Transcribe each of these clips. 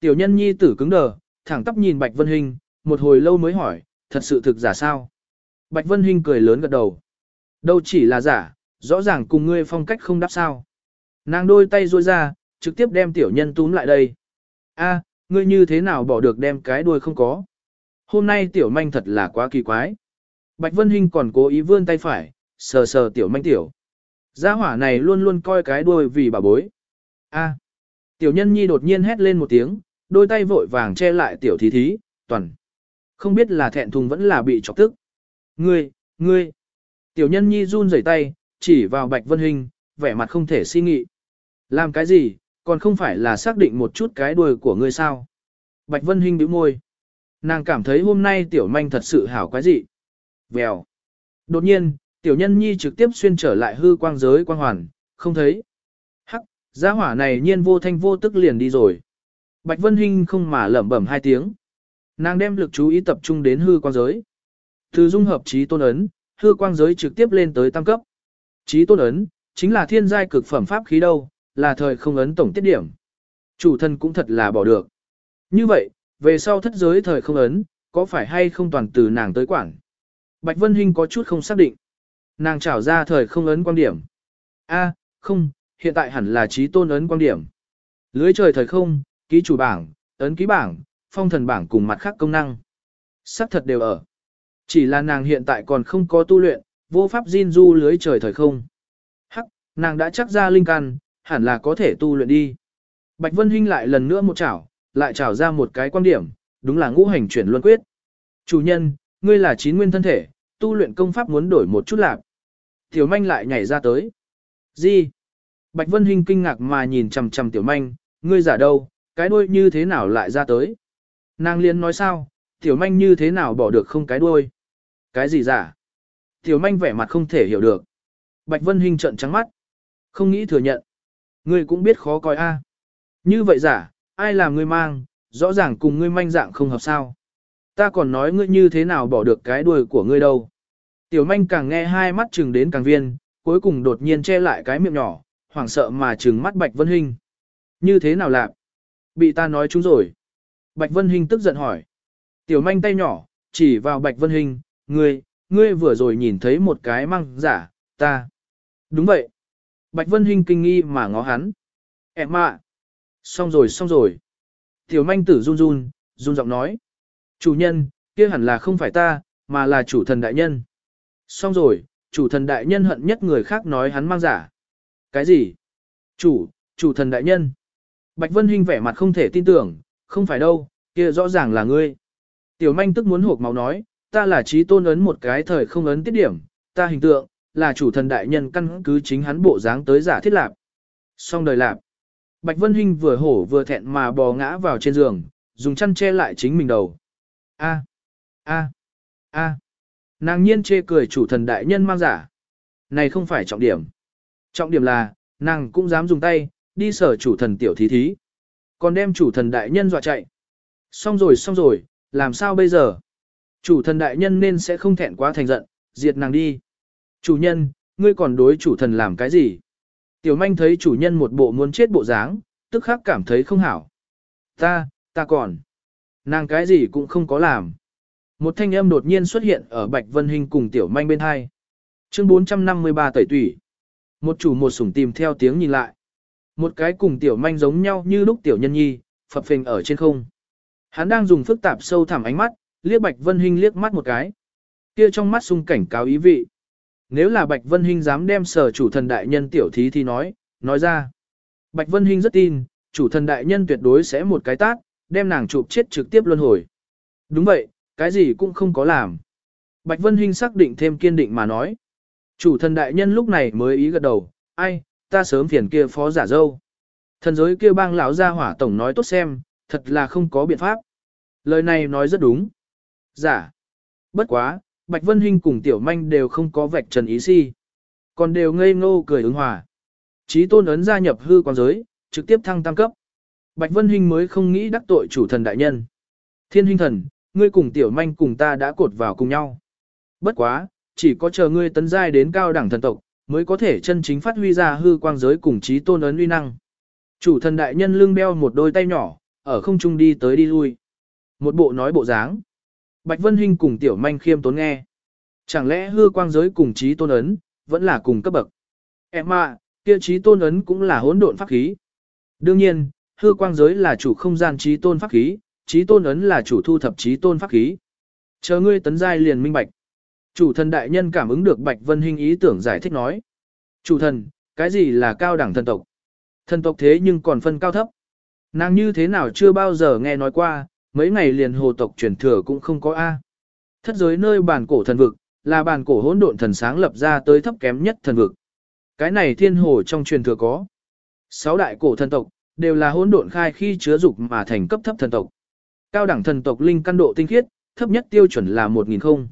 Tiểu nhân nhi tử cứng đờ, thẳng tắp nhìn Bạch Vân Hinh, một hồi lâu mới hỏi, thật sự thực giả sao? Bạch Vân Hinh cười lớn gật đầu. Đâu chỉ là giả, rõ ràng cùng ngươi phong cách không đáp sao. Nàng đôi tay ruôi ra, trực tiếp đem tiểu nhân túm lại đây. A, ngươi như thế nào bỏ được đem cái đuôi không có? Hôm nay tiểu manh thật là quá kỳ quái. Bạch Vân Hinh còn cố ý vươn tay phải, sờ sờ tiểu manh tiểu. Gia hỏa này luôn luôn coi cái đuôi vì bà bối. A. Tiểu nhân nhi đột nhiên hét lên một tiếng, đôi tay vội vàng che lại tiểu thí thí, toàn. Không biết là thẹn thùng vẫn là bị chọc tức. Ngươi, ngươi. Tiểu nhân nhi run rẩy tay, chỉ vào Bạch Vân Hình, vẻ mặt không thể suy nghĩ. Làm cái gì, còn không phải là xác định một chút cái đuôi của ngươi sao. Bạch Vân Hinh bĩu môi. Nàng cảm thấy hôm nay tiểu manh thật sự hảo quái dị. Vèo. Đột nhiên, tiểu nhân nhi trực tiếp xuyên trở lại hư quang giới quang hoàn, không thấy. Hắc, gia hỏa này nhiên vô thanh vô tức liền đi rồi. Bạch Vân Hinh không mà lẩm bẩm hai tiếng. Nàng đem lực chú ý tập trung đến hư quang giới. Từ dung hợp trí tôn ấn, hư quang giới trực tiếp lên tới tăng cấp. Trí tôn ấn, chính là thiên giai cực phẩm pháp khí đâu, là thời không ấn tổng tiết điểm. Chủ thân cũng thật là bỏ được. Như vậy, về sau thất giới thời không ấn, có phải hay không toàn từ nàng tới quản? Bạch Vân Hinh có chút không xác định. Nàng trảo ra thời không ấn quan điểm. A, không, hiện tại hẳn là trí tôn ấn quan điểm. Lưới trời thời không, ký chủ bảng, ấn ký bảng, phong thần bảng cùng mặt khác công năng. Sắc thật đều ở. Chỉ là nàng hiện tại còn không có tu luyện, vô pháp Jin du lưới trời thời không. Hắc, nàng đã chắc ra linh căn, hẳn là có thể tu luyện đi. Bạch Vân Hinh lại lần nữa một chảo, lại chảo ra một cái quan điểm, đúng là ngũ hành chuyển luân quyết. Chủ nhân, ngươi là chín nguyên thân thể, tu luyện công pháp muốn đổi một chút lạc. Tiểu manh lại nhảy ra tới. Gì? Bạch Vân Hinh kinh ngạc mà nhìn chằm chằm tiểu manh, ngươi giả đâu, cái đuôi như thế nào lại ra tới? Nàng liên nói sao, tiểu manh như thế nào bỏ được không cái đuôi? Cái gì giả? Tiểu manh vẻ mặt không thể hiểu được. Bạch Vân Hinh trợn trắng mắt. Không nghĩ thừa nhận. Ngươi cũng biết khó coi a. Như vậy giả, ai làm ngươi mang, rõ ràng cùng ngươi manh dạng không hợp sao. Ta còn nói ngươi như thế nào bỏ được cái đuôi của ngươi đâu. Tiểu manh càng nghe hai mắt chừng đến càng viên, cuối cùng đột nhiên che lại cái miệng nhỏ, hoảng sợ mà trừng mắt Bạch Vân Hinh. Như thế nào lạc? Bị ta nói chúng rồi. Bạch Vân Hinh tức giận hỏi. Tiểu manh tay nhỏ, chỉ vào Bạch Vân Hinh, ngươi, ngươi vừa rồi nhìn thấy một cái măng giả, ta. Đúng vậy. Bạch Vân Hinh kinh nghi mà ngó hắn. Em ạ. Xong rồi xong rồi. Tiểu manh tử run run, run giọng nói. Chủ nhân, kia hẳn là không phải ta, mà là chủ thần đại nhân. Xong rồi, chủ thần đại nhân hận nhất người khác nói hắn mang giả. Cái gì? Chủ, chủ thần đại nhân. Bạch Vân Hinh vẻ mặt không thể tin tưởng, không phải đâu, kia rõ ràng là ngươi. Tiểu manh tức muốn hộp máu nói, ta là trí tôn ấn một cái thời không ấn tiết điểm, ta hình tượng, là chủ thần đại nhân căn cứ chính hắn bộ dáng tới giả thiết lạp. Xong đời lạp. Bạch Vân Hinh vừa hổ vừa thẹn mà bò ngã vào trên giường, dùng chăn che lại chính mình đầu. A, a, a. Nàng nhiên chê cười chủ thần đại nhân mang giả. Này không phải trọng điểm. Trọng điểm là, nàng cũng dám dùng tay, đi sở chủ thần tiểu thí thí. Còn đem chủ thần đại nhân dọa chạy. Xong rồi xong rồi, làm sao bây giờ? Chủ thần đại nhân nên sẽ không thẹn quá thành giận, diệt nàng đi. Chủ nhân, ngươi còn đối chủ thần làm cái gì? Tiểu manh thấy chủ nhân một bộ muốn chết bộ dáng, tức khắc cảm thấy không hảo. Ta, ta còn. Nàng cái gì cũng không có làm. Một thanh âm đột nhiên xuất hiện ở Bạch Vân Hinh cùng tiểu manh bên hai. Chương 453 tẩy tủy. Một chủ một sủng tìm theo tiếng nhìn lại. Một cái cùng tiểu manh giống nhau như lúc tiểu nhân nhi, phập phình ở trên không. Hắn đang dùng phức tạp sâu thẳm ánh mắt, liếc Bạch Vân Hinh liếc mắt một cái. Kia trong mắt sung cảnh cáo ý vị. Nếu là Bạch Vân Hinh dám đem sở chủ thần đại nhân tiểu thí thì nói, nói ra. Bạch Vân Hinh rất tin, chủ thần đại nhân tuyệt đối sẽ một cái tát, đem nàng chụp chết trực tiếp luân hồi. Đúng vậy, cái gì cũng không có làm. Bạch Vân Hinh xác định thêm kiên định mà nói. Chủ thần đại nhân lúc này mới ý gật đầu, ai, ta sớm phiền kia phó giả dâu. Thần giới kia bang lão gia hỏa tổng nói tốt xem, thật là không có biện pháp. Lời này nói rất đúng. Giả. Bất quá, Bạch Vân Hinh cùng Tiểu Manh đều không có vạch trần ý si. Còn đều ngây ngô cười ứng hòa. Chí tôn ấn gia nhập hư quan giới, trực tiếp thăng tam cấp. Bạch Vân Hinh mới không nghĩ đắc tội chủ thần đại nhân. Thiên Hinh thần, ngươi cùng Tiểu Manh cùng ta đã cột vào cùng nhau. Bất quá, chỉ có chờ ngươi tấn giai đến cao đẳng thần tộc, mới có thể chân chính phát huy ra hư quang giới cùng chí tôn ấn uy năng. Chủ thần đại nhân lưng đeo một đôi tay nhỏ, ở không trung đi tới đi lui. Một bộ nói bộ dáng. Bạch Vân Hinh cùng Tiểu Manh khiêm tốn nghe. Chẳng lẽ hư quang giới cùng trí tôn ấn, vẫn là cùng cấp bậc. Em à, kia trí tôn ấn cũng là hỗn độn pháp khí. Đương nhiên, hư quang giới là chủ không gian trí tôn pháp khí, trí tôn ấn là chủ thu thập trí tôn pháp khí. Chờ ngươi tấn giai liền minh bạch. Chủ thần đại nhân cảm ứng được Bạch Vân Hinh ý tưởng giải thích nói. Chủ thần, cái gì là cao đẳng thần tộc? Thần tộc thế nhưng còn phân cao thấp. Nàng như thế nào chưa bao giờ nghe nói qua, mấy ngày liền hồ tộc truyền thừa cũng không có A. Thất giới nơi bản cổ thần vực, là bản cổ hỗn độn thần sáng lập ra tới thấp kém nhất thần vực. Cái này thiên hồ trong truyền thừa có. Sáu đại cổ thần tộc, đều là hỗn độn khai khi chứa dục mà thành cấp thấp thần tộc. Cao đẳng thần tộc linh căn độ tinh khiết, thấp nhất tiêu chuẩn là 1000 không.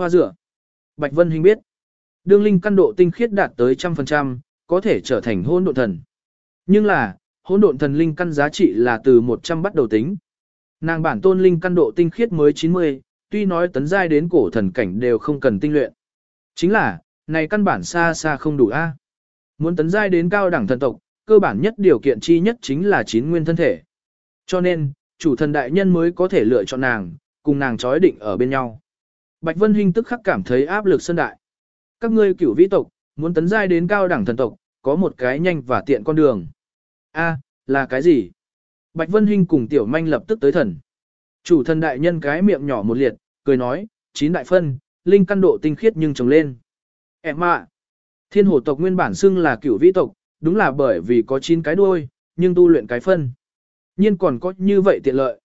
Hoa dựa. Bạch Vân Hinh biết, đương linh căn độ tinh khiết đạt tới trăm phần trăm, có thể trở thành hỗn độn thần. Nhưng là, hỗn độn thần linh căn giá trị là từ 100 bắt đầu tính. Nàng bản tôn linh căn độ tinh khiết mới 90, tuy nói tấn giai đến cổ thần cảnh đều không cần tinh luyện. Chính là, này căn bản xa xa không đủ a. Muốn tấn giai đến cao đẳng thần tộc, cơ bản nhất điều kiện chi nhất chính là chín nguyên thân thể. Cho nên, chủ thần đại nhân mới có thể lựa chọn nàng, cùng nàng chói định ở bên nhau. Bạch Vân Hinh tức khắc cảm thấy áp lực sân đại. Các ngươi cửu vĩ tộc, muốn tấn giai đến cao đẳng thần tộc, có một cái nhanh và tiện con đường. A, là cái gì? Bạch Vân Hinh cùng Tiểu Manh lập tức tới thần. Chủ thần đại nhân cái miệng nhỏ một liệt, cười nói, chín đại phân, linh căn độ tinh khiết nhưng trồng lên. Em ạ, thiên hồ tộc nguyên bản xưng là cửu vĩ tộc, đúng là bởi vì có chín cái đuôi, nhưng tu luyện cái phân. nhiên còn có như vậy tiện lợi.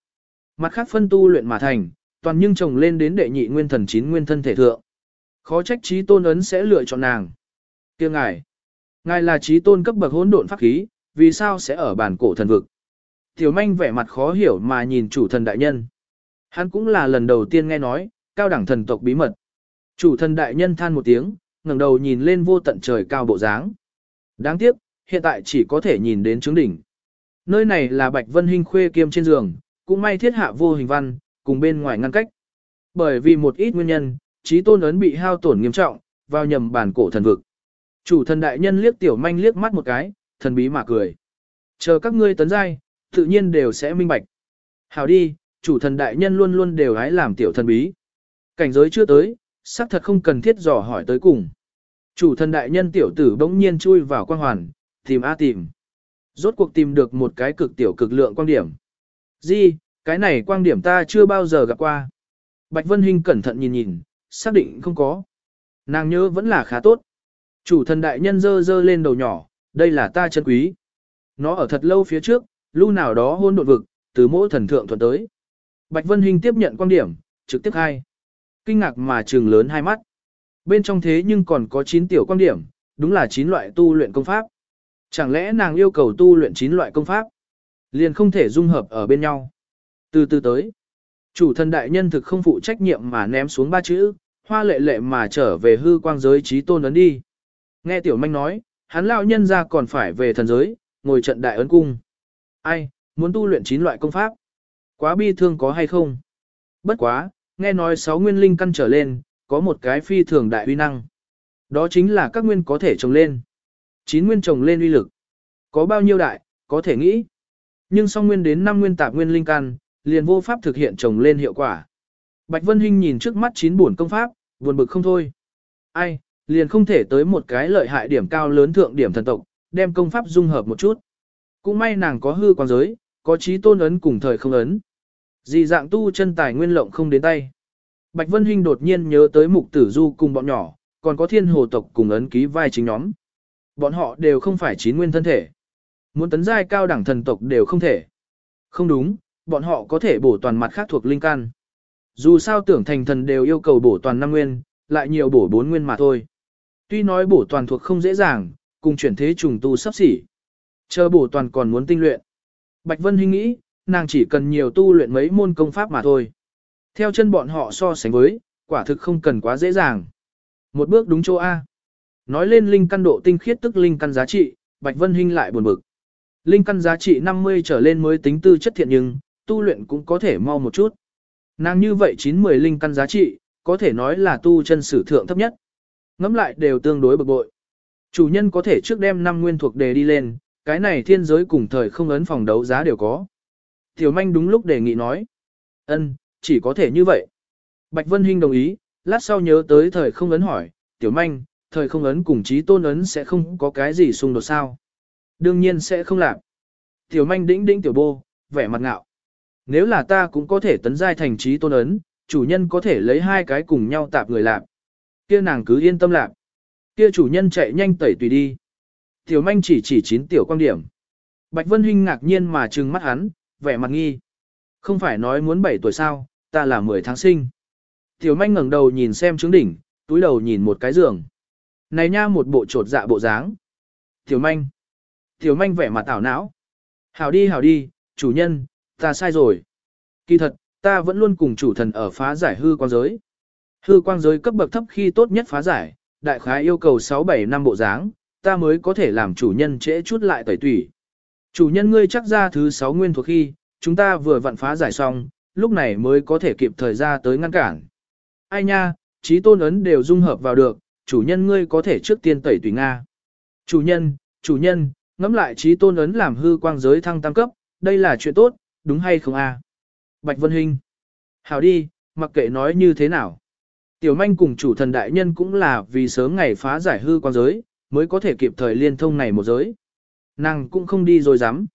Mặt khác phân tu luyện mà thành, toàn nhưng chồng lên đến đệ nhị nguyên thần chín nguyên thân thể thượng. Khó trách trí tôn ấn sẽ lựa chọn nàng. Kiêng ngài, ngài là trí tôn cấp bậc hỗn độn pháp khí, vì sao sẽ ở bản cổ thần vực? Tiểu manh vẻ mặt khó hiểu mà nhìn chủ thần đại nhân. Hắn cũng là lần đầu tiên nghe nói, cao đẳng thần tộc bí mật. Chủ thần đại nhân than một tiếng, ngẩng đầu nhìn lên vô tận trời cao bộ dáng. Đáng tiếc, hiện tại chỉ có thể nhìn đến trướng đỉnh. Nơi này là Bạch Vân Hinh khuê kiêm trên giường, cũng may thiết hạ vô hình văn, cùng bên ngoài ngăn cách. Bởi vì một ít nguyên nhân, trí tôn ấn bị hao tổn nghiêm trọng, vào nhầm bản cổ thần vực. Chủ thần đại nhân liếc tiểu manh liếc mắt một cái, thần bí mà cười. Chờ các ngươi tấn giai, tự nhiên đều sẽ minh bạch. Hào đi, chủ thần đại nhân luôn luôn đều hái làm tiểu thần bí. Cảnh giới chưa tới, xác thật không cần thiết dò hỏi tới cùng. Chủ thần đại nhân tiểu tử bỗng nhiên chui vào quang hoàn, tìm a tìm. Rốt cuộc tìm được một cái cực tiểu cực lượng quang điểm. Di, cái này quang điểm ta chưa bao giờ gặp qua. Bạch Vân Hinh cẩn thận nhìn nhìn, xác định không có. Nàng nhớ vẫn là khá tốt. Chủ thần đại nhân dơ dơ lên đầu nhỏ, đây là ta chân quý. Nó ở thật lâu phía trước, lưu nào đó hôn đột vực, từ mỗi thần thượng thuận tới. Bạch Vân Hinh tiếp nhận quan điểm, trực tiếp hai. Kinh ngạc mà trừng lớn hai mắt. Bên trong thế nhưng còn có 9 tiểu quan điểm, đúng là 9 loại tu luyện công pháp. Chẳng lẽ nàng yêu cầu tu luyện 9 loại công pháp? Liền không thể dung hợp ở bên nhau. Từ từ tới. Chủ thần đại nhân thực không phụ trách nhiệm mà ném xuống ba chữ, hoa lệ lệ mà trở về hư quang giới trí tôn ấn đi. Nghe tiểu manh nói, hắn lão nhân ra còn phải về thần giới, ngồi trận đại ấn cung. Ai, muốn tu luyện chín loại công pháp. Quá bi thương có hay không? Bất quá, nghe nói sáu nguyên linh căn trở lên, có một cái phi thường đại uy năng. Đó chính là các nguyên có thể trồng lên. chín nguyên trồng lên uy lực. Có bao nhiêu đại, có thể nghĩ. Nhưng song nguyên đến năm nguyên tạp nguyên linh căn, liền vô pháp thực hiện trồng lên hiệu quả. Bạch Vân Hinh nhìn trước mắt chín buồn công pháp, buồn bực không thôi. Ai, liền không thể tới một cái lợi hại điểm cao lớn thượng điểm thần tộc, đem công pháp dung hợp một chút. Cũng may nàng có hư quan giới, có trí tôn ấn cùng thời không ấn. Dị dạng tu chân tài nguyên lộng không đến tay. Bạch Vân Hinh đột nhiên nhớ tới mục tử du cùng bọn nhỏ, còn có thiên hồ tộc cùng ấn ký vai chính nhóm. Bọn họ đều không phải chín nguyên thân thể. Muốn tấn giai cao đẳng thần tộc đều không thể. Không đúng, bọn họ có thể bổ toàn mặt khác thuộc linh căn. Dù sao tưởng thành thần đều yêu cầu bổ toàn năm nguyên, lại nhiều bổ bốn nguyên mà thôi. Tuy nói bổ toàn thuộc không dễ dàng, cùng chuyển thế trùng tu sắp xỉ. Chờ bổ toàn còn muốn tinh luyện. Bạch Vân Hinh nghĩ, nàng chỉ cần nhiều tu luyện mấy môn công pháp mà thôi. Theo chân bọn họ so sánh với, quả thực không cần quá dễ dàng. Một bước đúng chỗ A. Nói lên linh căn độ tinh khiết tức linh căn giá trị, Bạch Vân Hinh lại buồn bực. Linh căn giá trị 50 trở lên mới tính tư chất thiện nhưng, tu luyện cũng có thể mau một chút. Nàng như vậy 9-10 linh căn giá trị, có thể nói là tu chân sử thượng thấp nhất. Ngắm lại đều tương đối bực bội. Chủ nhân có thể trước đem năm nguyên thuộc đề đi lên, cái này thiên giới cùng thời không ấn phòng đấu giá đều có. Tiểu manh đúng lúc đề nghị nói. ân, chỉ có thể như vậy. Bạch Vân Hinh đồng ý, lát sau nhớ tới thời không ấn hỏi, tiểu manh, thời không ấn cùng trí tôn ấn sẽ không có cái gì xung đột sao. Đương nhiên sẽ không làm. Tiểu manh đĩnh đĩnh tiểu bô, vẻ mặt ngạo. Nếu là ta cũng có thể tấn giai thành trí tôn ấn, chủ nhân có thể lấy hai cái cùng nhau tạp người làm. Kia nàng cứ yên tâm làm. Kia chủ nhân chạy nhanh tẩy tùy đi. Tiểu manh chỉ chỉ chín tiểu quan điểm. Bạch Vân Hinh ngạc nhiên mà trừng mắt hắn, vẻ mặt nghi. Không phải nói muốn 7 tuổi sao, ta là 10 tháng sinh. Tiểu manh ngẩng đầu nhìn xem trứng đỉnh, túi đầu nhìn một cái giường. Này nha một bộ trột dạ bộ dáng. Tiểu manh. Tiểu manh vẻ mặt ảo não. Hảo đi hảo đi, chủ nhân, ta sai rồi. Kỳ thật, ta vẫn luôn cùng chủ thần ở phá giải hư quang giới. Hư quang giới cấp bậc thấp khi tốt nhất phá giải, đại khái yêu cầu 6-7 năm bộ dáng, ta mới có thể làm chủ nhân trễ chút lại tẩy tủy. Chủ nhân ngươi chắc ra thứ 6 nguyên thuộc khi, chúng ta vừa vặn phá giải xong, lúc này mới có thể kịp thời ra tới ngăn cản. Ai nha, trí tôn ấn đều dung hợp vào được, chủ nhân ngươi có thể trước tiên tẩy tùy Nga. Chủ nhân, chủ nhân, ngẫm lại trí tôn ấn làm hư quang giới thăng tam cấp, đây là chuyện tốt, đúng hay không a? Bạch Vân Hinh. Hảo đi, mặc kệ nói như thế nào. Tiểu manh cùng chủ thần đại nhân cũng là vì sớm ngày phá giải hư quan giới, mới có thể kịp thời liên thông này một giới. Nàng cũng không đi rồi dám.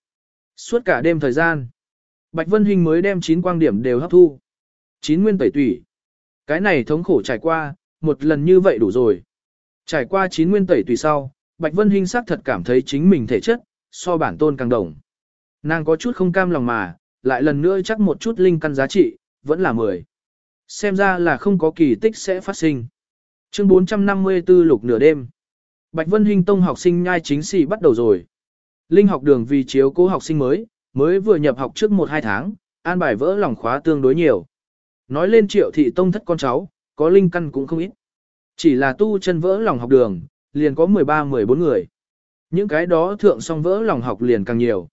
Suốt cả đêm thời gian, Bạch Vân Hinh mới đem 9 quang điểm đều hấp thu. 9 nguyên tẩy tủy. Cái này thống khổ trải qua, một lần như vậy đủ rồi. Trải qua 9 nguyên tẩy tùy sau, Bạch Vân Hinh xác thật cảm thấy chính mình thể chất, so bản tôn càng đồng. Nàng có chút không cam lòng mà, lại lần nữa chắc một chút linh căn giá trị, vẫn là 10. Xem ra là không có kỳ tích sẽ phát sinh. Chương 454 lục nửa đêm. Bạch Vân Hinh tông học sinh nhai chính sĩ bắt đầu rồi. Linh học đường vì chiếu cố học sinh mới, mới vừa nhập học trước 1-2 tháng, an bài vỡ lòng khóa tương đối nhiều. Nói lên triệu thị tông thất con cháu, có linh căn cũng không ít. Chỉ là tu chân vỡ lòng học đường, liền có 13-14 người. Những cái đó thượng song vỡ lòng học liền càng nhiều.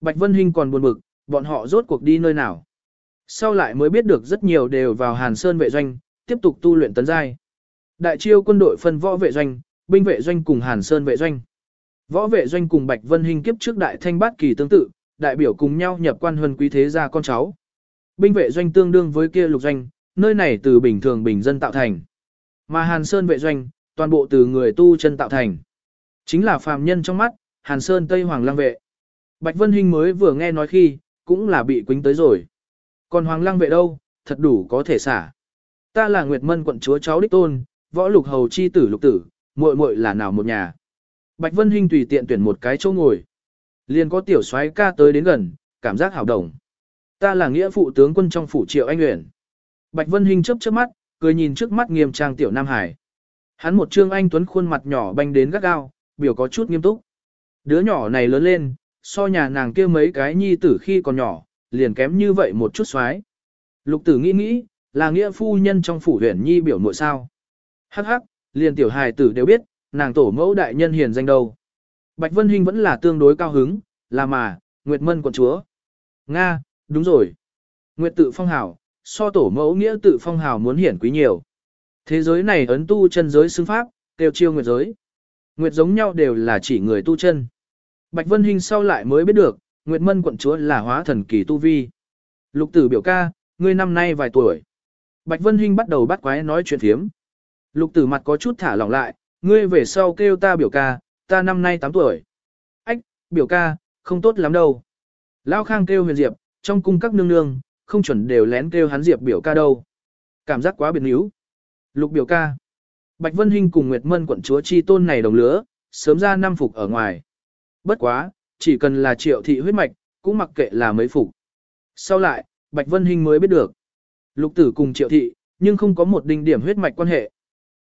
Bạch Vân Hinh còn buồn bực, bọn họ rốt cuộc đi nơi nào. Sau lại mới biết được rất nhiều đều vào Hàn Sơn vệ doanh, tiếp tục tu luyện tấn giai. Đại chiêu quân đội phân võ vệ doanh, binh vệ doanh cùng Hàn Sơn vệ doanh. Võ vệ doanh cùng Bạch Vân Hinh kiếp trước đại thanh bát kỳ tương tự, đại biểu cùng nhau nhập quan huân quý thế gia con cháu. Binh vệ doanh tương đương với kia lục doanh, nơi này từ bình thường bình dân tạo thành. Mà Hàn Sơn vệ doanh, toàn bộ từ người tu chân tạo thành. Chính là phàm nhân trong mắt, Hàn Sơn Tây Hoàng Lang vệ. Bạch Vân Hinh mới vừa nghe nói khi, cũng là bị quính tới rồi. Còn Hoàng Lăng vệ đâu, thật đủ có thể xả. Ta là Nguyệt Mân quận chúa cháu đích tôn, võ lục hầu chi tử lục tử, muội muội là nào một nhà. Bạch Vân Hinh tùy tiện tuyển một cái chỗ ngồi. Liền có tiểu soái ca tới đến gần, cảm giác hào đồng. Ta là nghĩa phụ tướng quân trong phủ triệu anh uyển. Bạch Vân Hinh chớp chớp mắt, cười nhìn trước mắt nghiêm trang tiểu Nam Hải. Hắn một trương anh tuấn khuôn mặt nhỏ banh đến gắt gao, biểu có chút nghiêm túc. Đứa nhỏ này lớn lên, so nhà nàng kia mấy cái nhi tử khi còn nhỏ, liền kém như vậy một chút xoái. Lục tử nghĩ nghĩ, là nghĩa phu nhân trong phủ huyền nhi biểu muội sao. Hắc hắc, liền tiểu hài tử đều biết, nàng tổ mẫu đại nhân hiền danh đâu. Bạch Vân Hinh vẫn là tương đối cao hứng, là mà, Nguyệt Mân quận chúa. Nga, đúng rồi. Nguyệt tự phong hào, so tổ mẫu nghĩa tự phong hào muốn hiển quý nhiều. Thế giới này ấn tu chân giới xưng pháp, tiêu chiêu nguyệt giới. Nguyệt giống nhau đều là chỉ người tu chân. Bạch Vân Hinh sau lại mới biết được, Nguyệt Mân quận chúa là hóa thần kỳ tu vi. Lục tử biểu ca, ngươi năm nay vài tuổi. Bạch Vân Hinh bắt đầu bắt quái nói chuyện thiếm. Lục tử mặt có chút thả lỏng lại, ngươi về sau kêu ta biểu ca, ta năm nay 8 tuổi. Ách, biểu ca, không tốt lắm đâu. Lao Khang kêu huyền diệp, trong cung các nương nương, không chuẩn đều lén kêu hắn diệp biểu ca đâu. Cảm giác quá biệt níu. Lục biểu ca. Bạch Vân Hinh cùng Nguyệt Mân quận chúa chi tôn này đồng lứa, sớm ra năm phục ở ngoài. Bất quá, chỉ cần là triệu thị huyết mạch, cũng mặc kệ là mấy phục. Sau lại, Bạch Vân Hinh mới biết được. Lục tử cùng triệu thị, nhưng không có một đinh điểm huyết mạch quan hệ.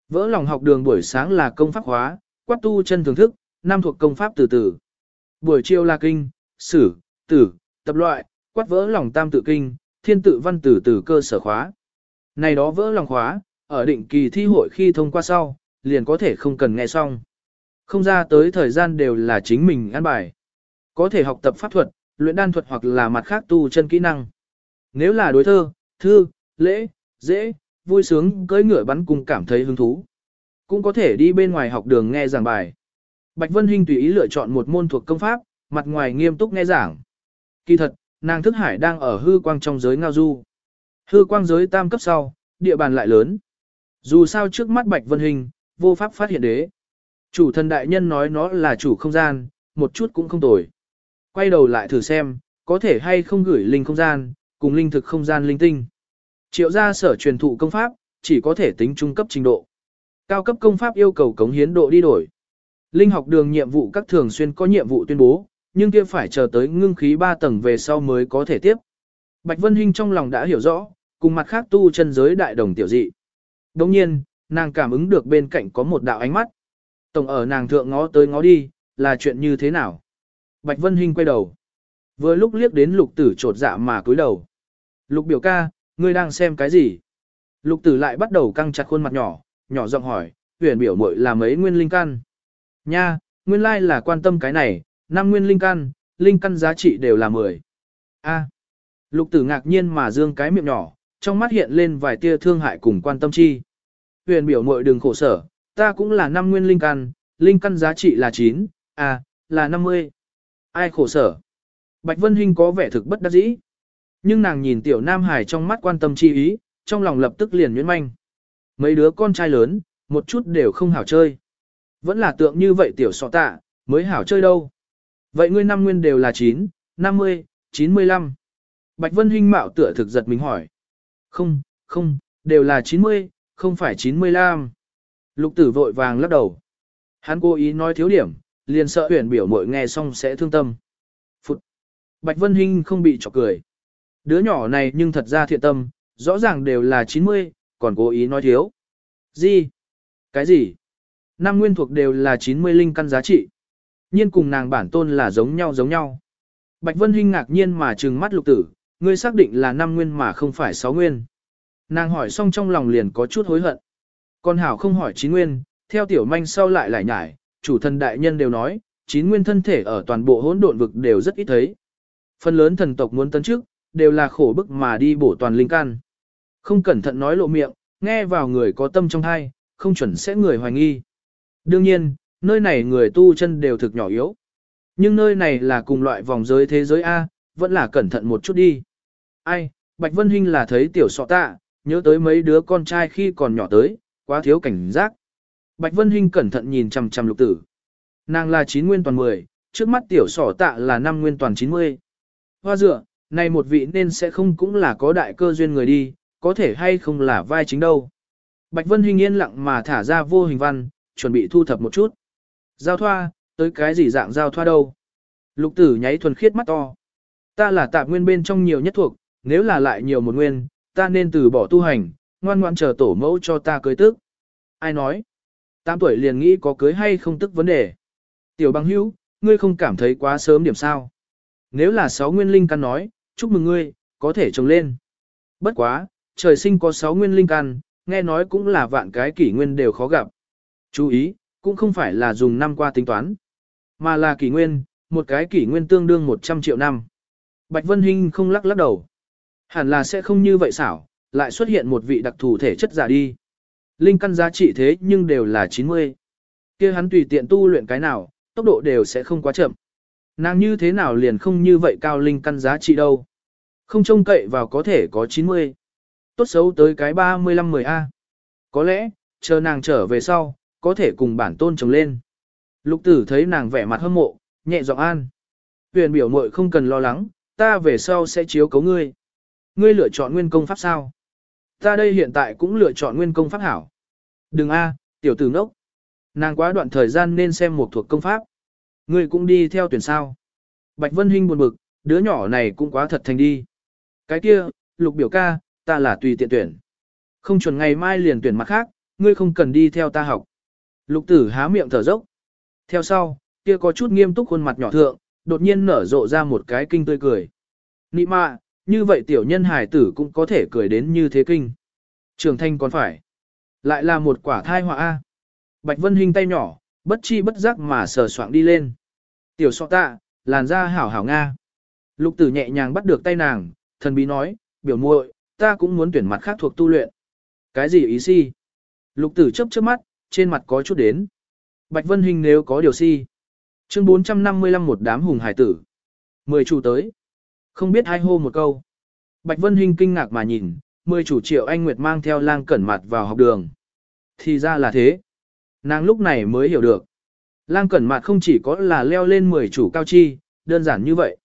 Vỡ lòng học đường buổi sáng là công pháp hóa, quát tu chân thưởng thức, năm thuộc công pháp từ từ. Buổi chiều là kinh, sử, tử, tập loại, quát vỡ lòng tam tự kinh, thiên tự văn tử từ cơ sở khóa. Này đó vỡ lòng khóa, ở định kỳ thi hội khi thông qua sau, liền có thể không cần nghe xong. Không ra tới thời gian đều là chính mình ăn bài. Có thể học tập pháp thuật, luyện đan thuật hoặc là mặt khác tu chân kỹ năng. Nếu là đối thơ, thư, lễ, dễ, vui sướng cưỡi ngựa bắn cùng cảm thấy hứng thú. Cũng có thể đi bên ngoài học đường nghe giảng bài. Bạch Vân Hinh tùy ý lựa chọn một môn thuộc công pháp, mặt ngoài nghiêm túc nghe giảng. Kỳ thật, nàng thức hải đang ở hư quang trong giới ngao du. Hư quang giới tam cấp sau, địa bàn lại lớn. Dù sao trước mắt Bạch Vân Hình, vô pháp phát hiện đế. Chủ thần đại nhân nói nó là chủ không gian, một chút cũng không tồi. Quay đầu lại thử xem, có thể hay không gửi linh không gian, cùng linh thực không gian linh tinh. Triệu gia sở truyền thụ công pháp, chỉ có thể tính trung cấp trình độ. Cao cấp công pháp yêu cầu cống hiến độ đi đổi. Linh học đường nhiệm vụ các thường xuyên có nhiệm vụ tuyên bố, nhưng kia phải chờ tới ngưng khí 3 tầng về sau mới có thể tiếp. Bạch Vân Hinh trong lòng đã hiểu rõ, cùng mặt khác tu chân giới đại đồng tiểu dị. Đồng nhiên, nàng cảm ứng được bên cạnh có một đạo ánh mắt. Tổng ở nàng thượng ngó tới ngó đi, là chuyện như thế nào? Bạch Vân Hinh quay đầu. Vừa lúc liếc đến lục tử trột dạ mà cúi đầu. Lục biểu ca, ngươi đang xem cái gì? Lục tử lại bắt đầu căng chặt khuôn mặt nhỏ, nhỏ giọng hỏi, huyền biểu muội là mấy nguyên linh căn? Nha, nguyên lai là quan tâm cái này, năm nguyên linh căn, linh căn giá trị đều là 10. A. Lục tử ngạc nhiên mà dương cái miệng nhỏ, trong mắt hiện lên vài tia thương hại cùng quan tâm chi. Huyền biểu muội đừng khổ sở, ta cũng là năm nguyên linh căn, linh căn giá trị là 9, à, là 50. Ai khổ sở? Bạch Vân Hinh có vẻ thực bất đắc dĩ. Nhưng nàng nhìn tiểu Nam Hải trong mắt quan tâm chi ý, trong lòng lập tức liền nhuyễn manh. Mấy đứa con trai lớn, một chút đều không hảo chơi. Vẫn là tượng như vậy tiểu sọ tạ, mới hảo chơi đâu. Vậy ngươi năm nguyên đều là 9, 50, 95. Bạch Vân Hinh mạo tựa thực giật mình hỏi. Không, không, đều là 90, không phải 95. Lục tử vội vàng lắc đầu. Hắn cố ý nói thiếu điểm, liền sợ huyền biểu mội nghe xong sẽ thương tâm. Phụt. Bạch Vân Hinh không bị chọc cười. Đứa nhỏ này nhưng thật ra thiện tâm, rõ ràng đều là 90, còn cố ý nói thiếu. Gì? Cái gì? Năm nguyên thuộc đều là 90 linh căn giá trị. Nhiên cùng nàng bản tôn là giống nhau giống nhau. Bạch Vân Hinh ngạc nhiên mà trừng mắt lục tử, ngươi xác định là năm nguyên mà không phải 6 nguyên. Nàng hỏi xong trong lòng liền có chút hối hận. Con hảo không hỏi chín nguyên, theo tiểu manh sau lại lại nhải, chủ thần đại nhân đều nói, chín nguyên thân thể ở toàn bộ hỗn độn vực đều rất ít thấy. Phần lớn thần tộc muốn tấn trước, đều là khổ bức mà đi bổ toàn linh căn. Không cẩn thận nói lộ miệng, nghe vào người có tâm trong thai, không chuẩn sẽ người hoài nghi. Đương nhiên, nơi này người tu chân đều thực nhỏ yếu. Nhưng nơi này là cùng loại vòng giới thế giới A, vẫn là cẩn thận một chút đi. Ai, Bạch Vân Hinh là thấy tiểu sọ tạ, nhớ tới mấy đứa con trai khi còn nhỏ tới, quá thiếu cảnh giác. Bạch Vân Hinh cẩn thận nhìn chằm chằm lục tử. Nàng là 9 nguyên toàn 10, trước mắt tiểu sỏ tạ là 5 nguyên toàn 90. Hoa dựa, này một vị nên sẽ không cũng là có đại cơ duyên người đi, có thể hay không là vai chính đâu. Bạch Vân Hinh yên lặng mà thả ra vô hình văn, chuẩn bị thu thập một chút. Giao thoa, tới cái gì dạng giao thoa đâu. Lục tử nháy thuần khiết mắt to. Ta là tạp nguyên bên trong nhiều nhất thuộc, nếu là lại nhiều một nguyên, ta nên từ bỏ tu hành, ngoan ngoan chờ tổ mẫu cho ta cưới tức. Ai nói? Tám tuổi liền nghĩ có cưới hay không tức vấn đề. Tiểu bằng hữu, ngươi không cảm thấy quá sớm điểm sao? Nếu là sáu nguyên linh căn nói, chúc mừng ngươi, có thể trồng lên. Bất quá, trời sinh có sáu nguyên linh căn, nghe nói cũng là vạn cái kỷ nguyên đều khó gặp. Chú ý, cũng không phải là dùng năm qua tính toán, mà là kỷ nguyên, một cái kỷ nguyên tương đương 100 triệu năm. Bạch Vân Hinh không lắc lắc đầu. Hẳn là sẽ không như vậy xảo, lại xuất hiện một vị đặc thù thể chất giả đi. Linh căn giá trị thế nhưng đều là 90. kia hắn tùy tiện tu luyện cái nào, tốc độ đều sẽ không quá chậm. Nàng như thế nào liền không như vậy cao linh căn giá trị đâu. Không trông cậy vào có thể có 90. Tốt xấu tới cái 35-10A. Có lẽ, chờ nàng trở về sau, có thể cùng bản tôn trồng lên. Lục tử thấy nàng vẻ mặt hâm mộ, nhẹ giọng an. Huyền biểu muội không cần lo lắng, ta về sau sẽ chiếu cấu ngươi. Ngươi lựa chọn nguyên công pháp sao? Ta đây hiện tại cũng lựa chọn nguyên công pháp hảo. Đừng a, tiểu tử ngốc. Nàng quá đoạn thời gian nên xem một thuộc công pháp. Ngươi cũng đi theo tuyển sao. Bạch Vân Hinh buồn bực, đứa nhỏ này cũng quá thật thành đi. Cái kia, lục biểu ca, ta là tùy tiện tuyển. Không chuẩn ngày mai liền tuyển mặt khác, ngươi không cần đi theo ta học. Lục tử há miệng thở dốc. Theo sau, kia có chút nghiêm túc khuôn mặt nhỏ thượng, đột nhiên nở rộ ra một cái kinh tươi cười. Nị mạ, như vậy tiểu nhân hài tử cũng có thể cười đến như thế kinh. Trường thanh còn phải. Lại là một quả thai họa A. Bạch Vân Hinh tay nhỏ, bất chi bất giác mà sờ soạng đi lên. Tiểu sọ tạ, làn da hảo hảo Nga. Lục tử nhẹ nhàng bắt được tay nàng, thần bí nói, biểu muội, ta cũng muốn tuyển mặt khác thuộc tu luyện. Cái gì ý si? Lục tử chớp chớp mắt, trên mặt có chút đến. Bạch Vân Hinh nếu có điều si. Chương 455 một đám hùng hải tử. Mười chủ tới. Không biết ai hô một câu. Bạch Vân Hinh kinh ngạc mà nhìn, mười chủ triệu anh Nguyệt mang theo lang cẩn mặt vào học đường. Thì ra là thế. Nàng lúc này mới hiểu được. Lang cẩn mặt không chỉ có là leo lên mười chủ cao chi, đơn giản như vậy.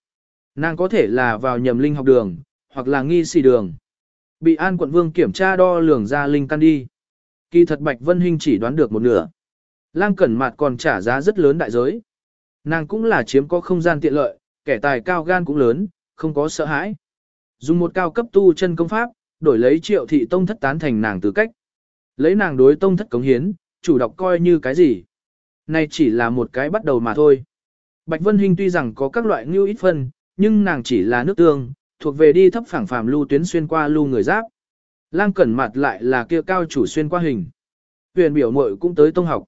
Nàng có thể là vào nhầm linh học đường, hoặc là nghi xì đường. Bị an quận vương kiểm tra đo lường ra linh căn đi. Kỳ thật Bạch Vân Hinh chỉ đoán được một nửa. Lang cẩn mặt còn trả giá rất lớn đại giới. Nàng cũng là chiếm có không gian tiện lợi, kẻ tài cao gan cũng lớn, không có sợ hãi. Dùng một cao cấp tu chân công pháp, đổi lấy triệu thị tông thất tán thành nàng tư cách. Lấy nàng đối tông thất cống hiến, chủ đọc coi như cái gì. Này chỉ là một cái bắt đầu mà thôi. Bạch Vân Hinh tuy rằng có các loại ngưu ít phân, nhưng nàng chỉ là nước tương, thuộc về đi thấp phẳng phàm lưu tuyến xuyên qua lưu người giáp. Lang cẩn mặt lại là kia cao chủ xuyên qua hình. Huyền biểu muội cũng tới tông học.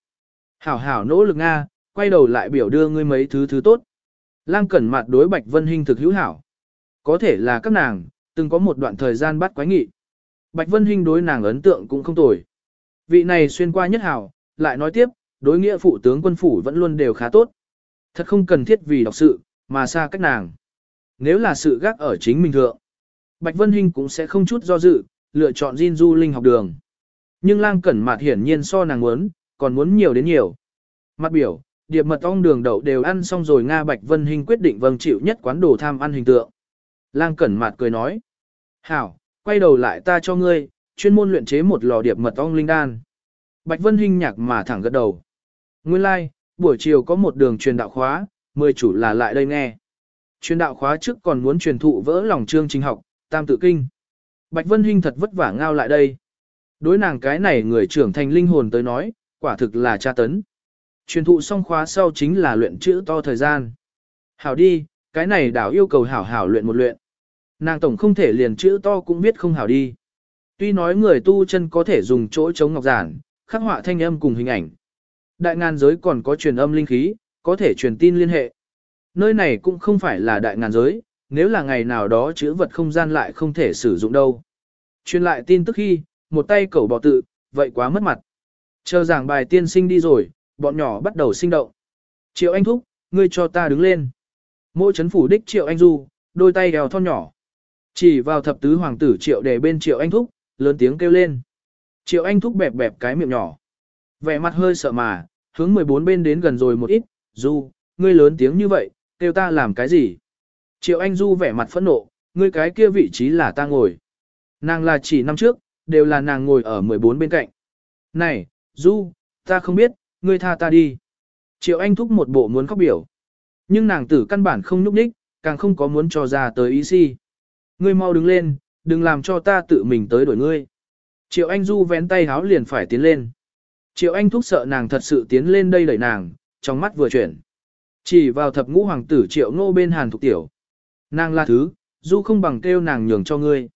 Hảo hảo nỗ lực Nga, quay đầu lại biểu đưa ngươi mấy thứ thứ tốt. Lang cẩn mặt đối Bạch Vân Hinh thực hữu hảo. Có thể là các nàng, từng có một đoạn thời gian bắt quái nghị. Bạch Vân Hinh đối nàng ấn tượng cũng không tồi. Vị này xuyên qua nhất hảo, lại nói tiếp, đối nghĩa phụ tướng quân phủ vẫn luôn đều khá tốt. Thật không cần thiết vì đọc sự, mà xa cách nàng. Nếu là sự gác ở chính mình thượng, Bạch Vân Hinh cũng sẽ không chút do dự, lựa chọn Jin Du Linh học đường. Nhưng lang cẩn mặt hiển nhiên so nàng muốn, còn muốn nhiều đến nhiều. Mặt biểu, điệp mật ong đường đậu đều ăn xong rồi Nga Bạch Vân Hinh quyết định vâng chịu nhất quán đồ tham ăn hình tượng. Lang cẩn mạt cười nói. Hảo, quay đầu lại ta cho ngươi, chuyên môn luyện chế một lò điệp mật ong linh đan. Bạch Vân Hinh nhạc mà thẳng gật đầu. Nguyên lai, like, buổi chiều có một đường truyền đạo khóa, mười chủ là lại đây nghe. Truyền đạo khóa trước còn muốn truyền thụ vỡ lòng chương trình học, tam tự kinh. Bạch Vân Hinh thật vất vả ngao lại đây. Đối nàng cái này người trưởng thành linh hồn tới nói, quả thực là tra tấn. Truyền thụ xong khóa sau chính là luyện chữ to thời gian. Hảo đi, cái này đảo yêu cầu hảo hảo luyện một luyện. Nàng tổng không thể liền chữ to cũng biết không hảo đi. Tuy nói người tu chân có thể dùng chỗ chống ngọc giản, khắc họa thanh âm cùng hình ảnh. Đại ngàn giới còn có truyền âm linh khí, có thể truyền tin liên hệ. Nơi này cũng không phải là đại ngàn giới, nếu là ngày nào đó chữ vật không gian lại không thể sử dụng đâu. Truyền lại tin tức khi, một tay cẩu bỏ tự, vậy quá mất mặt. Chờ giảng bài tiên sinh đi rồi, bọn nhỏ bắt đầu sinh động. Triệu Anh Thúc, ngươi cho ta đứng lên. Mỗi chấn phủ đích Triệu Anh Du, đôi tay đèo thon nhỏ. Chỉ vào thập tứ hoàng tử Triệu để bên Triệu Anh Thúc, lớn tiếng kêu lên. Triệu Anh Thúc bẹp bẹp cái miệng nhỏ. Vẻ mặt hơi sợ mà, hướng 14 bên đến gần rồi một ít, Du, ngươi lớn tiếng như vậy, kêu ta làm cái gì? Triệu Anh Du vẻ mặt phẫn nộ, ngươi cái kia vị trí là ta ngồi. Nàng là chỉ năm trước, đều là nàng ngồi ở 14 bên cạnh. Này, Du, ta không biết, ngươi tha ta đi. Triệu Anh thúc một bộ muốn khóc biểu. Nhưng nàng tử căn bản không nhúc nhích, càng không có muốn cho ra tới ý si. Ngươi mau đứng lên, đừng làm cho ta tự mình tới đổi ngươi. Triệu Anh Du vén tay háo liền phải tiến lên. Triệu Anh thúc sợ nàng thật sự tiến lên đây đẩy nàng, trong mắt vừa chuyển. Chỉ vào thập ngũ hoàng tử Triệu Ngô bên Hàn Thục Tiểu. Nàng là thứ, Du không bằng kêu nàng nhường cho ngươi.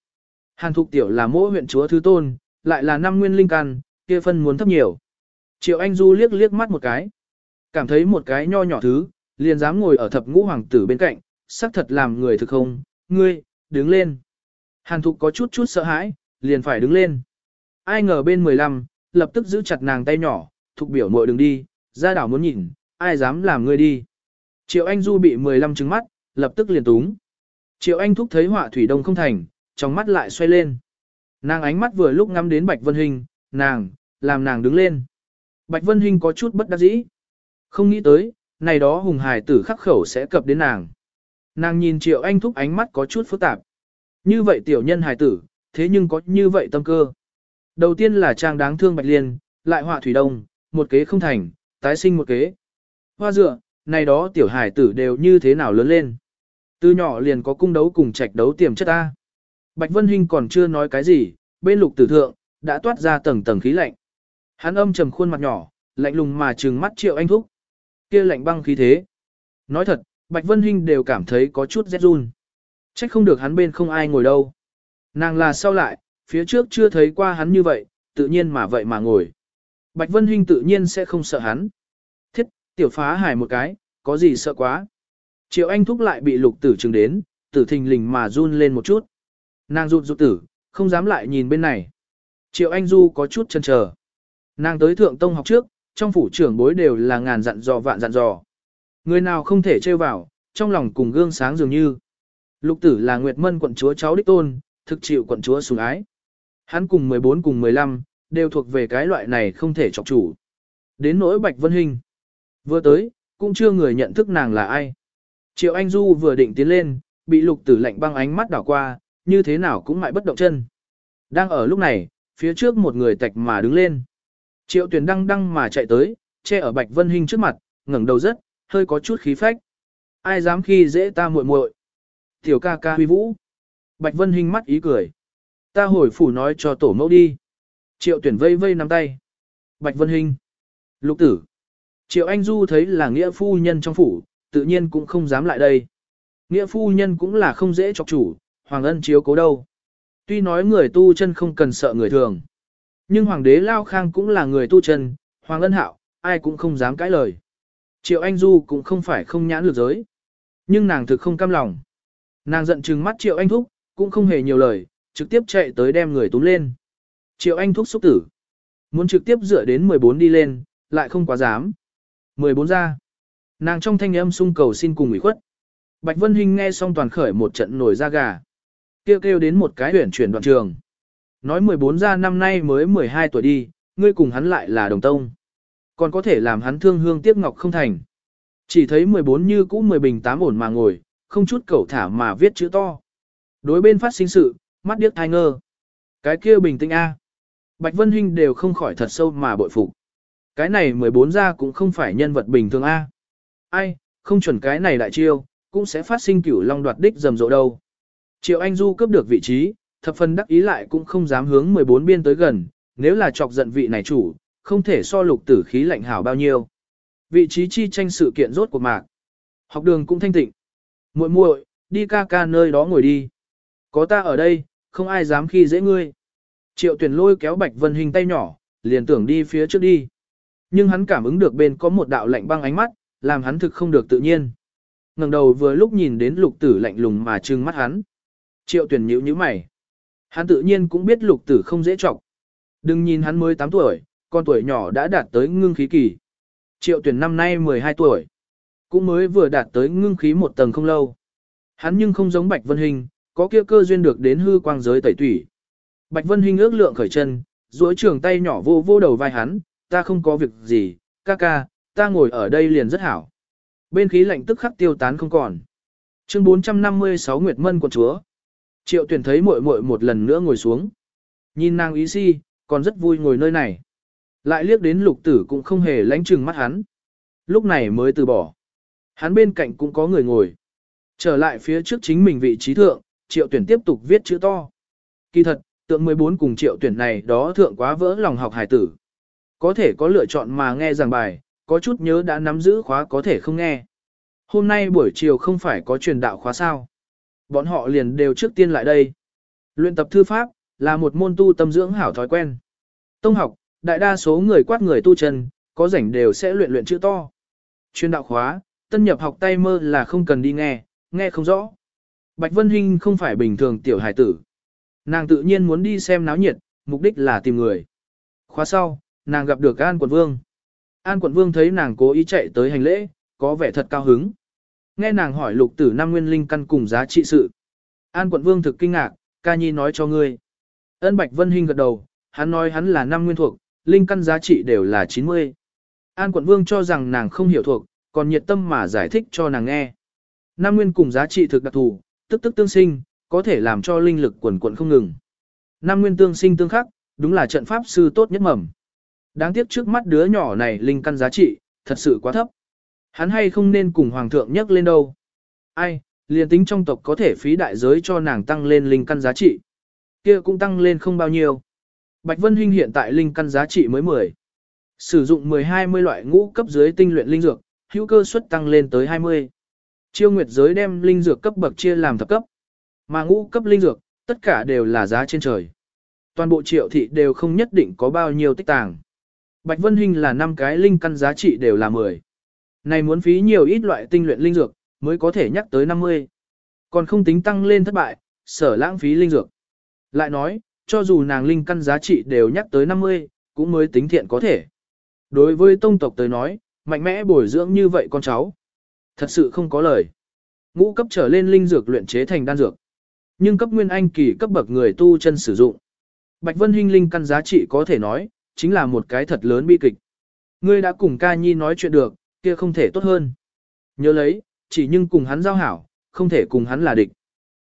Hàn Thục Tiểu là mỗi huyện chúa thứ tôn, lại là năm nguyên linh căn, kia phân muốn thấp nhiều. Triệu Anh Du liếc liếc mắt một cái. Cảm thấy một cái nho nhỏ thứ, liền dám ngồi ở thập ngũ hoàng tử bên cạnh, xác thật làm người thực không, ngươi, đứng lên. Hàn Thục có chút chút sợ hãi, liền phải đứng lên. Ai ngờ bên 15, lập tức giữ chặt nàng tay nhỏ, Thục biểu muội đừng đi, ra đảo muốn nhìn, ai dám làm ngươi đi. Triệu Anh Du bị 15 trứng mắt, lập tức liền túng. Triệu Anh Thúc thấy họa thủy đông không thành, trong mắt lại xoay lên. Nàng ánh mắt vừa lúc ngắm đến Bạch Vân Hình, nàng, làm nàng đứng lên. Bạch Vân Hinh có chút bất đắc dĩ. Không nghĩ tới, này đó hùng hải tử khắc khẩu sẽ cập đến nàng. Nàng nhìn triệu anh thúc ánh mắt có chút phức tạp. Như vậy tiểu nhân hải tử, thế nhưng có như vậy tâm cơ. Đầu tiên là trang đáng thương Bạch Liên, lại họa thủy đông, một kế không thành, tái sinh một kế. Hoa dựa, này đó tiểu hải tử đều như thế nào lớn lên. Từ nhỏ liền có cung đấu cùng trạch đấu tiềm chất ta. Bạch Vân Hinh còn chưa nói cái gì, bên lục tử thượng, đã toát ra tầng tầng khí lạnh. Hắn âm trầm khuôn mặt nhỏ, lạnh lùng mà trừng mắt Triệu Anh Thúc. Kia lạnh băng khí thế. Nói thật, Bạch Vân Hinh đều cảm thấy có chút rét run. Trách không được hắn bên không ai ngồi đâu. Nàng là sau lại, phía trước chưa thấy qua hắn như vậy, tự nhiên mà vậy mà ngồi. Bạch Vân Hinh tự nhiên sẽ không sợ hắn. Thiết, tiểu phá hải một cái, có gì sợ quá. Triệu Anh Thúc lại bị lục tử trừng đến, tử thình lình mà run lên một chút. Nàng rụt rụt tử, không dám lại nhìn bên này. Triệu Anh Du có chút chần chờ. Nàng tới thượng tông học trước, trong phủ trưởng bối đều là ngàn dặn dò vạn dặn dò. Người nào không thể trêu vào, trong lòng cùng gương sáng dường như. Lục tử là Nguyệt Mân quận chúa cháu đích tôn, thực chịu quận chúa sủng ái. Hắn cùng 14 cùng 15, đều thuộc về cái loại này không thể chọc chủ. Đến nỗi Bạch Vân Hình. Vừa tới, cũng chưa người nhận thức nàng là ai. Triệu Anh Du vừa định tiến lên, bị lục tử lạnh băng ánh mắt đảo qua, như thế nào cũng mãi bất động chân. Đang ở lúc này, phía trước một người tạch mà đứng lên. Triệu tuyển đăng đăng mà chạy tới, che ở Bạch Vân Hinh trước mặt, ngẩng đầu rất, hơi có chút khí phách. Ai dám khi dễ ta muội muội? Tiểu ca ca huy vũ. Bạch Vân Hinh mắt ý cười. Ta hồi phủ nói cho tổ mẫu đi. Triệu tuyển vây vây nắm tay. Bạch Vân Hinh. Lục tử. Triệu Anh Du thấy là nghĩa phu nhân trong phủ, tự nhiên cũng không dám lại đây. Nghĩa phu nhân cũng là không dễ chọc chủ, Hoàng ân chiếu cố đâu. Tuy nói người tu chân không cần sợ người thường. Nhưng Hoàng đế Lao Khang cũng là người tu chân, Hoàng ân hạo, ai cũng không dám cãi lời. Triệu Anh Du cũng không phải không nhãn lược giới. Nhưng nàng thực không cam lòng. Nàng giận trừng mắt Triệu Anh Thúc, cũng không hề nhiều lời, trực tiếp chạy tới đem người túm lên. Triệu Anh Thúc xúc tử. Muốn trực tiếp dựa đến 14 đi lên, lại không quá dám. 14 ra. Nàng trong thanh âm sung cầu xin cùng ủy khuất. Bạch Vân Hinh nghe xong toàn khởi một trận nổi da gà. Kêu kêu đến một cái huyển chuyển đoạn trường. Nói 14 ra năm nay mới 12 tuổi đi, ngươi cùng hắn lại là đồng tông. Còn có thể làm hắn thương hương tiếc ngọc không thành. Chỉ thấy 14 như cũ 10 bình 8 ổn mà ngồi, không chút cẩu thả mà viết chữ to. Đối bên phát sinh sự, mắt điếc thai ngơ. Cái kia bình tĩnh A. Bạch Vân Hinh đều không khỏi thật sâu mà bội phục. Cái này 14 ra cũng không phải nhân vật bình thường A. Ai, không chuẩn cái này lại chiêu, cũng sẽ phát sinh cửu long đoạt đích rầm rộ đâu. Triệu Anh Du cướp được vị trí, thập phần đắc ý lại cũng không dám hướng 14 biên tới gần, nếu là chọc giận vị này chủ, không thể so lục tử khí lạnh hảo bao nhiêu. Vị trí chi tranh sự kiện rốt cuộc mạc. Học đường cũng thanh tịnh. muội muội đi ca ca nơi đó ngồi đi. Có ta ở đây, không ai dám khi dễ ngươi. Triệu tuyển lôi kéo Bạch Vân Hình tay nhỏ, liền tưởng đi phía trước đi. Nhưng hắn cảm ứng được bên có một đạo lạnh băng ánh mắt, làm hắn thực không được tự nhiên. ngẩng đầu vừa lúc nhìn đến lục tử lạnh lùng mà trừng mắt hắn. Triệu tuyển nhíu nhíu mày. Hắn tự nhiên cũng biết lục tử không dễ trọng. Đừng nhìn hắn mới 8 tuổi, con tuổi nhỏ đã đạt tới ngưng khí kỳ. Triệu tuyển năm nay 12 tuổi. Cũng mới vừa đạt tới ngưng khí một tầng không lâu. Hắn nhưng không giống Bạch Vân Hình, có kia cơ duyên được đến hư quang giới tẩy tủy. Bạch Vân Hình ước lượng khởi chân, duỗi trường tay nhỏ vô vô đầu vai hắn, ta không có việc gì, ca ca, ta ngồi ở đây liền rất hảo. Bên khí lạnh tức khắc tiêu tán không còn. Chương 456 Nguyệt Mân quận chúa. Triệu tuyển thấy muội muội một lần nữa ngồi xuống. Nhìn nàng ý si, còn rất vui ngồi nơi này. Lại liếc đến lục tử cũng không hề lánh chừng mắt hắn. Lúc này mới từ bỏ. Hắn bên cạnh cũng có người ngồi. Trở lại phía trước chính mình vị trí thượng, triệu tuyển tiếp tục viết chữ to. Kỳ thật, tượng 14 cùng triệu tuyển này đó thượng quá vỡ lòng học hải tử. Có thể có lựa chọn mà nghe giảng bài, có chút nhớ đã nắm giữ khóa có thể không nghe. Hôm nay buổi chiều không phải có truyền đạo khóa sao. Bọn họ liền đều trước tiên lại đây. Luyện tập thư pháp, là một môn tu tâm dưỡng hảo thói quen. Tông học, đại đa số người quát người tu chân, có rảnh đều sẽ luyện luyện chữ to. Chuyên đạo khóa, tân nhập học tay mơ là không cần đi nghe, nghe không rõ. Bạch Vân Hinh không phải bình thường tiểu hải tử. Nàng tự nhiên muốn đi xem náo nhiệt, mục đích là tìm người. Khóa sau, nàng gặp được An Quận Vương. An Quận Vương thấy nàng cố ý chạy tới hành lễ, có vẻ thật cao hứng. Nghe nàng hỏi lục tử năm nguyên linh căn cùng giá trị sự. An Quận Vương thực kinh ngạc, ca nhi nói cho ngươi. Ân Bạch Vân Hinh gật đầu, hắn nói hắn là năm nguyên thuộc, linh căn giá trị đều là 90. An Quận Vương cho rằng nàng không hiểu thuộc, còn nhiệt tâm mà giải thích cho nàng nghe. Nam nguyên cùng giá trị thực đặc thù, tức tức tương sinh, có thể làm cho linh lực quần quận không ngừng. Nam nguyên tương sinh tương khắc, đúng là trận pháp sư tốt nhất mầm. Đáng tiếc trước mắt đứa nhỏ này linh căn giá trị, thật sự quá thấp. Hắn hay không nên cùng hoàng thượng nhắc lên đâu. Ai, liền tính trong tộc có thể phí đại giới cho nàng tăng lên linh căn giá trị. kia cũng tăng lên không bao nhiêu. Bạch Vân Hinh hiện tại linh căn giá trị mới 10. Sử dụng 10-20 loại ngũ cấp dưới tinh luyện linh dược, hữu cơ suất tăng lên tới 20. Chiêu nguyệt giới đem linh dược cấp bậc chia làm thập cấp. Mà ngũ cấp linh dược, tất cả đều là giá trên trời. Toàn bộ triệu thị đều không nhất định có bao nhiêu tích tàng. Bạch Vân Hinh là 5 cái linh căn giá trị đều là 10. Này muốn phí nhiều ít loại tinh luyện linh dược, mới có thể nhắc tới 50. Còn không tính tăng lên thất bại, sở lãng phí linh dược. Lại nói, cho dù nàng linh căn giá trị đều nhắc tới 50, cũng mới tính thiện có thể. Đối với tông tộc tới nói, mạnh mẽ bồi dưỡng như vậy con cháu. Thật sự không có lời. Ngũ cấp trở lên linh dược luyện chế thành đan dược. Nhưng cấp nguyên anh kỳ cấp bậc người tu chân sử dụng. Bạch Vân Hinh linh căn giá trị có thể nói, chính là một cái thật lớn bi kịch. Ngươi đã cùng ca nhi nói chuyện được, kia không thể tốt hơn. Nhớ lấy, chỉ nhưng cùng hắn giao hảo, không thể cùng hắn là địch.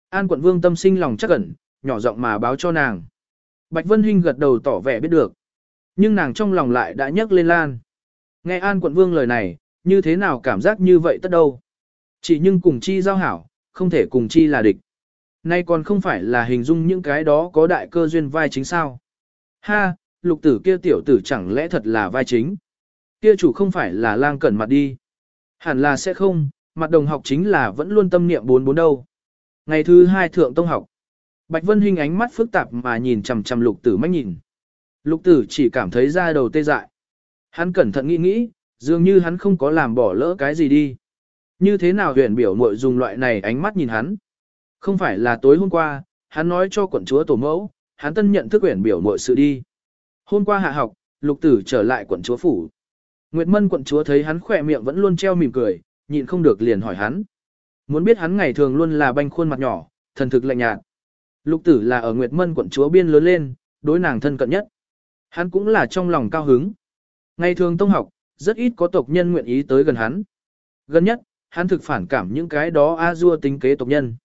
An quận vương tâm sinh lòng chắc ẩn, nhỏ giọng mà báo cho nàng. Bạch Vân Hinh gật đầu tỏ vẻ biết được. Nhưng nàng trong lòng lại đã nhấc lên lan. Nghe An quận vương lời này, như thế nào cảm giác như vậy tất đâu. Chỉ nhưng cùng chi giao hảo, không thể cùng chi là địch. Nay còn không phải là hình dung những cái đó có đại cơ duyên vai chính sao. Ha, lục tử kia tiểu tử chẳng lẽ thật là vai chính. Kia chủ không phải là lang cẩn mặt đi. Hẳn là sẽ không, mặt đồng học chính là vẫn luôn tâm niệm bốn bốn đâu. Ngày thứ hai thượng tông học. Bạch Vân Hinh ánh mắt phức tạp mà nhìn chằm chằm lục tử mách nhìn. Lục tử chỉ cảm thấy da đầu tê dại. Hắn cẩn thận nghĩ nghĩ, dường như hắn không có làm bỏ lỡ cái gì đi. Như thế nào huyền biểu muội dùng loại này ánh mắt nhìn hắn. Không phải là tối hôm qua, hắn nói cho quận chúa tổ mẫu, hắn tân nhận thức huyền biểu muội sự đi. Hôm qua hạ học, lục tử trở lại quận chúa phủ. Nguyệt Mân quận chúa thấy hắn khỏe miệng vẫn luôn treo mỉm cười, nhịn không được liền hỏi hắn. Muốn biết hắn ngày thường luôn là banh khuôn mặt nhỏ, thần thực lạnh nhạt. Lục tử là ở Nguyệt Mân quận chúa biên lớn lên, đối nàng thân cận nhất. Hắn cũng là trong lòng cao hứng. Ngày thường tông học, rất ít có tộc nhân nguyện ý tới gần hắn. Gần nhất, hắn thực phản cảm những cái đó a dua tính kế tộc nhân.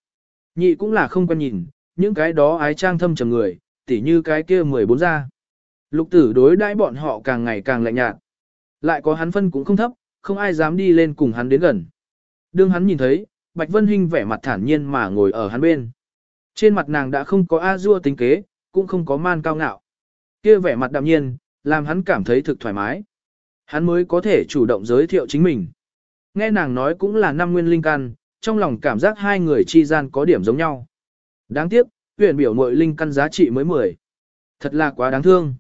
Nhị cũng là không quen nhìn, những cái đó ái trang thâm trầm người, tỉ như cái kia 14 ra. Lục tử đối đãi bọn họ càng ngày càng lạnh nhạt. Lại có hắn phân cũng không thấp, không ai dám đi lên cùng hắn đến gần. Đương hắn nhìn thấy, Bạch Vân Hinh vẻ mặt thản nhiên mà ngồi ở hắn bên. Trên mặt nàng đã không có a dua tính kế, cũng không có man cao ngạo. Kia vẻ mặt đạm nhiên, làm hắn cảm thấy thực thoải mái. Hắn mới có thể chủ động giới thiệu chính mình. Nghe nàng nói cũng là năm nguyên linh căn, trong lòng cảm giác hai người chi gian có điểm giống nhau. Đáng tiếc, huyền biểu mội linh căn giá trị mới 10. Thật là quá đáng thương.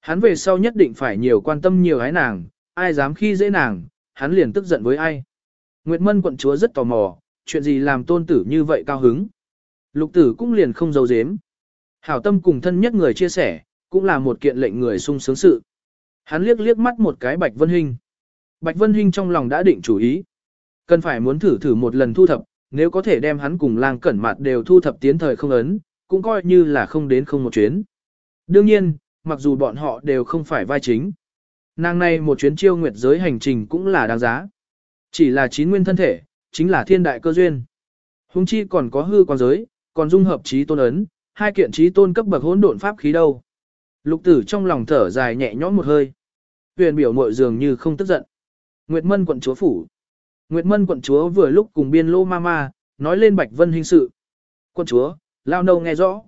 Hắn về sau nhất định phải nhiều quan tâm nhiều hái nàng, ai dám khi dễ nàng, hắn liền tức giận với ai. Nguyệt Mân quận chúa rất tò mò, chuyện gì làm tôn tử như vậy cao hứng. Lục tử cũng liền không giấu giếm. Hảo tâm cùng thân nhất người chia sẻ, cũng là một kiện lệnh người sung sướng sự. Hắn liếc liếc mắt một cái Bạch Vân Hinh. Bạch Vân Hinh trong lòng đã định chủ ý. Cần phải muốn thử thử một lần thu thập, nếu có thể đem hắn cùng lang cẩn mặt đều thu thập tiến thời không ấn, cũng coi như là không đến không một chuyến. Đương nhiên, mặc dù bọn họ đều không phải vai chính. Nàng này một chuyến chiêu nguyệt giới hành trình cũng là đáng giá. Chỉ là chín nguyên thân thể, chính là thiên đại cơ duyên. Hùng chi còn có hư quan giới, còn dung hợp trí tôn ấn, hai kiện trí tôn cấp bậc hỗn độn pháp khí đâu. Lục tử trong lòng thở dài nhẹ nhõm một hơi. Huyền biểu mội dường như không tức giận. Nguyệt Mân quận chúa phủ. Nguyệt Mân quận chúa vừa lúc cùng biên lô ma ma, nói lên Bạch Vân hình sự. Quận chúa, lao nâu nghe rõ.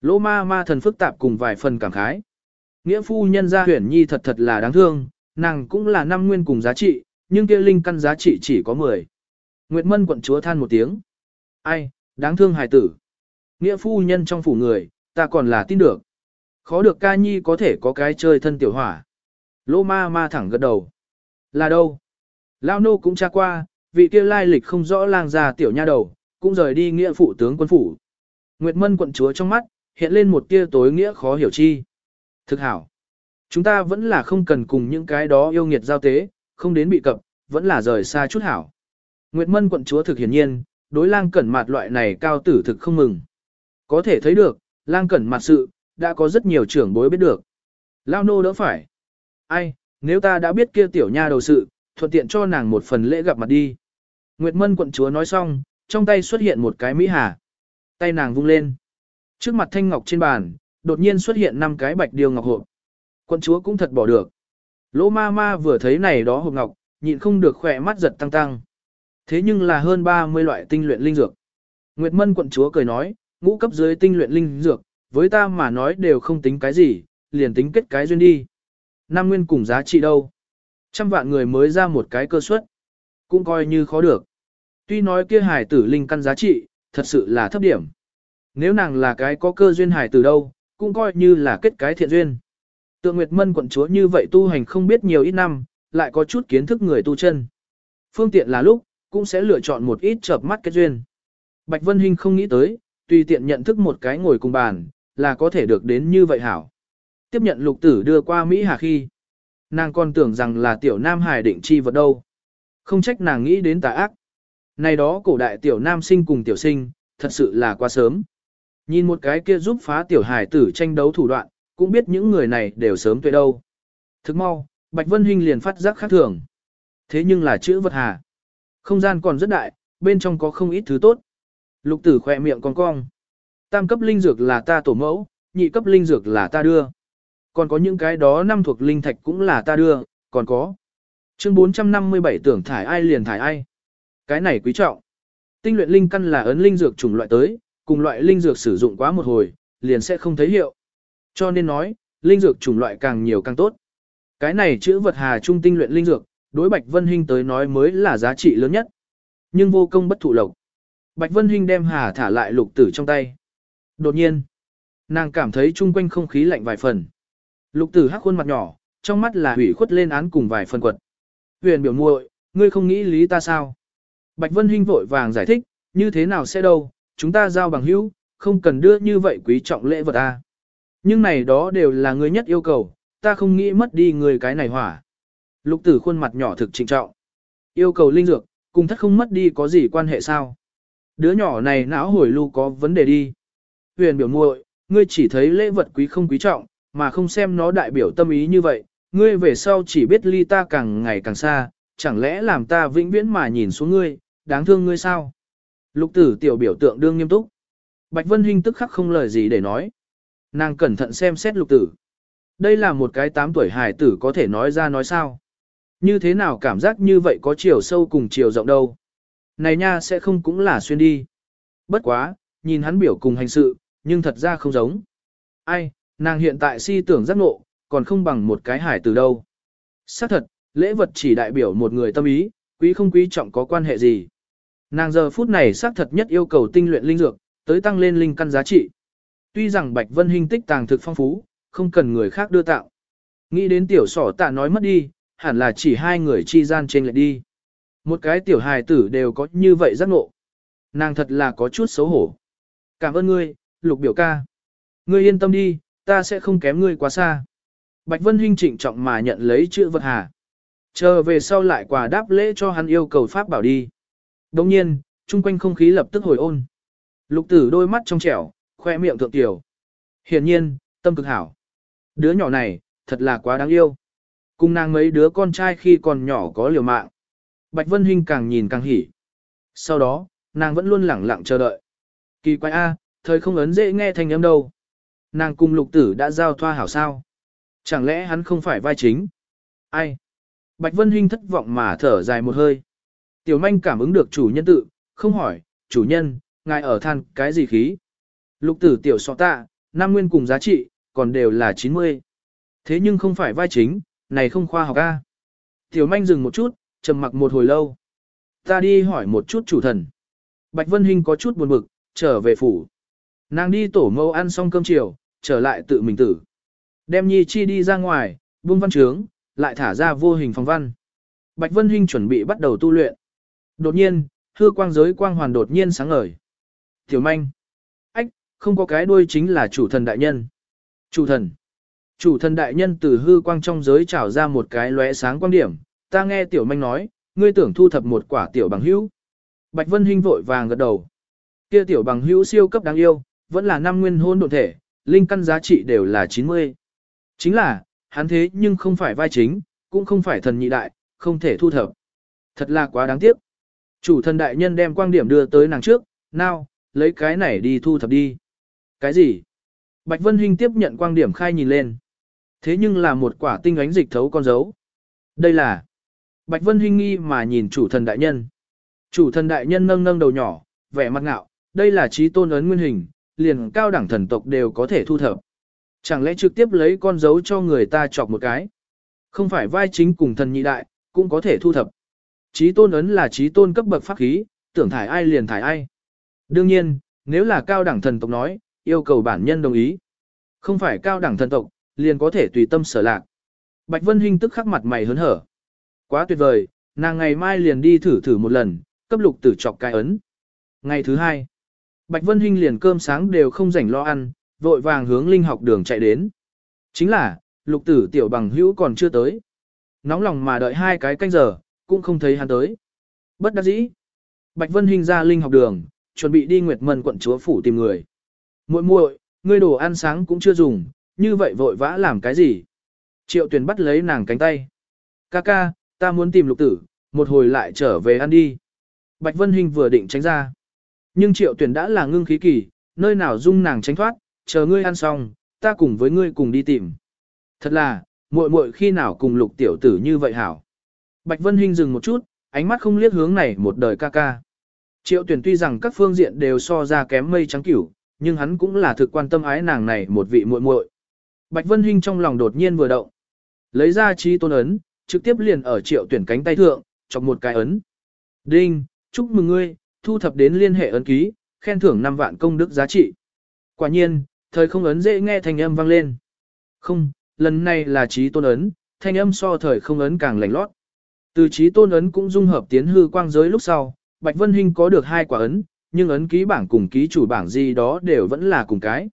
Lô ma ma thần phức tạp cùng vài phần cảm khái. Nghĩa phu nhân gia huyền nhi thật thật là đáng thương, nàng cũng là năm nguyên cùng giá trị, nhưng kia linh căn giá trị chỉ có 10. Nguyệt Mân quận chúa than một tiếng. Ai, đáng thương hài tử. Nghĩa phu nhân trong phủ người, ta còn là tin được. Khó được ca nhi có thể có cái chơi thân tiểu hỏa. Lô ma ma thẳng gật đầu. Là đâu? Lao nô cũng tra qua, vị kia lai lịch không rõ lang già tiểu nha đầu, cũng rời đi nghĩa phụ tướng quân phủ. Nguyệt Mân quận chúa trong mắt, hiện lên một tia tối nghĩa khó hiểu chi. Thực hảo. Chúng ta vẫn là không cần cùng những cái đó yêu nghiệt giao tế, không đến bị cập, vẫn là rời xa chút hảo. Nguyệt Mân quận chúa thực hiển nhiên, đối lang cẩn mặt loại này cao tử thực không mừng. Có thể thấy được, lang cẩn mặt sự, đã có rất nhiều trưởng bối biết được. Lao nô đỡ phải. Ai, nếu ta đã biết kia tiểu nha đầu sự, thuận tiện cho nàng một phần lễ gặp mặt đi. Nguyệt Mân quận chúa nói xong, trong tay xuất hiện một cái mỹ hà. Tay nàng vung lên. Trước mặt thanh ngọc trên bàn, đột nhiên xuất hiện năm cái bạch điêu ngọc hộp. Quận chúa cũng thật bỏ được. Lỗ ma ma vừa thấy này đó hộp ngọc, nhịn không được khỏe mắt giật tăng tăng. Thế nhưng là hơn 30 loại tinh luyện linh dược. Nguyệt Mân quận chúa cười nói, ngũ cấp dưới tinh luyện linh dược, với ta mà nói đều không tính cái gì, liền tính kết cái duyên đi. Nam nguyên cùng giá trị đâu? Trăm vạn người mới ra một cái cơ suất, cũng coi như khó được. Tuy nói kia hải tử linh căn giá trị, thật sự là thấp điểm. Nếu nàng là cái có cơ duyên hải tử đâu, cũng coi như là kết cái thiện duyên. Tượng Nguyệt Mân quận chúa như vậy tu hành không biết nhiều ít năm, lại có chút kiến thức người tu chân. Phương tiện là lúc, cũng sẽ lựa chọn một ít chợp mắt kết duyên. Bạch Vân Hinh không nghĩ tới, tùy tiện nhận thức một cái ngồi cùng bàn, là có thể được đến như vậy hảo. Tiếp nhận lục tử đưa qua Mỹ Hà khi. Nàng còn tưởng rằng là tiểu nam hải định chi vật đâu. Không trách nàng nghĩ đến tà ác. Này đó cổ đại tiểu nam sinh cùng tiểu sinh, thật sự là quá sớm. Nhìn một cái kia giúp phá tiểu hải tử tranh đấu thủ đoạn, cũng biết những người này đều sớm tuệ đâu. Thức mau, Bạch Vân Hinh liền phát giác khác thường. Thế nhưng là chữ vật hà. Không gian còn rất đại, bên trong có không ít thứ tốt. Lục tử khỏe miệng con cong. Tam cấp linh dược là ta tổ mẫu, nhị cấp linh dược là ta đưa. Còn có những cái đó năm thuộc linh thạch cũng là ta đưa, còn có. Chương 457 tưởng thải ai liền thải ai. Cái này quý trọng. Tinh luyện linh căn là ấn linh dược chủng loại tới, cùng loại linh dược sử dụng quá một hồi, liền sẽ không thấy hiệu. Cho nên nói, linh dược chủng loại càng nhiều càng tốt. Cái này chữ vật hà trung tinh luyện linh dược, đối Bạch Vân Hinh tới nói mới là giá trị lớn nhất. Nhưng vô công bất thụ lộc. Bạch Vân Hinh đem hà thả lại lục tử trong tay. Đột nhiên, nàng cảm thấy chung quanh không khí lạnh vài phần. Lục tử hắc khuôn mặt nhỏ, trong mắt là hủy khuất lên án cùng vài phần quật. Huyền biểu muội, ngươi không nghĩ lý ta sao? Bạch Vân Hinh vội vàng giải thích, như thế nào sẽ đâu, chúng ta giao bằng hữu, không cần đưa như vậy quý trọng lễ vật à Nhưng này đó đều là ngươi nhất yêu cầu, ta không nghĩ mất đi người cái này hỏa. Lục tử khuôn mặt nhỏ thực trịnh trọng. Yêu cầu linh dược, cùng thất không mất đi có gì quan hệ sao? Đứa nhỏ này não hồi lưu có vấn đề đi. Huyền biểu muội, ngươi chỉ thấy lễ vật quý không quý trọng, mà không xem nó đại biểu tâm ý như vậy, ngươi về sau chỉ biết ly ta càng ngày càng xa, chẳng lẽ làm ta vĩnh viễn mà nhìn xuống ngươi, đáng thương ngươi sao? Lục tử tiểu biểu tượng đương nghiêm túc. Bạch Vân Hinh tức khắc không lời gì để nói. Nàng cẩn thận xem xét lục tử. Đây là một cái tám tuổi hài tử có thể nói ra nói sao. Như thế nào cảm giác như vậy có chiều sâu cùng chiều rộng đâu. Này nha sẽ không cũng là xuyên đi. Bất quá, nhìn hắn biểu cùng hành sự, nhưng thật ra không giống. Ai, nàng hiện tại si tưởng giác ngộ, còn không bằng một cái hải từ đâu. Xác thật, lễ vật chỉ đại biểu một người tâm ý, quý không quý trọng có quan hệ gì. Nàng giờ phút này xác thật nhất yêu cầu tinh luyện linh dược, tới tăng lên linh căn giá trị. Tuy rằng Bạch Vân Hinh tích tàng thực phong phú, không cần người khác đưa tạo. Nghĩ đến tiểu sỏ tạ nói mất đi, hẳn là chỉ hai người chi gian trên lại đi. Một cái tiểu hài tử đều có như vậy giác ngộ. Nàng thật là có chút xấu hổ. Cảm ơn ngươi, lục biểu ca. Ngươi yên tâm đi, ta sẽ không kém ngươi quá xa. Bạch Vân Hinh trịnh trọng mà nhận lấy chữ vật hà. Chờ về sau lại quà đáp lễ cho hắn yêu cầu pháp bảo đi. Đồng nhiên, chung quanh không khí lập tức hồi ôn. Lục tử đôi mắt trong trẻo, khoe miệng thượng tiểu. Hiển nhiên, tâm cực hảo. Đứa nhỏ này, thật là quá đáng yêu. Cùng nàng mấy đứa con trai khi còn nhỏ có liều mạng. Bạch Vân Hinh càng nhìn càng hỉ. Sau đó, nàng vẫn luôn lẳng lặng chờ đợi. Kỳ quái A, thời không ấn dễ nghe thành âm đâu. Nàng cùng lục tử đã giao thoa hảo sao. Chẳng lẽ hắn không phải vai chính? Ai? Bạch Vân Hinh thất vọng mà thở dài một hơi. Tiểu manh cảm ứng được chủ nhân tự, không hỏi, chủ nhân, ngài ở than cái gì khí? Lục tử tiểu sọ tạ, nam nguyên cùng giá trị, còn đều là 90. Thế nhưng không phải vai chính, này không khoa học a. Tiểu manh dừng một chút, trầm mặc một hồi lâu. Ta đi hỏi một chút chủ thần. Bạch Vân Hinh có chút buồn bực, trở về phủ. Nàng đi tổ mâu ăn xong cơm chiều, trở lại tự mình tử. Đem Nhi Chi đi ra ngoài, buông văn trướng, lại thả ra vô hình phong văn. Bạch Vân Hinh chuẩn bị bắt đầu tu luyện. Đột nhiên, hư quang giới quang hoàn đột nhiên sáng ngời. Tiểu manh. Ách, không có cái đuôi chính là chủ thần đại nhân. Chủ thần. Chủ thần đại nhân từ hư quang trong giới trảo ra một cái lóe sáng quang điểm. Ta nghe tiểu manh nói, ngươi tưởng thu thập một quả tiểu bằng hữu. Bạch Vân Hinh vội vàng gật đầu. Kia tiểu bằng hữu siêu cấp đáng yêu, vẫn là năm nguyên hôn độn thể, linh căn giá trị đều là 90. Chính là, hắn thế nhưng không phải vai chính, cũng không phải thần nhị đại, không thể thu thập. Thật là quá đáng tiếc. Chủ thần đại nhân đem quang điểm đưa tới nàng trước, nào, lấy cái này đi thu thập đi. Cái gì? Bạch Vân Hinh tiếp nhận quang điểm khai nhìn lên. Thế nhưng là một quả tinh ánh dịch thấu con dấu. Đây là... Bạch Vân Hinh nghi mà nhìn chủ thần đại nhân. Chủ thần đại nhân nâng nâng đầu nhỏ, vẻ mặt ngạo, đây là trí tôn ấn nguyên hình, liền cao đẳng thần tộc đều có thể thu thập. Chẳng lẽ trực tiếp lấy con dấu cho người ta chọc một cái? Không phải vai chính cùng thần nhị đại, cũng có thể thu thập. Trí tôn ấn là trí tôn cấp bậc pháp khí, tưởng thải ai liền thải ai. Đương nhiên, nếu là cao đẳng thần tộc nói, yêu cầu bản nhân đồng ý. Không phải cao đẳng thần tộc, liền có thể tùy tâm sở lạc. Bạch Vân Hinh tức khắc mặt mày hớn hở. Quá tuyệt vời, nàng ngày mai liền đi thử thử một lần, cấp lục tử chọc cái ấn. Ngày thứ hai, Bạch Vân Hinh liền cơm sáng đều không rảnh lo ăn, vội vàng hướng linh học đường chạy đến. Chính là, lục tử tiểu bằng hữu còn chưa tới. Nóng lòng mà đợi hai cái canh giờ, cũng không thấy hắn tới. Bất đắc dĩ. Bạch Vân Hinh ra linh học đường, chuẩn bị đi Nguyệt Mân quận chúa phủ tìm người. Muội muội, ngươi đồ ăn sáng cũng chưa dùng, như vậy vội vã làm cái gì? Triệu Tuyền bắt lấy nàng cánh tay. Ca ca, ta muốn tìm lục tử, một hồi lại trở về ăn đi. Bạch Vân Hinh vừa định tránh ra. Nhưng Triệu Tuyền đã là ngưng khí kỳ, nơi nào dung nàng tránh thoát, chờ ngươi ăn xong, ta cùng với ngươi cùng đi tìm. Thật là, muội muội khi nào cùng lục tiểu tử như vậy hảo. Bạch Vân Hinh dừng một chút, ánh mắt không liếc hướng này một đời ca ca. Triệu tuyển tuy rằng các phương diện đều so ra kém mây trắng cửu, nhưng hắn cũng là thực quan tâm ái nàng này một vị muội muội. Bạch Vân Hinh trong lòng đột nhiên vừa động. Lấy ra chi tôn ấn, trực tiếp liền ở triệu tuyển cánh tay thượng, chọc một cái ấn. Đinh, chúc mừng ngươi, thu thập đến liên hệ ấn ký, khen thưởng 5 vạn công đức giá trị. Quả nhiên, thời không ấn dễ nghe thanh âm vang lên. Không, lần này là trí tôn ấn, thanh âm so thời không ấn càng lành lót. Từ trí tôn ấn cũng dung hợp tiến hư quang giới lúc sau, Bạch Vân Hinh có được hai quả ấn, nhưng ấn ký bảng cùng ký chủ bảng gì đó đều vẫn là cùng cái.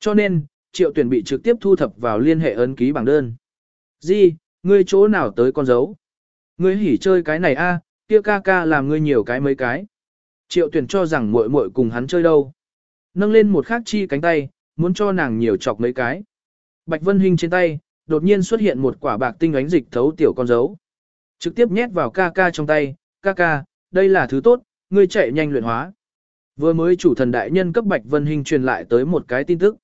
Cho nên, triệu tuyển bị trực tiếp thu thập vào liên hệ ấn ký bảng đơn. Di, ngươi chỗ nào tới con dấu? Ngươi hỉ chơi cái này a, kia ca ca làm ngươi nhiều cái mấy cái. Triệu tuyển cho rằng muội muội cùng hắn chơi đâu. Nâng lên một khắc chi cánh tay, muốn cho nàng nhiều chọc mấy cái. Bạch Vân Hinh trên tay, đột nhiên xuất hiện một quả bạc tinh ánh dịch thấu tiểu con dấu. Trực tiếp nhét vào ca ca trong tay, ca ca, đây là thứ tốt, ngươi chạy nhanh luyện hóa. Vừa mới chủ thần đại nhân cấp Bạch Vân Hinh truyền lại tới một cái tin tức.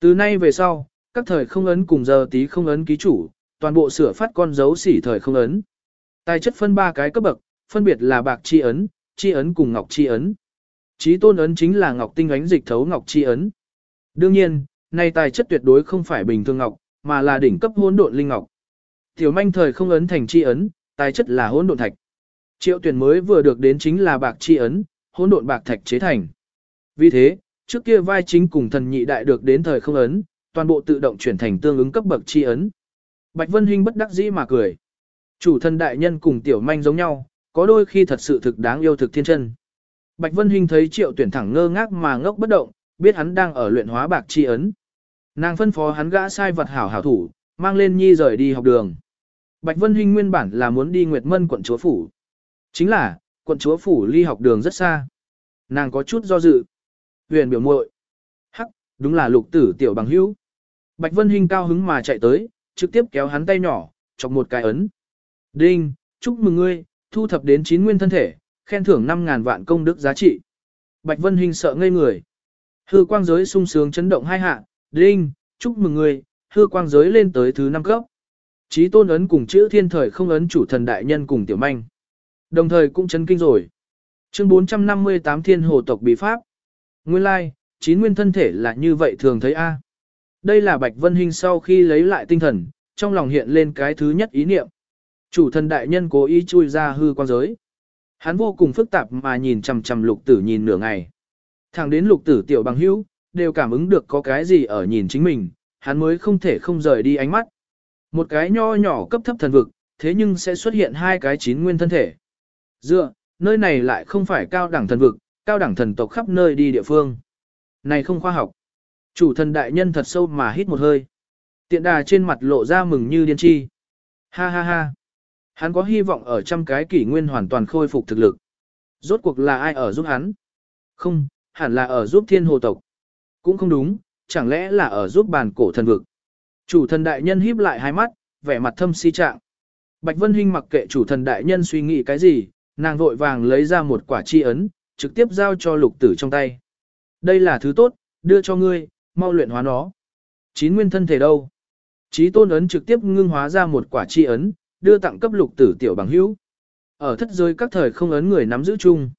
Từ nay về sau, các thời không ấn cùng giờ tí không ấn ký chủ, toàn bộ sửa phát con dấu xỉ thời không ấn. Tài chất phân ba cái cấp bậc, phân biệt là bạc chi ấn, chi ấn cùng ngọc chi ấn. Chí tôn ấn chính là ngọc tinh ánh dịch thấu ngọc chi ấn. Đương nhiên, này tài chất tuyệt đối không phải bình thường ngọc, mà là đỉnh cấp hỗn độn linh ngọc. Tiểu manh thời không ấn thành chi ấn, tài chất là hỗn độn thạch. Triệu tuyển mới vừa được đến chính là bạc chi ấn, hỗn độn bạc thạch chế thành. Vì thế, trước kia vai chính cùng thần nhị đại được đến thời không ấn, toàn bộ tự động chuyển thành tương ứng cấp bậc chi ấn. Bạch Vân Hinh bất đắc dĩ mà cười. Chủ thân đại nhân cùng tiểu manh giống nhau, có đôi khi thật sự thực đáng yêu thực thiên chân. Bạch Vân Hinh thấy triệu tuyển thẳng ngơ ngác mà ngốc bất động, biết hắn đang ở luyện hóa bạc chi ấn. Nàng phân phó hắn gã sai vật hảo hảo thủ, mang lên nhi rời đi học đường. Bạch Vân Hinh nguyên bản là muốn đi Nguyệt Mân quận chúa phủ. Chính là, quận chúa phủ ly học đường rất xa. Nàng có chút do dự. Huyền biểu muội, Hắc, đúng là lục tử tiểu bằng hữu. Bạch Vân Hinh cao hứng mà chạy tới, trực tiếp kéo hắn tay nhỏ, chọc một cái ấn. Đinh, chúc mừng ngươi, thu thập đến chín nguyên thân thể, khen thưởng 5.000 vạn công đức giá trị. Bạch Vân Hinh sợ ngây người. Hư quang giới sung sướng chấn động hai hạ, đinh, chúc mừng ngươi, hư quang giới lên tới thứ năm cấp. Chí tôn ấn cùng chữ thiên thời không ấn chủ thần đại nhân cùng tiểu manh. Đồng thời cũng chấn kinh rồi. Chương 458 thiên hồ tộc bí pháp. Nguyên lai, like, chín nguyên thân thể là như vậy thường thấy A. Đây là Bạch Vân Hinh sau khi lấy lại tinh thần, trong lòng hiện lên cái thứ nhất ý niệm. Chủ thần đại nhân cố ý chui ra hư quan giới. Hắn vô cùng phức tạp mà nhìn chằm chằm lục tử nhìn nửa ngày. Thẳng đến lục tử tiểu bằng hữu, đều cảm ứng được có cái gì ở nhìn chính mình, hắn mới không thể không rời đi ánh mắt. Một cái nho nhỏ cấp thấp thần vực, thế nhưng sẽ xuất hiện hai cái chín nguyên thân thể. Dựa, nơi này lại không phải cao đẳng thần vực, cao đẳng thần tộc khắp nơi đi địa phương. Này không khoa học. Chủ thần đại nhân thật sâu mà hít một hơi. Tiện đà trên mặt lộ ra mừng như điên chi. Ha ha ha. Hắn có hy vọng ở trăm cái kỷ nguyên hoàn toàn khôi phục thực lực. Rốt cuộc là ai ở giúp hắn? Không, hẳn là ở giúp thiên hồ tộc. Cũng không đúng, chẳng lẽ là ở giúp bàn cổ thần vực. Chủ thần đại nhân híp lại hai mắt, vẻ mặt thâm si trạng. Bạch Vân Hinh mặc kệ chủ thần đại nhân suy nghĩ cái gì, nàng vội vàng lấy ra một quả chi ấn, trực tiếp giao cho lục tử trong tay. Đây là thứ tốt, đưa cho ngươi, mau luyện hóa nó. Chín nguyên thân thể đâu? Chí tôn ấn trực tiếp ngưng hóa ra một quả chi ấn, đưa tặng cấp lục tử tiểu bằng hữu. Ở thất giới các thời không ấn người nắm giữ chung.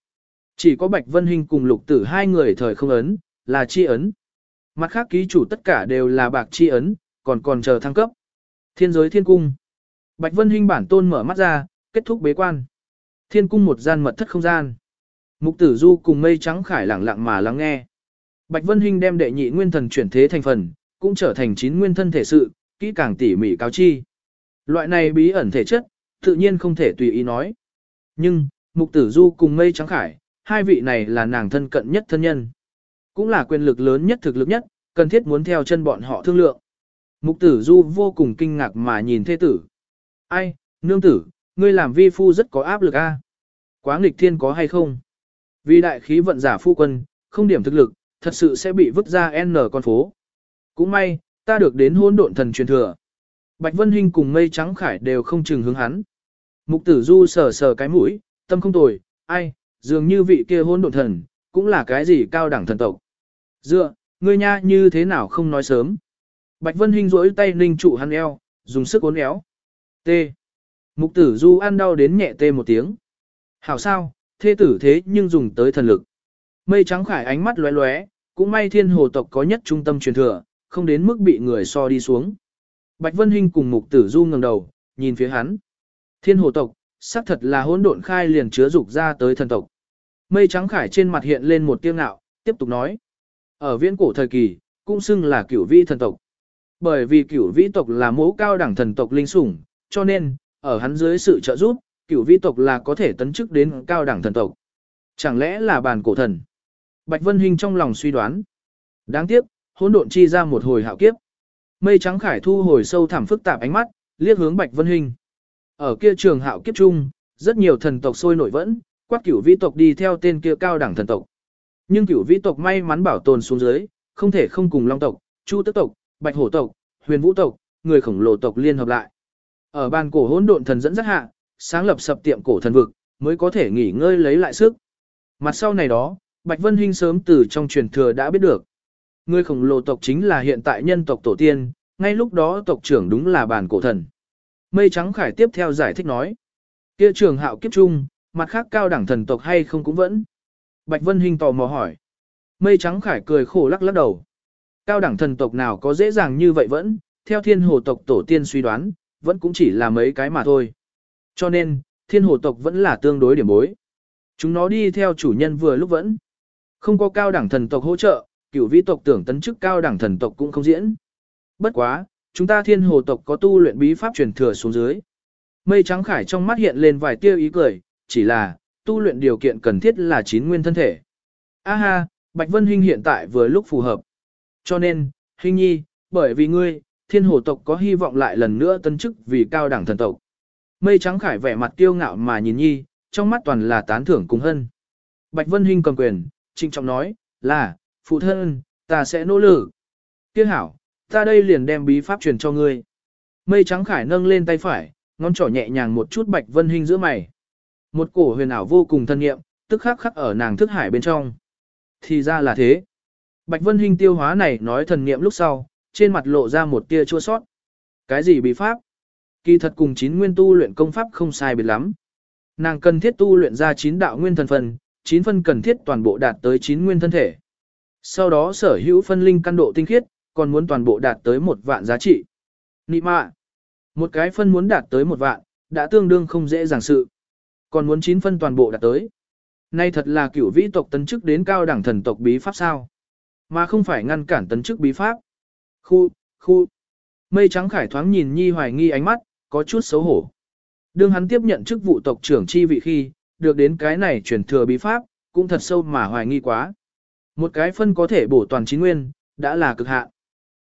Chỉ có Bạch Vân Hinh cùng lục tử hai người thời không ấn, là chi ấn. Mặt khác ký chủ tất cả đều là bạc chi ấn, còn còn chờ thăng cấp. Thiên giới thiên cung. Bạch Vân Hinh bản tôn mở mắt ra, kết thúc bế quan. Thiên cung một gian mật thất không gian. Mục tử du cùng mây trắng khải lặng lặng mà lắng nghe. Bạch Vân Hinh đem đệ nhị nguyên thần chuyển thế thành phần, cũng trở thành chín nguyên thân thể sự, kỹ càng tỉ mỉ cáo chi. Loại này bí ẩn thể chất, tự nhiên không thể tùy ý nói. Nhưng, mục tử du cùng mây trắng khải, hai vị này là nàng thân cận nhất thân nhân. Cũng là quyền lực lớn nhất thực lực nhất, cần thiết muốn theo chân bọn họ thương lượng. Mục tử du vô cùng kinh ngạc mà nhìn thê tử. Ai, nương tử, ngươi làm vi phu rất có áp lực a. Quá nghịch thiên có hay không? Vì đại khí vận giả phu quân, không điểm thực lực, thật sự sẽ bị vứt ra N con phố. Cũng may, ta được đến hôn độn thần truyền thừa. Bạch Vân Hinh cùng mây trắng khải đều không chừng hướng hắn. Mục tử du sờ sờ cái mũi, tâm không tồi, ai, dường như vị kia hôn độn thần, cũng là cái gì cao đẳng thần tộc. Dựa, ngươi nha như thế nào không nói sớm. Bạch Vân Hinh rỗi tay ninh trụ hắn eo, dùng sức uốn éo. T. Mục tử du ăn đau đến nhẹ tê một tiếng. Hảo sao, thê tử thế nhưng dùng tới thần lực. Mây trắng khải ánh mắt lóe lóe, cũng may thiên hồ tộc có nhất trung tâm truyền thừa, không đến mức bị người so đi xuống. Bạch Vân Hinh cùng mục tử du ngẩng đầu, nhìn phía hắn. Thiên hồ tộc, xác thật là hỗn độn khai liền chứa dục ra tới thần tộc. Mây trắng khải trên mặt hiện lên một tiêu ngạo, tiếp tục nói. Ở viễn cổ thời kỳ, cũng xưng là cửu vi thần tộc. Bởi vì cửu vi tộc là mẫu cao đẳng thần tộc linh sủng, cho nên, ở hắn dưới sự trợ giúp, cửu vi tộc là có thể tấn chức đến cao đẳng thần tộc. Chẳng lẽ là bàn cổ thần? Bạch Vân Hinh trong lòng suy đoán. Đáng tiếc, hỗn độn chi ra một hồi hạo kiếp. Mây trắng khải thu hồi sâu thẳm phức tạp ánh mắt, liếc hướng Bạch Vân Hinh. Ở kia trường hạo kiếp chung, rất nhiều thần tộc sôi nổi vẫn, quát cửu vi tộc đi theo tên kia cao đẳng thần tộc. Nhưng cửu vi tộc may mắn bảo tồn xuống dưới, không thể không cùng long tộc, chu tức tộc, bạch hổ tộc, huyền vũ tộc, người khổng lồ tộc liên hợp lại. Ở bàn cổ hỗn độn thần dẫn dắt hạ, sáng lập sập tiệm cổ thần vực, mới có thể nghỉ ngơi lấy lại sức. Mặt sau này đó, Bạch Vân Hinh sớm từ trong truyền thừa đã biết được. Người khổng lồ tộc chính là hiện tại nhân tộc tổ tiên, ngay lúc đó tộc trưởng đúng là bản cổ thần. Mây trắng khải tiếp theo giải thích nói. Kia trường hạo kiếp trung, mặt khác cao đẳng thần tộc hay không cũng vẫn. Bạch Vân Hinh tò mò hỏi. Mây trắng khải cười khổ lắc lắc đầu. Cao đẳng thần tộc nào có dễ dàng như vậy vẫn, theo thiên hồ tộc tổ tiên suy đoán, vẫn cũng chỉ là mấy cái mà thôi. Cho nên, thiên hồ tộc vẫn là tương đối điểm bối. Chúng nó đi theo chủ nhân vừa lúc vẫn. Không có cao đẳng thần tộc hỗ trợ, cửu vi tộc tưởng tấn chức cao đẳng thần tộc cũng không diễn. Bất quá, chúng ta thiên hồ tộc có tu luyện bí pháp truyền thừa xuống dưới. Mây trắng khải trong mắt hiện lên vài tia ý cười, chỉ là, tu luyện điều kiện cần thiết là chín nguyên thân thể. A ha, Bạch Vân Hinh hiện tại vừa lúc phù hợp. Cho nên, Hinh nhi, bởi vì ngươi, thiên hồ tộc có hy vọng lại lần nữa tân chức vì cao đẳng thần tộc. Mây trắng khải vẻ mặt kiêu ngạo mà nhìn nhi, trong mắt toàn là tán thưởng cùng hân. Bạch Vân Hinh cầm quyền, trinh trọng nói, là, phụ thân, ta sẽ nỗ lực. Tiếc hảo, ta đây liền đem bí pháp truyền cho ngươi. Mây trắng khải nâng lên tay phải, ngón trỏ nhẹ nhàng một chút Bạch Vân Hinh giữa mày. Một cổ huyền ảo vô cùng thân nghiệm, tức khắc khắc ở nàng thức hải bên trong. Thì ra là thế. Bạch Vân Hinh tiêu hóa này nói thần nghiệm lúc sau, trên mặt lộ ra một tia chua sót. Cái gì bí pháp? Kỳ thật cùng chín nguyên tu luyện công pháp không sai biệt lắm. Nàng cần thiết tu luyện ra chín đạo nguyên thần phần, chín phân cần thiết toàn bộ đạt tới chín nguyên thân thể. Sau đó sở hữu phân linh căn độ tinh khiết, còn muốn toàn bộ đạt tới một vạn giá trị. Nị mạ. Một cái phân muốn đạt tới một vạn, đã tương đương không dễ dàng sự. Còn muốn chín phân toàn bộ đạt tới. Nay thật là cửu vĩ tộc tấn chức đến cao đẳng thần tộc bí pháp sao. Mà không phải ngăn cản tấn chức bí pháp. Khu, khu. Mây trắng khải thoáng nhìn nhi hoài nghi ánh mắt, có chút xấu hổ. Đương hắn tiếp nhận chức vụ tộc trưởng chi vị khi, được đến cái này truyền thừa bí pháp, cũng thật sâu mà hoài nghi quá. Một cái phân có thể bổ toàn chín nguyên, đã là cực hạn.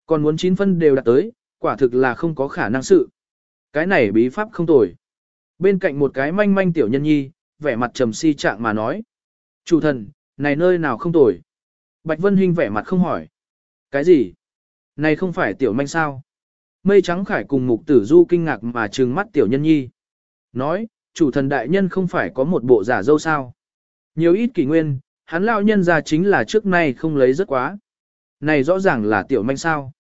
Còn muốn chín phân đều đạt tới, quả thực là không có khả năng sự. Cái này bí pháp không tồi. Bên cạnh một cái manh manh tiểu nhân nhi, vẻ mặt trầm si trạng mà nói. Chủ thần, này nơi nào không tồi. Bạch Vân Hinh vẻ mặt không hỏi. Cái gì? Này không phải tiểu manh sao? Mây trắng khải cùng mục tử du kinh ngạc mà trừng mắt tiểu nhân nhi. Nói, chủ thần đại nhân không phải có một bộ giả dâu sao? Nhiều ít kỷ nguyên, hắn lao nhân ra chính là trước nay không lấy rất quá. Này rõ ràng là tiểu manh sao?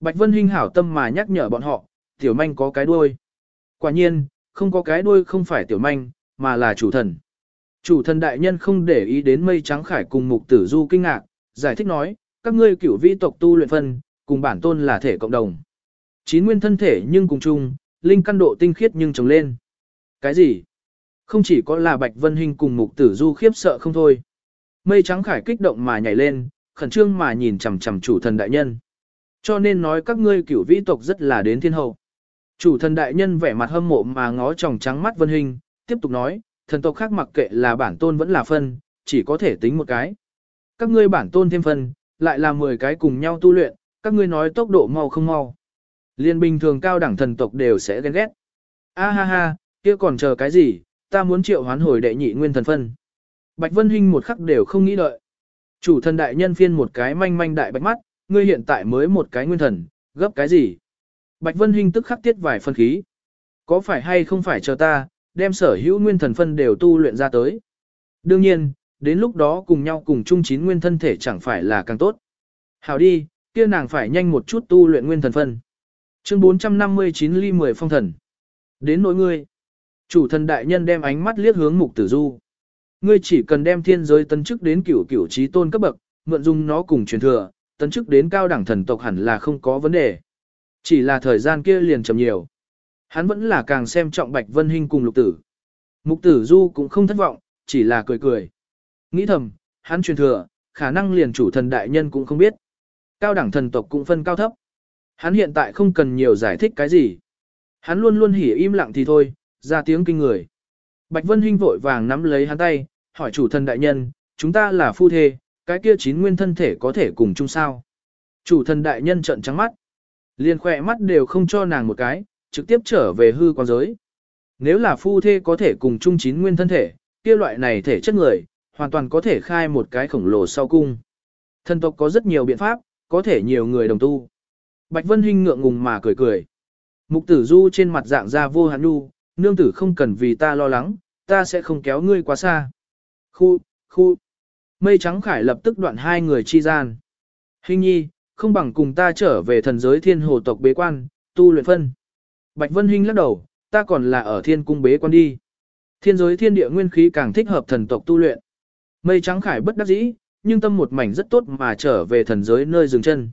Bạch Vân Hinh hảo tâm mà nhắc nhở bọn họ, tiểu manh có cái đuôi. Quả nhiên, không có cái đuôi không phải tiểu manh, mà là chủ thần. Chủ thần đại nhân không để ý đến mây trắng khải cùng mục tử du kinh ngạc, giải thích nói, các ngươi cửu vi tộc tu luyện phân, cùng bản tôn là thể cộng đồng. Chín nguyên thân thể nhưng cùng chung, linh căn độ tinh khiết nhưng trồng lên. Cái gì? Không chỉ có là Bạch Vân Hinh cùng mục tử du khiếp sợ không thôi. Mây trắng khải kích động mà nhảy lên, khẩn trương mà nhìn chằm chằm chủ thần đại nhân. Cho nên nói các ngươi cửu vĩ tộc rất là đến thiên hậu. Chủ thần đại nhân vẻ mặt hâm mộ mà ngó tròng trắng mắt Vân Hinh, tiếp tục nói, thần tộc khác mặc kệ là bản tôn vẫn là phân, chỉ có thể tính một cái. Các ngươi bản tôn thêm phân, lại là 10 cái cùng nhau tu luyện, các ngươi nói tốc độ mau không mau. Liên bình thường cao đẳng thần tộc đều sẽ ghen ghét. A ha ha, kia còn chờ cái gì, ta muốn triệu hoán hồi đệ nhị nguyên thần phân. Bạch Vân Hinh một khắc đều không nghĩ đợi. Chủ thần đại nhân phiên một cái manh manh đại bạch mắt, ngươi hiện tại mới một cái nguyên thần, gấp cái gì? Bạch Vân Hinh tức khắc tiết vài phân khí. Có phải hay không phải chờ ta, đem sở hữu nguyên thần phân đều tu luyện ra tới. Đương nhiên, đến lúc đó cùng nhau cùng chung chín nguyên thân thể chẳng phải là càng tốt. Hảo đi, kia nàng phải nhanh một chút tu luyện nguyên thần phân. Chương 459 ly 10 phong thần. Đến nỗi ngươi. Chủ thần đại nhân đem ánh mắt liếc hướng mục tử du. Ngươi chỉ cần đem thiên giới tấn chức đến cửu cửu trí tôn cấp bậc, mượn dùng nó cùng truyền thừa, tấn chức đến cao đẳng thần tộc hẳn là không có vấn đề. Chỉ là thời gian kia liền chậm nhiều. Hắn vẫn là càng xem trọng Bạch Vân Hinh cùng lục tử. Mục tử du cũng không thất vọng, chỉ là cười cười. Nghĩ thầm, hắn truyền thừa, khả năng liền chủ thần đại nhân cũng không biết. Cao đẳng thần tộc cũng phân cao thấp. Hắn hiện tại không cần nhiều giải thích cái gì. Hắn luôn luôn hỉ im lặng thì thôi, ra tiếng kinh người. Bạch Vân Hinh vội vàng nắm lấy hắn tay, hỏi chủ thần đại nhân, chúng ta là phu thê, cái kia chín nguyên thân thể có thể cùng chung sao. Chủ thần đại nhân trợn trắng mắt. Liền khỏe mắt đều không cho nàng một cái, trực tiếp trở về hư quan giới. Nếu là phu thê có thể cùng chung chín nguyên thân thể, kia loại này thể chất người, hoàn toàn có thể khai một cái khổng lồ sau cung. Thần tộc có rất nhiều biện pháp, có thể nhiều người đồng tu. Bạch Vân Hinh ngượng ngùng mà cười cười. Mục tử du trên mặt dạng ra vô hạn nu, nương tử không cần vì ta lo lắng, ta sẽ không kéo ngươi quá xa. Khu, khu. Mây trắng khải lập tức đoạn hai người chi gian. Hình nhi, không bằng cùng ta trở về thần giới thiên hồ tộc bế quan, tu luyện phân. Bạch Vân Hinh lắc đầu, ta còn là ở thiên cung bế quan đi. Thiên giới thiên địa nguyên khí càng thích hợp thần tộc tu luyện. Mây trắng khải bất đắc dĩ, nhưng tâm một mảnh rất tốt mà trở về thần giới nơi dừng chân.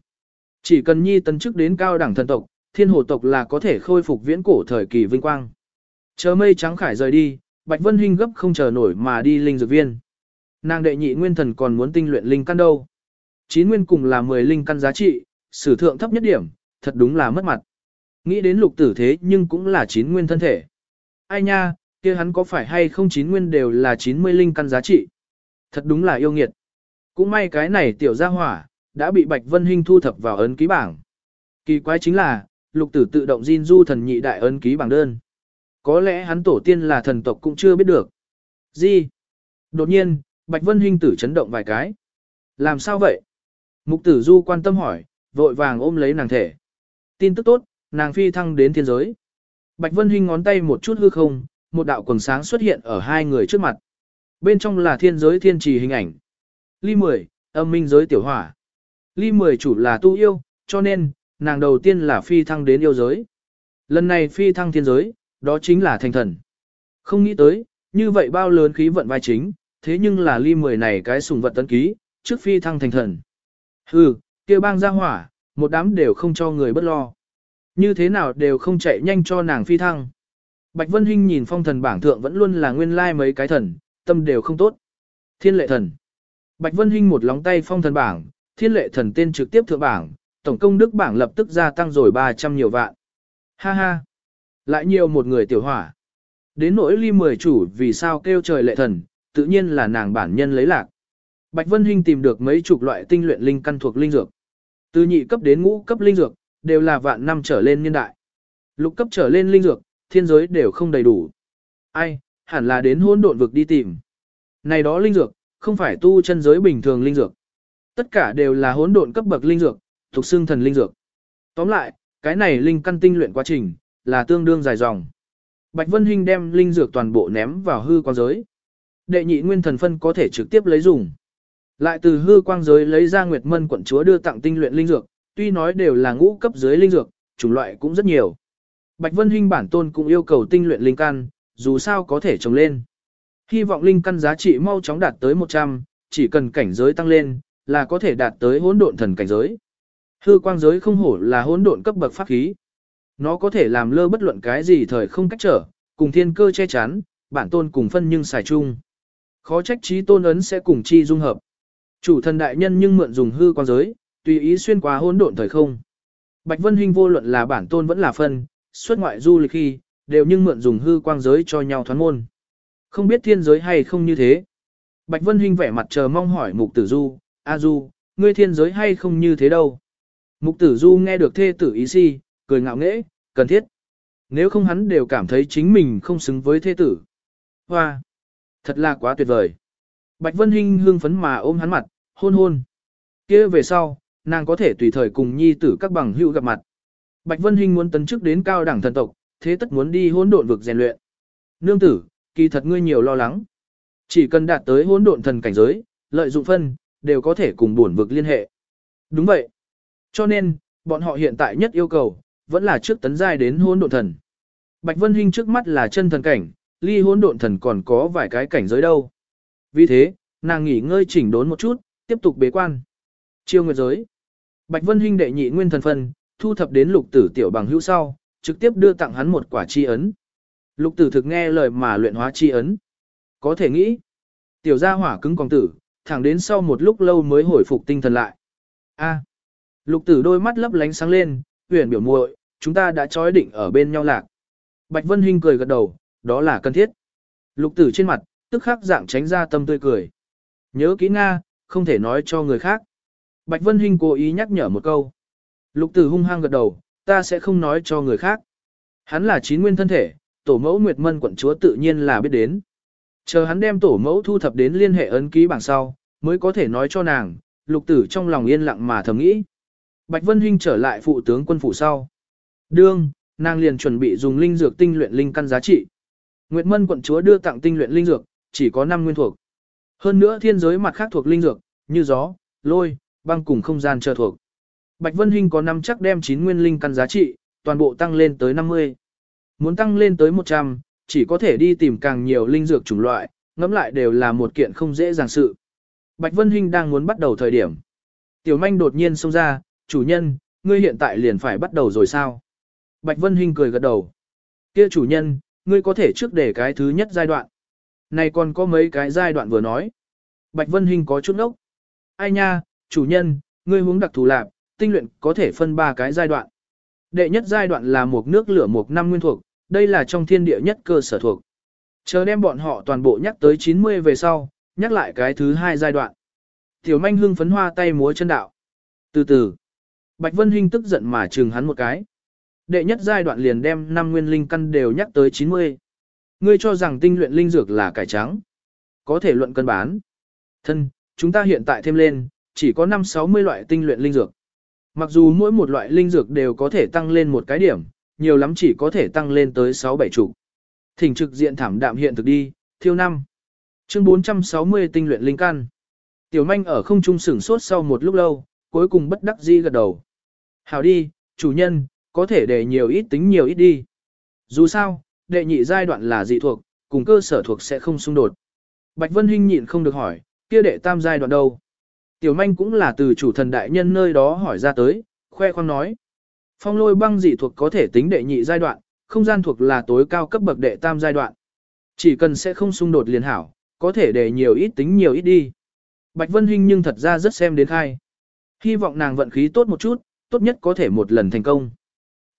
Chỉ cần nhi tấn chức đến cao đẳng thần tộc, thiên hồ tộc là có thể khôi phục viễn cổ thời kỳ vinh quang. Chờ mây trắng khải rời đi, Bạch Vân Hinh gấp không chờ nổi mà đi linh dược viên. Nàng đệ nhị nguyên thần còn muốn tinh luyện linh căn đâu. Chín nguyên cùng là 10 linh căn giá trị, sử thượng thấp nhất điểm, thật đúng là mất mặt. Nghĩ đến lục tử thế nhưng cũng là chín nguyên thân thể. Ai nha, kia hắn có phải hay không chín nguyên đều là 90 linh căn giá trị. Thật đúng là yêu nghiệt. Cũng may cái này tiểu gia hỏa, đã bị Bạch Vân Hinh thu thập vào ấn ký bảng. Kỳ quái chính là, lục tử tự động Jin du thần nhị đại ấn ký bảng đơn. Có lẽ hắn tổ tiên là thần tộc cũng chưa biết được. Gì? Đột nhiên, Bạch Vân Hinh tử chấn động vài cái. Làm sao vậy? Mục tử du quan tâm hỏi, vội vàng ôm lấy nàng thể. Tin tức tốt, nàng phi thăng đến thiên giới. Bạch Vân Hinh ngón tay một chút hư không, một đạo quần sáng xuất hiện ở hai người trước mặt. Bên trong là thiên giới thiên trì hình ảnh. Ly 10, âm minh giới tiểu hỏa. Ly 10 chủ là tu yêu, cho nên, nàng đầu tiên là phi thăng đến yêu giới. Lần này phi thăng thiên giới, đó chính là thành thần. Không nghĩ tới, như vậy bao lớn khí vận vai chính, thế nhưng là ly 10 này cái sùng vật tấn ký, trước phi thăng thành thần. Hừ, kia bang ra hỏa, một đám đều không cho người bất lo. Như thế nào đều không chạy nhanh cho nàng phi thăng. Bạch Vân Hinh nhìn phong thần bảng thượng vẫn luôn là nguyên lai mấy cái thần, tâm đều không tốt. Thiên lệ thần. Bạch Vân Hinh một lóng tay phong thần bảng, thiên lệ thần tên trực tiếp thượng bảng, tổng công đức bảng lập tức gia tăng rồi 300 nhiều vạn. Ha ha. Lại nhiều một người tiểu hỏa. Đến nỗi ly mười chủ vì sao kêu trời lệ thần, tự nhiên là nàng bản nhân lấy lạc. Bạch Vân Hinh tìm được mấy chục loại tinh luyện linh căn thuộc linh dược. Từ nhị cấp đến ngũ cấp linh dược, đều là vạn năm trở lên niên đại. Lục cấp trở lên linh dược, thiên giới đều không đầy đủ. Ai, hẳn là đến hỗn độn vực đi tìm. Này đó linh dược, không phải tu chân giới bình thường linh dược. Tất cả đều là hỗn độn cấp bậc linh dược, thuộc xương thần linh dược. Tóm lại, cái này linh căn tinh luyện quá trình, là tương đương dài dòng. Bạch Vân Hinh đem linh dược toàn bộ ném vào hư quang giới. Đệ nhị nguyên thần phân có thể trực tiếp lấy dùng. Lại từ hư quang giới lấy ra Nguyệt Mân quận chúa đưa tặng tinh luyện linh dược, tuy nói đều là ngũ cấp dưới linh dược, chủng loại cũng rất nhiều. Bạch Vân Hinh bản tôn cũng yêu cầu tinh luyện linh căn, dù sao có thể trồng lên. Hy vọng linh căn giá trị mau chóng đạt tới 100, chỉ cần cảnh giới tăng lên, là có thể đạt tới hỗn độn thần cảnh giới. Hư quang giới không hổ là hỗn độn cấp bậc pháp khí. Nó có thể làm lơ bất luận cái gì thời không cách trở, cùng thiên cơ che chắn, bản tôn cùng phân nhưng xài chung. Khó trách trí tôn ấn sẽ cùng chi dung hợp. Chủ thần đại nhân nhưng mượn dùng hư quang giới, tùy ý xuyên qua hỗn độn thời không. Bạch Vân Hinh vô luận là bản tôn vẫn là phân, xuất ngoại du lịch khi, đều nhưng mượn dùng hư quang giới cho nhau thoán môn. Không biết thiên giới hay không như thế. Bạch Vân Hinh vẻ mặt chờ mong hỏi Mục Tử Du, A Du, ngươi thiên giới hay không như thế đâu. Mục Tử Du nghe được thê tử ý si, cười ngạo nghễ, cần thiết. Nếu không hắn đều cảm thấy chính mình không xứng với thê tử. Hoa! Thật là quá tuyệt vời. Bạch Vân Hinh hương phấn mà ôm hắn mặt, hôn hôn. kia về sau, nàng có thể tùy thời cùng nhi tử các bằng hữu gặp mặt. Bạch Vân Hinh muốn tấn chức đến cao đẳng thần tộc, thế tất muốn đi hỗn độn vực rèn luyện. Nương tử, kỳ thật ngươi nhiều lo lắng. Chỉ cần đạt tới hỗn độn thần cảnh giới, lợi dụng phân, đều có thể cùng buồn vực liên hệ. Đúng vậy. Cho nên, bọn họ hiện tại nhất yêu cầu, vẫn là trước tấn giai đến hôn độn thần. Bạch Vân Hinh trước mắt là chân thần cảnh, ly hôn độn thần còn có vài cái cảnh giới đâu. Vì thế, nàng nghỉ ngơi chỉnh đốn một chút, tiếp tục bế quan. Chiêu nguyệt giới. Bạch Vân Hinh đệ nhị nguyên thần phân, thu thập đến lục tử tiểu bằng hữu sau, trực tiếp đưa tặng hắn một quả chi ấn. Lục tử thực nghe lời mà luyện hóa chi ấn. Có thể nghĩ, tiểu gia hỏa cứng còn tử, thẳng đến sau một lúc lâu mới hồi phục tinh thần lại. A. lục tử đôi mắt lấp lánh sáng lên, huyền biểu muội, chúng ta đã trói định ở bên nhau lạc. Bạch Vân Hinh cười gật đầu, đó là cần thiết. Lục tử trên mặt, tức khắc dạng tránh ra tâm tươi cười. Nhớ kỹ Nga, không thể nói cho người khác. Bạch Vân Hinh cố ý nhắc nhở một câu. Lục tử hung hăng gật đầu, ta sẽ không nói cho người khác. Hắn là chín nguyên thân thể, tổ mẫu Nguyệt Mân quận chúa tự nhiên là biết đến. Chờ hắn đem tổ mẫu thu thập đến liên hệ ấn ký bảng sau, mới có thể nói cho nàng, lục tử trong lòng yên lặng mà thầm nghĩ. Bạch Vân Hinh trở lại phụ tướng quân phủ sau. Đương, nàng liền chuẩn bị dùng linh dược tinh luyện linh căn giá trị. Nguyệt Mân quận chúa đưa tặng tinh luyện linh dược, chỉ có 5 nguyên thuộc. Hơn nữa thiên giới mặt khác thuộc linh dược, như gió, lôi, băng cùng không gian chờ thuộc. Bạch Vân Hinh có năm chắc đem 9 nguyên linh căn giá trị, toàn bộ tăng lên tới 50. Muốn tăng lên tới 100, chỉ có thể đi tìm càng nhiều linh dược chủng loại, ngẫm lại đều là một kiện không dễ dàng sự. Bạch Vân Hinh đang muốn bắt đầu thời điểm. Tiểu manh đột nhiên xông ra, chủ nhân, ngươi hiện tại liền phải bắt đầu rồi sao? Bạch Vân Hinh cười gật đầu. Kia chủ nhân, ngươi có thể trước để cái thứ nhất giai đoạn. Này còn có mấy cái giai đoạn vừa nói. Bạch Vân Hinh có chút nốc. Ai nha, chủ nhân, ngươi hướng đặc thù lạc, tinh luyện có thể phân ba cái giai đoạn. Đệ nhất giai đoạn là một nước lửa một năm nguyên thuộc, đây là trong thiên địa nhất cơ sở thuộc. Chờ đem bọn họ toàn bộ nhắc tới 90 về sau, nhắc lại cái thứ hai giai đoạn. Tiểu manh hưng phấn hoa tay múa chân đạo. Từ từ, Bạch Vân Hinh tức giận mà trừng hắn một cái. Đệ nhất giai đoạn liền đem năm nguyên linh căn đều nhắc tới 90. Ngươi cho rằng tinh luyện linh dược là cải trắng. Có thể luận cân bán. Thân, chúng ta hiện tại thêm lên, chỉ có 5-60 loại tinh luyện linh dược. Mặc dù mỗi một loại linh dược đều có thể tăng lên một cái điểm, nhiều lắm chỉ có thể tăng lên tới 6-7 chục. Thỉnh trực diện thảm đạm hiện thực đi, thiêu năm. Chương 460 tinh luyện linh căn. Tiểu manh ở không trung sửng sốt sau một lúc lâu, cuối cùng bất đắc dĩ gật đầu. Hảo đi, chủ nhân, có thể để nhiều ít tính nhiều ít đi. Dù sao, đệ nhị giai đoạn là dị thuộc, cùng cơ sở thuộc sẽ không xung đột. Bạch Vân Hinh nhịn không được hỏi, kia đệ tam giai đoạn đâu? Tiểu manh cũng là từ chủ thần đại nhân nơi đó hỏi ra tới, khoe khoang nói. Phong lôi băng dị thuộc có thể tính đệ nhị giai đoạn, không gian thuộc là tối cao cấp bậc đệ tam giai đoạn. Chỉ cần sẽ không xung đột liền hảo, có thể để nhiều ít tính nhiều ít đi. Bạch Vân Hinh nhưng thật ra rất xem đến khai. Hy vọng nàng vận khí tốt một chút, tốt nhất có thể một lần thành công.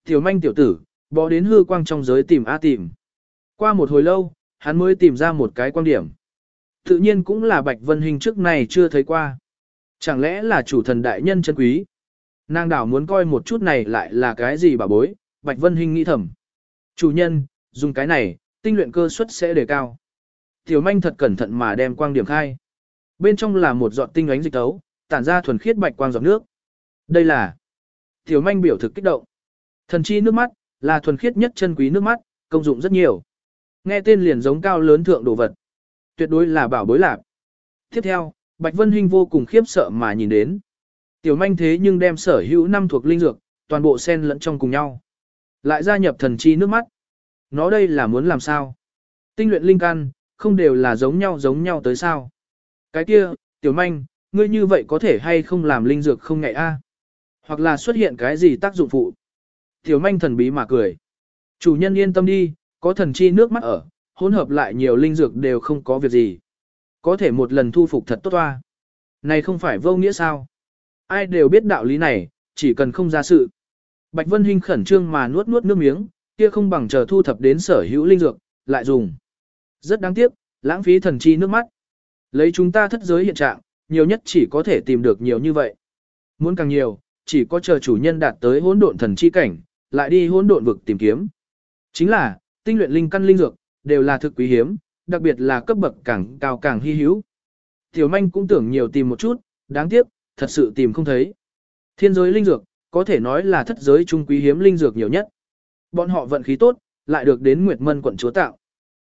Tiểu manh tiểu tử, bỏ đến hư quang trong giới tìm A tìm. Qua một hồi lâu, hắn mới tìm ra một cái quan điểm. Tự nhiên cũng là Bạch Vân Hinh trước này chưa thấy qua. Chẳng lẽ là chủ thần đại nhân chân quý? Nàng đảo muốn coi một chút này lại là cái gì bà bối, Bạch Vân Hinh nghĩ thầm. Chủ nhân, dùng cái này, tinh luyện cơ suất sẽ đề cao. Tiểu manh thật cẩn thận mà đem quang điểm khai. Bên trong là một giọt tinh ánh dịch tấu, tản ra thuần khiết bạch quang giọt nước. Đây là Tiểu manh biểu thực kích động. Thần chi nước mắt, là thuần khiết nhất chân quý nước mắt, công dụng rất nhiều. Nghe tên liền giống cao lớn thượng đồ vật. Tuyệt đối là bảo bối lạc. Tiếp theo, Bạch Vân Hinh vô cùng khiếp sợ mà nhìn đến. Tiểu manh thế nhưng đem sở hữu năm thuộc linh dược, toàn bộ xen lẫn trong cùng nhau. Lại gia nhập thần chi nước mắt. Nó đây là muốn làm sao? Tinh luyện linh căn, không đều là giống nhau giống nhau tới sao? Cái kia, tiểu manh, ngươi như vậy có thể hay không làm linh dược không ngại a? Hoặc là xuất hiện cái gì tác dụng phụ? Tiểu manh thần bí mà cười. Chủ nhân yên tâm đi, có thần chi nước mắt ở, hỗn hợp lại nhiều linh dược đều không có việc gì. Có thể một lần thu phục thật tốt toa. Này không phải vô nghĩa sao? Ai đều biết đạo lý này, chỉ cần không ra sự. Bạch Vân Hinh khẩn trương mà nuốt nuốt nước miếng, kia không bằng chờ thu thập đến sở hữu linh dược, lại dùng. Rất đáng tiếc, lãng phí thần chi nước mắt. Lấy chúng ta thất giới hiện trạng, nhiều nhất chỉ có thể tìm được nhiều như vậy. Muốn càng nhiều, chỉ có chờ chủ nhân đạt tới hỗn độn thần chi cảnh, lại đi hỗn độn vực tìm kiếm. Chính là, tinh luyện linh căn linh dược, đều là thực quý hiếm, đặc biệt là cấp bậc càng cao càng hy hữu. Tiểu manh cũng tưởng nhiều tìm một chút, đáng tiếc, thật sự tìm không thấy. Thiên giới linh dược, có thể nói là thất giới trung quý hiếm linh dược nhiều nhất. Bọn họ vận khí tốt, lại được đến Nguyệt Mân quận chúa tạo.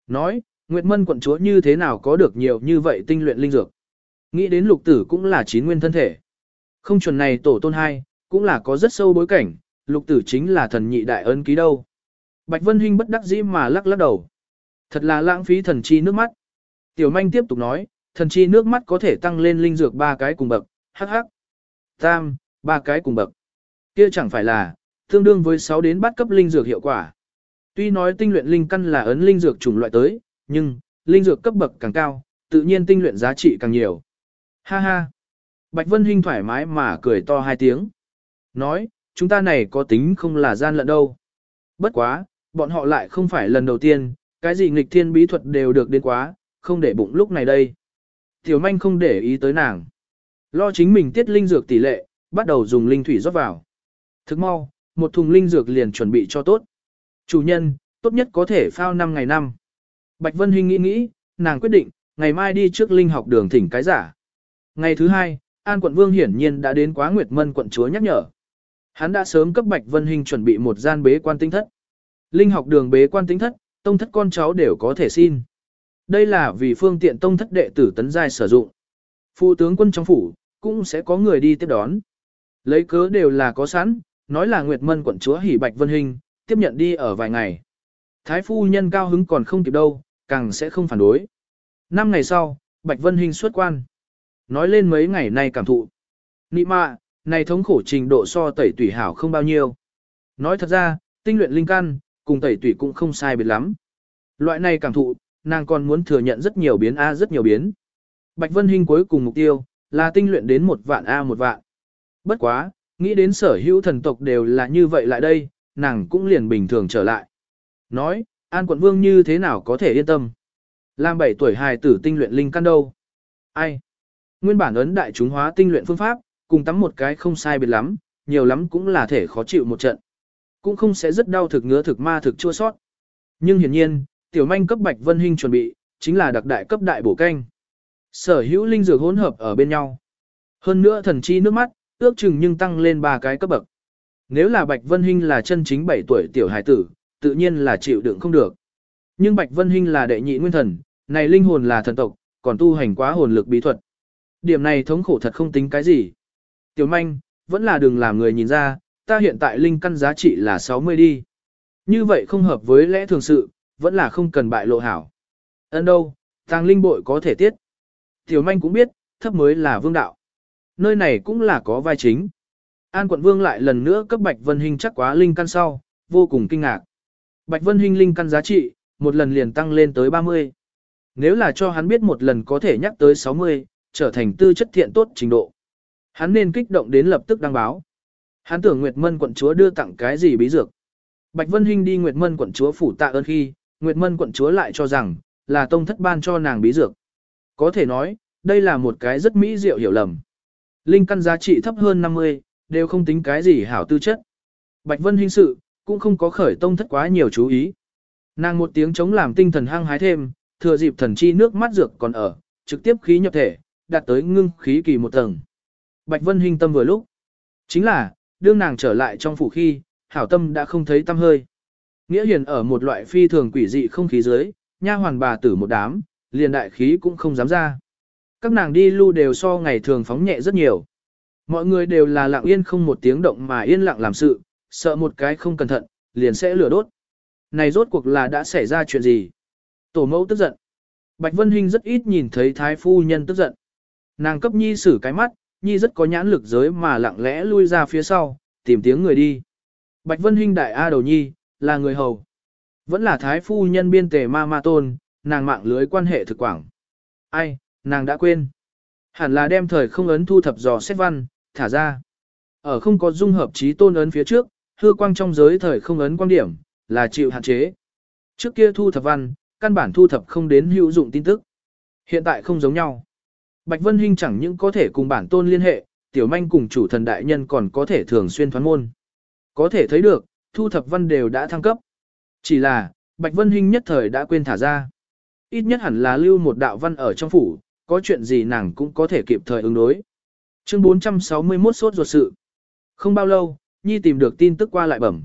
Nói, Nguyệt Mân quận chúa như thế nào có được nhiều như vậy tinh luyện linh dược. Nghĩ đến lục tử cũng là chín nguyên thân thể. Không chuẩn này tổ tôn hai, cũng là có rất sâu bối cảnh, lục tử chính là thần nhị đại ân ký đâu. Bạch Vân Hinh bất đắc dĩ mà lắc lắc đầu. Thật là lãng phí thần chi nước mắt. Tiểu manh tiếp tục nói, thần chi nước mắt có thể tăng lên linh dược ba cái cùng bậc, hắc hắc. Tam, ba cái cùng bậc. Kia chẳng phải là, tương đương với 6 đến bát cấp linh dược hiệu quả. Tuy nói tinh luyện linh căn là ấn linh dược chủng loại tới, nhưng, linh dược cấp bậc càng cao, tự nhiên tinh luyện giá trị càng nhiều. Ha ha. Bạch Vân Hinh thoải mái mà cười to hai tiếng. Nói, chúng ta này có tính không là gian lận đâu. Bất quá, bọn họ lại không phải lần đầu tiên, cái gì nghịch thiên bí thuật đều được đến quá, không để bụng lúc này đây. Tiểu manh không để ý tới nàng. Lo chính mình tiết linh dược tỷ lệ, bắt đầu dùng linh thủy rót vào. Thức mau, một thùng linh dược liền chuẩn bị cho tốt. Chủ nhân, tốt nhất có thể phao 5 ngày năm. Bạch Vân Hinh nghĩ nghĩ, nàng quyết định, ngày mai đi trước linh học đường thỉnh cái giả. Ngày thứ hai, An quận vương hiển nhiên đã đến quá Nguyệt Mân quận chúa nhắc nhở. Hắn đã sớm cấp Bạch Vân Hinh chuẩn bị một gian bế quan tinh thất. Linh học đường bế quan tinh thất, tông thất con cháu đều có thể xin. Đây là vì phương tiện tông thất đệ tử tấn giai sử dụng. Phụ tướng quân trong phủ, cũng sẽ có người đi tiếp đón. Lấy cớ đều là có sẵn, nói là Nguyệt Mân quận chúa hỉ Bạch Vân Hinh tiếp nhận đi ở vài ngày. Thái phu nhân cao hứng còn không kịp đâu, càng sẽ không phản đối. Năm ngày sau, Bạch Vân Hinh xuất quan. Nói lên mấy ngày nay cảm thụ. Nị mạ, này thống khổ trình độ so tẩy tủy hảo không bao nhiêu. Nói thật ra, tinh luyện linh căn, cùng tẩy tủy cũng không sai biệt lắm. Loại này cảm thụ, nàng còn muốn thừa nhận rất nhiều biến A rất nhiều biến. Bạch Vân Hinh cuối cùng mục tiêu, là tinh luyện đến một vạn A một vạn. Bất quá, nghĩ đến sở hữu thần tộc đều là như vậy lại đây, nàng cũng liền bình thường trở lại. Nói, An quận vương như thế nào có thể yên tâm. Làm bảy tuổi hài tử tinh luyện linh căn đâu. Ai? Nguyên bản ấn đại chúng hóa tinh luyện phương pháp, cùng tắm một cái không sai biệt lắm, nhiều lắm cũng là thể khó chịu một trận. Cũng không sẽ rất đau thực ngứa thực ma thực chua sót. Nhưng hiển nhiên, tiểu manh cấp Bạch Vân hình chuẩn bị, chính là đặc đại cấp đại bổ canh. Sở hữu linh dược hỗn hợp ở bên nhau. Hơn nữa thần chi nước mắt, ước chừng nhưng tăng lên ba cái cấp bậc. Nếu là Bạch Vân Hinh là chân chính 7 tuổi tiểu hải tử, tự nhiên là chịu đựng không được. Nhưng Bạch Vân Hinh là đệ nhị nguyên thần, này linh hồn là thần tộc, còn tu hành quá hồn lực bí thuật. Điểm này thống khổ thật không tính cái gì. Tiểu manh, vẫn là đừng làm người nhìn ra, ta hiện tại linh căn giá trị là 60 đi. Như vậy không hợp với lẽ thường sự, vẫn là không cần bại lộ hảo. Ấn đâu, tàng linh bội có thể tiết. Tiểu manh cũng biết, thấp mới là vương đạo. Nơi này cũng là có vai chính. An quận vương lại lần nữa cấp Bạch Vân Hinh chắc quá linh căn sau, vô cùng kinh ngạc. Bạch Vân Hinh linh căn giá trị, một lần liền tăng lên tới 30. Nếu là cho hắn biết một lần có thể nhắc tới 60, trở thành tư chất thiện tốt trình độ. Hắn nên kích động đến lập tức đăng báo. Hắn tưởng Nguyệt Mân quận chúa đưa tặng cái gì bí dược. Bạch Vân Hinh đi Nguyệt Mân quận chúa phủ tạ ơn khi, Nguyệt Mân quận chúa lại cho rằng, là tông thất ban cho nàng bí dược. Có thể nói, đây là một cái rất mỹ diệu hiểu lầm. Linh căn giá trị thấp hơn 50, đều không tính cái gì hảo tư chất. Bạch Vân Hinh sự, cũng không có khởi tông thất quá nhiều chú ý. Nàng một tiếng chống làm tinh thần hăng hái thêm, thừa dịp thần chi nước mắt dược còn ở, trực tiếp khí nhập thể, đạt tới ngưng khí kỳ một tầng. Bạch Vân Hinh tâm vừa lúc. Chính là, đương nàng trở lại trong phủ khi, hảo tâm đã không thấy tâm hơi. Nghĩa hiền ở một loại phi thường quỷ dị không khí dưới, nha hoàn bà tử một đám, liền đại khí cũng không dám ra. Các nàng đi lưu đều so ngày thường phóng nhẹ rất nhiều. Mọi người đều là lặng yên không một tiếng động mà yên lặng làm sự, sợ một cái không cẩn thận, liền sẽ lửa đốt. Này rốt cuộc là đã xảy ra chuyện gì? Tổ mẫu tức giận. Bạch Vân Hinh rất ít nhìn thấy thái phu nhân tức giận. Nàng cấp nhi xử cái mắt, nhi rất có nhãn lực giới mà lặng lẽ lui ra phía sau, tìm tiếng người đi. Bạch Vân Hinh đại A đầu nhi, là người hầu. Vẫn là thái phu nhân biên tề ma ma tôn, nàng mạng lưới quan hệ thực quảng. Ai, nàng đã quên. Hẳn là đem thời không ấn thu thập dò xét văn, thả ra. Ở không có dung hợp trí tôn ấn phía trước, hư quang trong giới thời không ấn quan điểm, là chịu hạn chế. Trước kia thu thập văn, căn bản thu thập không đến hữu dụng tin tức. Hiện tại không giống nhau. Bạch Vân Hinh chẳng những có thể cùng bản tôn liên hệ, tiểu manh cùng chủ thần đại nhân còn có thể thường xuyên thoán môn. Có thể thấy được, thu thập văn đều đã thăng cấp. Chỉ là, Bạch Vân Hinh nhất thời đã quên thả ra. Ít nhất hẳn là lưu một đạo văn ở trong phủ, có chuyện gì nàng cũng có thể kịp thời ứng đối. Chương 461 sốt ruột sự. Không bao lâu, Nhi tìm được tin tức qua lại bẩm.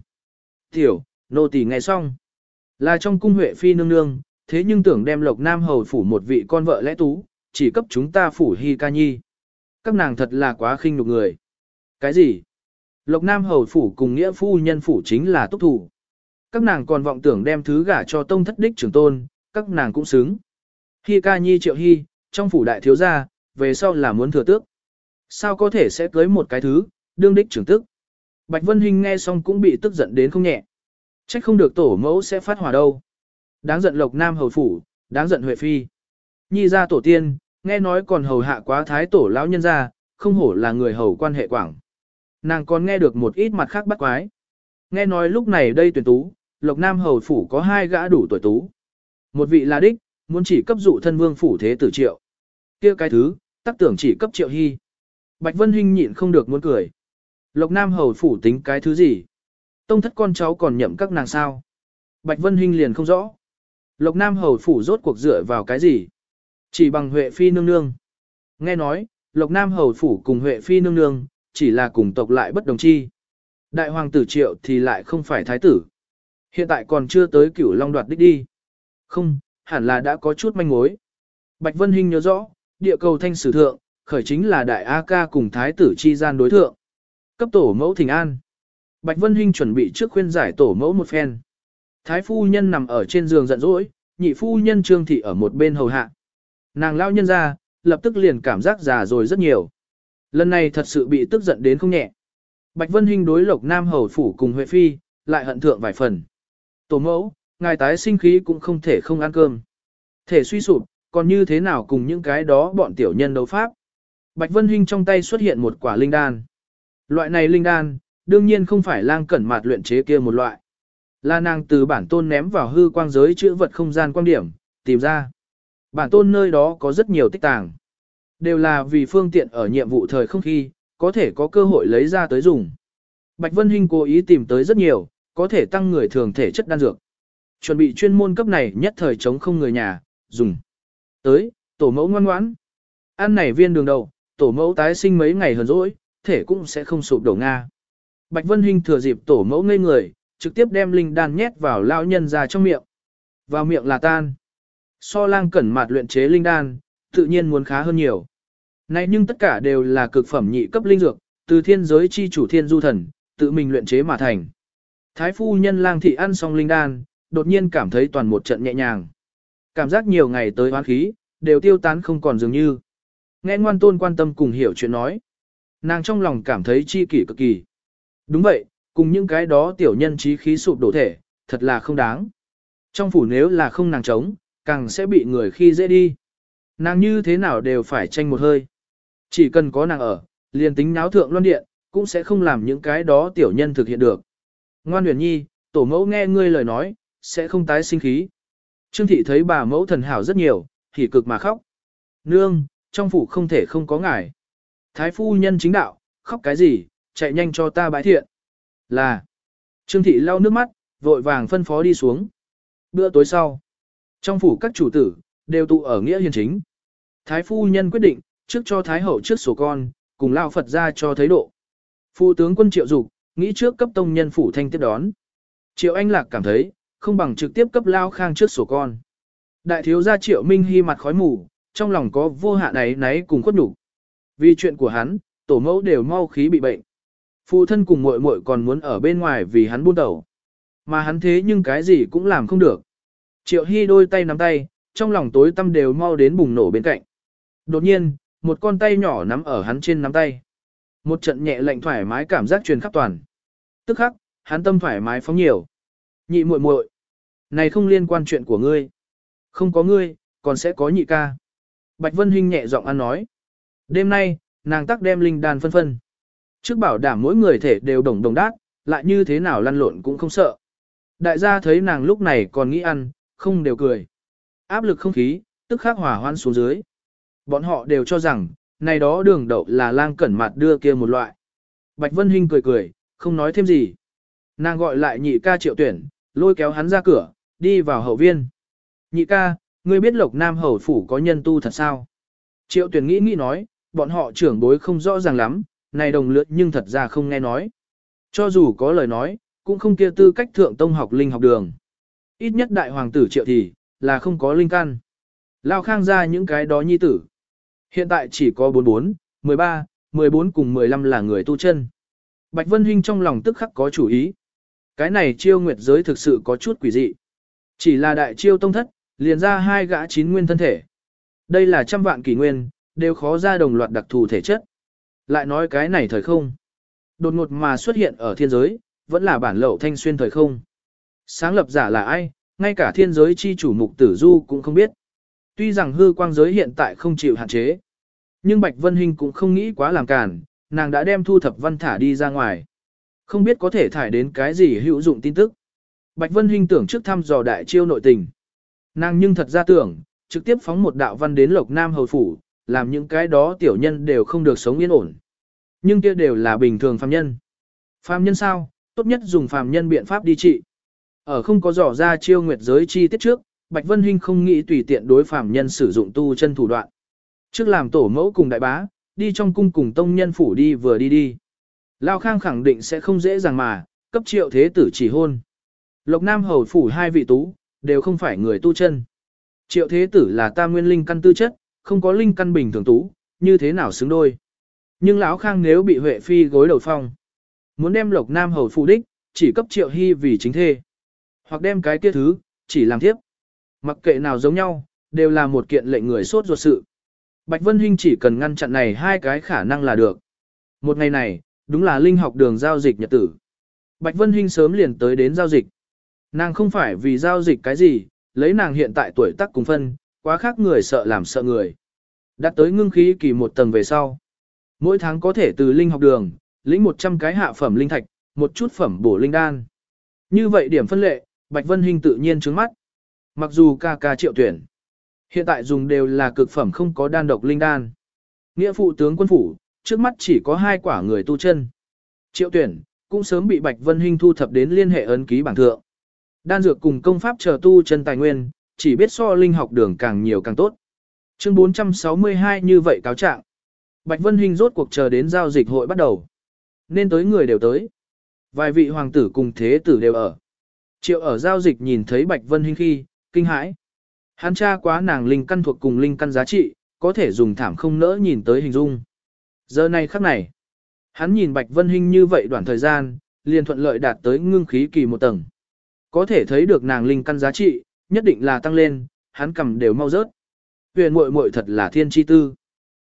Tiểu, nô tỳ nghe xong. Là trong cung Huệ Phi nương nương, thế nhưng tưởng đem Lộc Nam Hầu phủ một vị con vợ lẽ tú, chỉ cấp chúng ta phủ Hi Ca Nhi. Các nàng thật là quá khinh nhục người. Cái gì? Lộc Nam Hầu phủ cùng nghĩa phu nhân phủ chính là túc thủ. Các nàng còn vọng tưởng đem thứ gả cho tông thất đích trưởng tôn, các nàng cũng xứng. Hi Ca Nhi triệu Hi, trong phủ đại thiếu gia, về sau là muốn thừa tước. Sao có thể sẽ cưới một cái thứ, đương đích trưởng tức. Bạch Vân Hinh nghe xong cũng bị tức giận đến không nhẹ. Trách không được tổ mẫu sẽ phát hỏa đâu. Đáng giận Lộc Nam hầu phủ, đáng giận Huệ Phi. Nhi ra tổ tiên, nghe nói còn hầu hạ quá thái tổ lão nhân ra, không hổ là người hầu quan hệ quảng. Nàng còn nghe được một ít mặt khác bắt quái. Nghe nói lúc này đây tuyển tú, Lộc Nam hầu phủ có hai gã đủ tuổi tú. Một vị là đích, muốn chỉ cấp dụ thân vương phủ thế tử triệu. kia cái thứ, tác tưởng chỉ cấp triệu hy. Bạch Vân Hinh nhịn không được muốn cười. Lộc Nam hầu phủ tính cái thứ gì? Tông thất con cháu còn nhậm các nàng sao? Bạch Vân Hinh liền không rõ. Lộc Nam hầu phủ rốt cuộc dựa vào cái gì? Chỉ bằng Huệ Phi nương nương. Nghe nói, Lộc Nam hầu phủ cùng Huệ Phi nương nương, chỉ là cùng tộc lại bất đồng chi. Đại hoàng tử triệu thì lại không phải thái tử. Hiện tại còn chưa tới cửu long đoạt đích đi. Không, hẳn là đã có chút manh mối. Bạch Vân Hinh nhớ rõ, địa cầu thanh sử thượng, khởi chính là đại A ca cùng thái tử chi gian đối thượng. Cấp tổ mẫu thỉnh an. Bạch Vân Hinh chuẩn bị trước khuyên giải tổ mẫu một phen. Thái phu nhân nằm ở trên giường giận dỗi, nhị phu nhân trương thị ở một bên hầu hạ. Nàng lao nhân ra, lập tức liền cảm giác già rồi rất nhiều. Lần này thật sự bị tức giận đến không nhẹ. Bạch Vân Hinh đối Lộc Nam hầu phủ cùng Huệ Phi, lại hận thượng vài phần. Tổ mẫu, ngài tái sinh khí cũng không thể không ăn cơm. Thể suy sụp, còn như thế nào cùng những cái đó bọn tiểu nhân đấu pháp. Bạch Vân Hinh trong tay xuất hiện một quả linh đan. Loại này linh đan, đương nhiên không phải lang cẩn mạt luyện chế kia một loại. Là nàng từ bản tôn ném vào hư quang giới chữa vật không gian quan điểm, tìm ra. Bản tôn nơi đó có rất nhiều tích tàng. Đều là vì phương tiện ở nhiệm vụ thời không khi, có thể có cơ hội lấy ra tới dùng. Bạch Vân Hinh cố ý tìm tới rất nhiều, có thể tăng người thường thể chất đan dược. Chuẩn bị chuyên môn cấp này nhất thời chống không người nhà, dùng. Tới, tổ mẫu ngoan ngoãn. Ăn này viên đường đầu, tổ mẫu tái sinh mấy ngày hơn rỗi, thể cũng sẽ không sụp đổ Nga. Bạch Vân Hinh thừa dịp tổ mẫu ngây người, trực tiếp đem linh đan nhét vào lao nhân ra trong miệng. Vào miệng là tan. So lang cẩn mạt luyện chế linh đan, tự nhiên muốn khá hơn nhiều. Này nhưng tất cả đều là cực phẩm nhị cấp linh dược, từ thiên giới chi chủ thiên du thần, tự mình luyện chế mà thành. Thái phu nhân lang thị ăn xong linh đan, đột nhiên cảm thấy toàn một trận nhẹ nhàng. Cảm giác nhiều ngày tới hoán khí, đều tiêu tán không còn dường như. Nghe ngoan tôn quan tâm cùng hiểu chuyện nói. Nàng trong lòng cảm thấy chi kỷ cực kỳ. Đúng vậy, cùng những cái đó tiểu nhân trí khí sụp đổ thể, thật là không đáng. Trong phủ nếu là không nàng chống, càng sẽ bị người khi dễ đi. Nàng như thế nào đều phải tranh một hơi. Chỉ cần có nàng ở, liền tính náo thượng loan điện, cũng sẽ không làm những cái đó tiểu nhân thực hiện được. Ngoan huyền nhi, tổ mẫu nghe ngươi lời nói, sẽ không tái sinh khí. Trương thị thấy bà mẫu thần hảo rất nhiều, thì cực mà khóc. Nương, trong phủ không thể không có ngài. Thái phu nhân chính đạo, khóc cái gì, chạy nhanh cho ta bái thiện. Là, Trương thị lau nước mắt, vội vàng phân phó đi xuống. Bữa tối sau, trong phủ các chủ tử, đều tụ ở nghĩa hiền chính. Thái phu nhân quyết định, trước cho Thái hậu trước sổ con, cùng lao Phật ra cho thấy độ. Phu tướng quân triệu dục, nghĩ trước cấp tông nhân phủ thanh tiếp đón. Triệu Anh Lạc cảm thấy, không bằng trực tiếp cấp lao khang trước sổ con. Đại thiếu gia Triệu Minh Hy mặt khói mù, trong lòng có vô hạn ấy náy cùng khuất nhục. Vì chuyện của hắn, tổ mẫu đều mau khí bị bệnh. Phụ thân cùng muội muội còn muốn ở bên ngoài vì hắn buôn đầu. Mà hắn thế nhưng cái gì cũng làm không được. Triệu Hy đôi tay nắm tay, trong lòng tối tâm đều mau đến bùng nổ bên cạnh. Đột nhiên, một con tay nhỏ nắm ở hắn trên nắm tay. Một trận nhẹ lạnh thoải mái cảm giác truyền khắp toàn. Tức khắc, hắn tâm thoải mái phóng nhiều. Nhị muội muội, này không liên quan chuyện của ngươi. Không có ngươi, còn sẽ có nhị ca. Bạch Vân Hinh nhẹ giọng ăn nói. Đêm nay, nàng tắc đem linh đan phân phân. Trước bảo đảm mỗi người thể đều đồng đồng đát, lại như thế nào lăn lộn cũng không sợ. Đại gia thấy nàng lúc này còn nghĩ ăn, không đều cười. Áp lực không khí, tức khắc hỏa hoan xuống dưới. Bọn họ đều cho rằng, này đó đường đậu là lang cẩn mặt đưa kia một loại. Bạch Vân Hinh cười cười, không nói thêm gì. Nàng gọi lại nhị ca triệu tuyển, lôi kéo hắn ra cửa, đi vào hậu viên. Nhị ca, ngươi biết Lộc Nam hầu phủ có nhân tu thật sao? Triệu tuyển nghĩ nghĩ nói, bọn họ trưởng bối không rõ ràng lắm, này đồng lượt nhưng thật ra không nghe nói. Cho dù có lời nói, cũng không kia tư cách thượng tông học linh học đường. Ít nhất đại hoàng tử triệu thì, là không có linh căn. Lao khang ra những cái đó nhi tử. Hiện tại chỉ có 44, 13, 14 cùng 15 là người tu chân. Bạch Vân Hinh trong lòng tức khắc có chủ ý. Cái này chiêu nguyệt giới thực sự có chút quỷ dị. Chỉ là đại chiêu tông thất, liền ra hai gã chín nguyên thân thể. Đây là trăm vạn kỷ nguyên, đều khó ra đồng loạt đặc thù thể chất. Lại nói cái này thời không. Đột ngột mà xuất hiện ở thiên giới, vẫn là bản lậu thanh xuyên thời không. Sáng lập giả là ai, ngay cả thiên giới chi chủ mục tử du cũng không biết. Tuy rằng hư quang giới hiện tại không chịu hạn chế, nhưng Bạch Vân Hinh cũng không nghĩ quá làm cản, nàng đã đem thu thập văn thả đi ra ngoài. Không biết có thể thải đến cái gì hữu dụng tin tức. Bạch Vân Hinh tưởng trước thăm dò đại chiêu nội tình. Nàng nhưng thật ra tưởng, trực tiếp phóng một đạo văn đến Lộc Nam Hầu Phủ, làm những cái đó tiểu nhân đều không được sống yên ổn. Nhưng kia đều là bình thường phàm nhân. Phàm nhân sao, tốt nhất dùng phàm nhân biện pháp đi trị. Ở không có dò ra chiêu nguyệt giới chi tiết trước, Bạch Vân Hinh không nghĩ tùy tiện đối phàm nhân sử dụng tu chân thủ đoạn. Trước làm tổ mẫu cùng đại bá, đi trong cung cùng tông nhân phủ đi vừa đi đi. Lao Khang khẳng định sẽ không dễ dàng mà, cấp triệu thế tử chỉ hôn. Lộc Nam hầu phủ hai vị tú, đều không phải người tu chân. Triệu thế tử là tam nguyên linh căn tư chất, không có linh căn bình thường tú, như thế nào xứng đôi. Nhưng lão Khang nếu bị Huệ Phi gối đầu phong, muốn đem Lộc Nam hầu phụ đích, chỉ cấp triệu hy vì chính thê. Hoặc đem cái kia thứ, chỉ làm tiếp. Mặc kệ nào giống nhau, đều là một kiện lệnh người sốt ruột sự. Bạch Vân Hinh chỉ cần ngăn chặn này hai cái khả năng là được. Một ngày này, đúng là linh học đường giao dịch nhật tử. Bạch Vân Hinh sớm liền tới đến giao dịch. Nàng không phải vì giao dịch cái gì, lấy nàng hiện tại tuổi tác cùng phân, quá khác người sợ làm sợ người. Đặt tới ngưng khí kỳ một tầng về sau. Mỗi tháng có thể từ linh học đường, lĩnh 100 cái hạ phẩm linh thạch, một chút phẩm bổ linh đan. Như vậy điểm phân lệ, Bạch Vân Hinh tự nhiên trướng mắt. Mặc dù ca ca triệu tuyển, hiện tại dùng đều là cực phẩm không có đan độc linh đan. Nghĩa phụ tướng quân phủ, trước mắt chỉ có hai quả người tu chân. Triệu tuyển, cũng sớm bị Bạch Vân Hinh thu thập đến liên hệ ấn ký bảng thượng. Đan dược cùng công pháp chờ tu chân tài nguyên, chỉ biết so linh học đường càng nhiều càng tốt. Chương 462 như vậy cáo trạng. Bạch Vân Hinh rốt cuộc chờ đến giao dịch hội bắt đầu. Nên tới người đều tới. Vài vị hoàng tử cùng thế tử đều ở. Triệu ở giao dịch nhìn thấy Bạch Vân Hinh khi, kinh hãi. Hắn tra quá nàng linh căn thuộc cùng linh căn giá trị, có thể dùng thảm không nỡ nhìn tới hình dung. Giờ này khắc này, hắn nhìn Bạch Vân Hinh như vậy đoạn thời gian, liền thuận lợi đạt tới ngưng khí kỳ một tầng. Có thể thấy được nàng linh căn giá trị, nhất định là tăng lên, hắn cầm đều mau rớt. Huyền muội muội thật là thiên chi tư.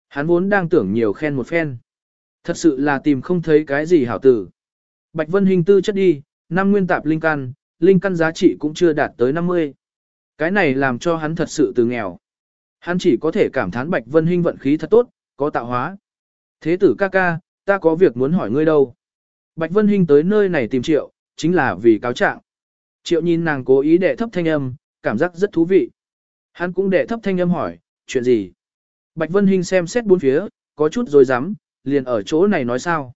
Hắn vốn đang tưởng nhiều khen một phen. Thật sự là tìm không thấy cái gì hảo tử. Bạch Vân Hình tư chất đi, năm nguyên tạp linh căn, linh căn giá trị cũng chưa đạt tới 50. Cái này làm cho hắn thật sự từ nghèo. Hắn chỉ có thể cảm thán Bạch Vân Hinh vận khí thật tốt, có tạo hóa. Thế tử ca ca, ta có việc muốn hỏi ngươi đâu. Bạch Vân Hinh tới nơi này tìm triệu, chính là vì cáo trạng. Triệu nhìn nàng cố ý đệ thấp thanh âm, cảm giác rất thú vị. Hắn cũng để thấp thanh âm hỏi, chuyện gì? Bạch Vân Hinh xem xét bốn phía, có chút rồi dám, liền ở chỗ này nói sao.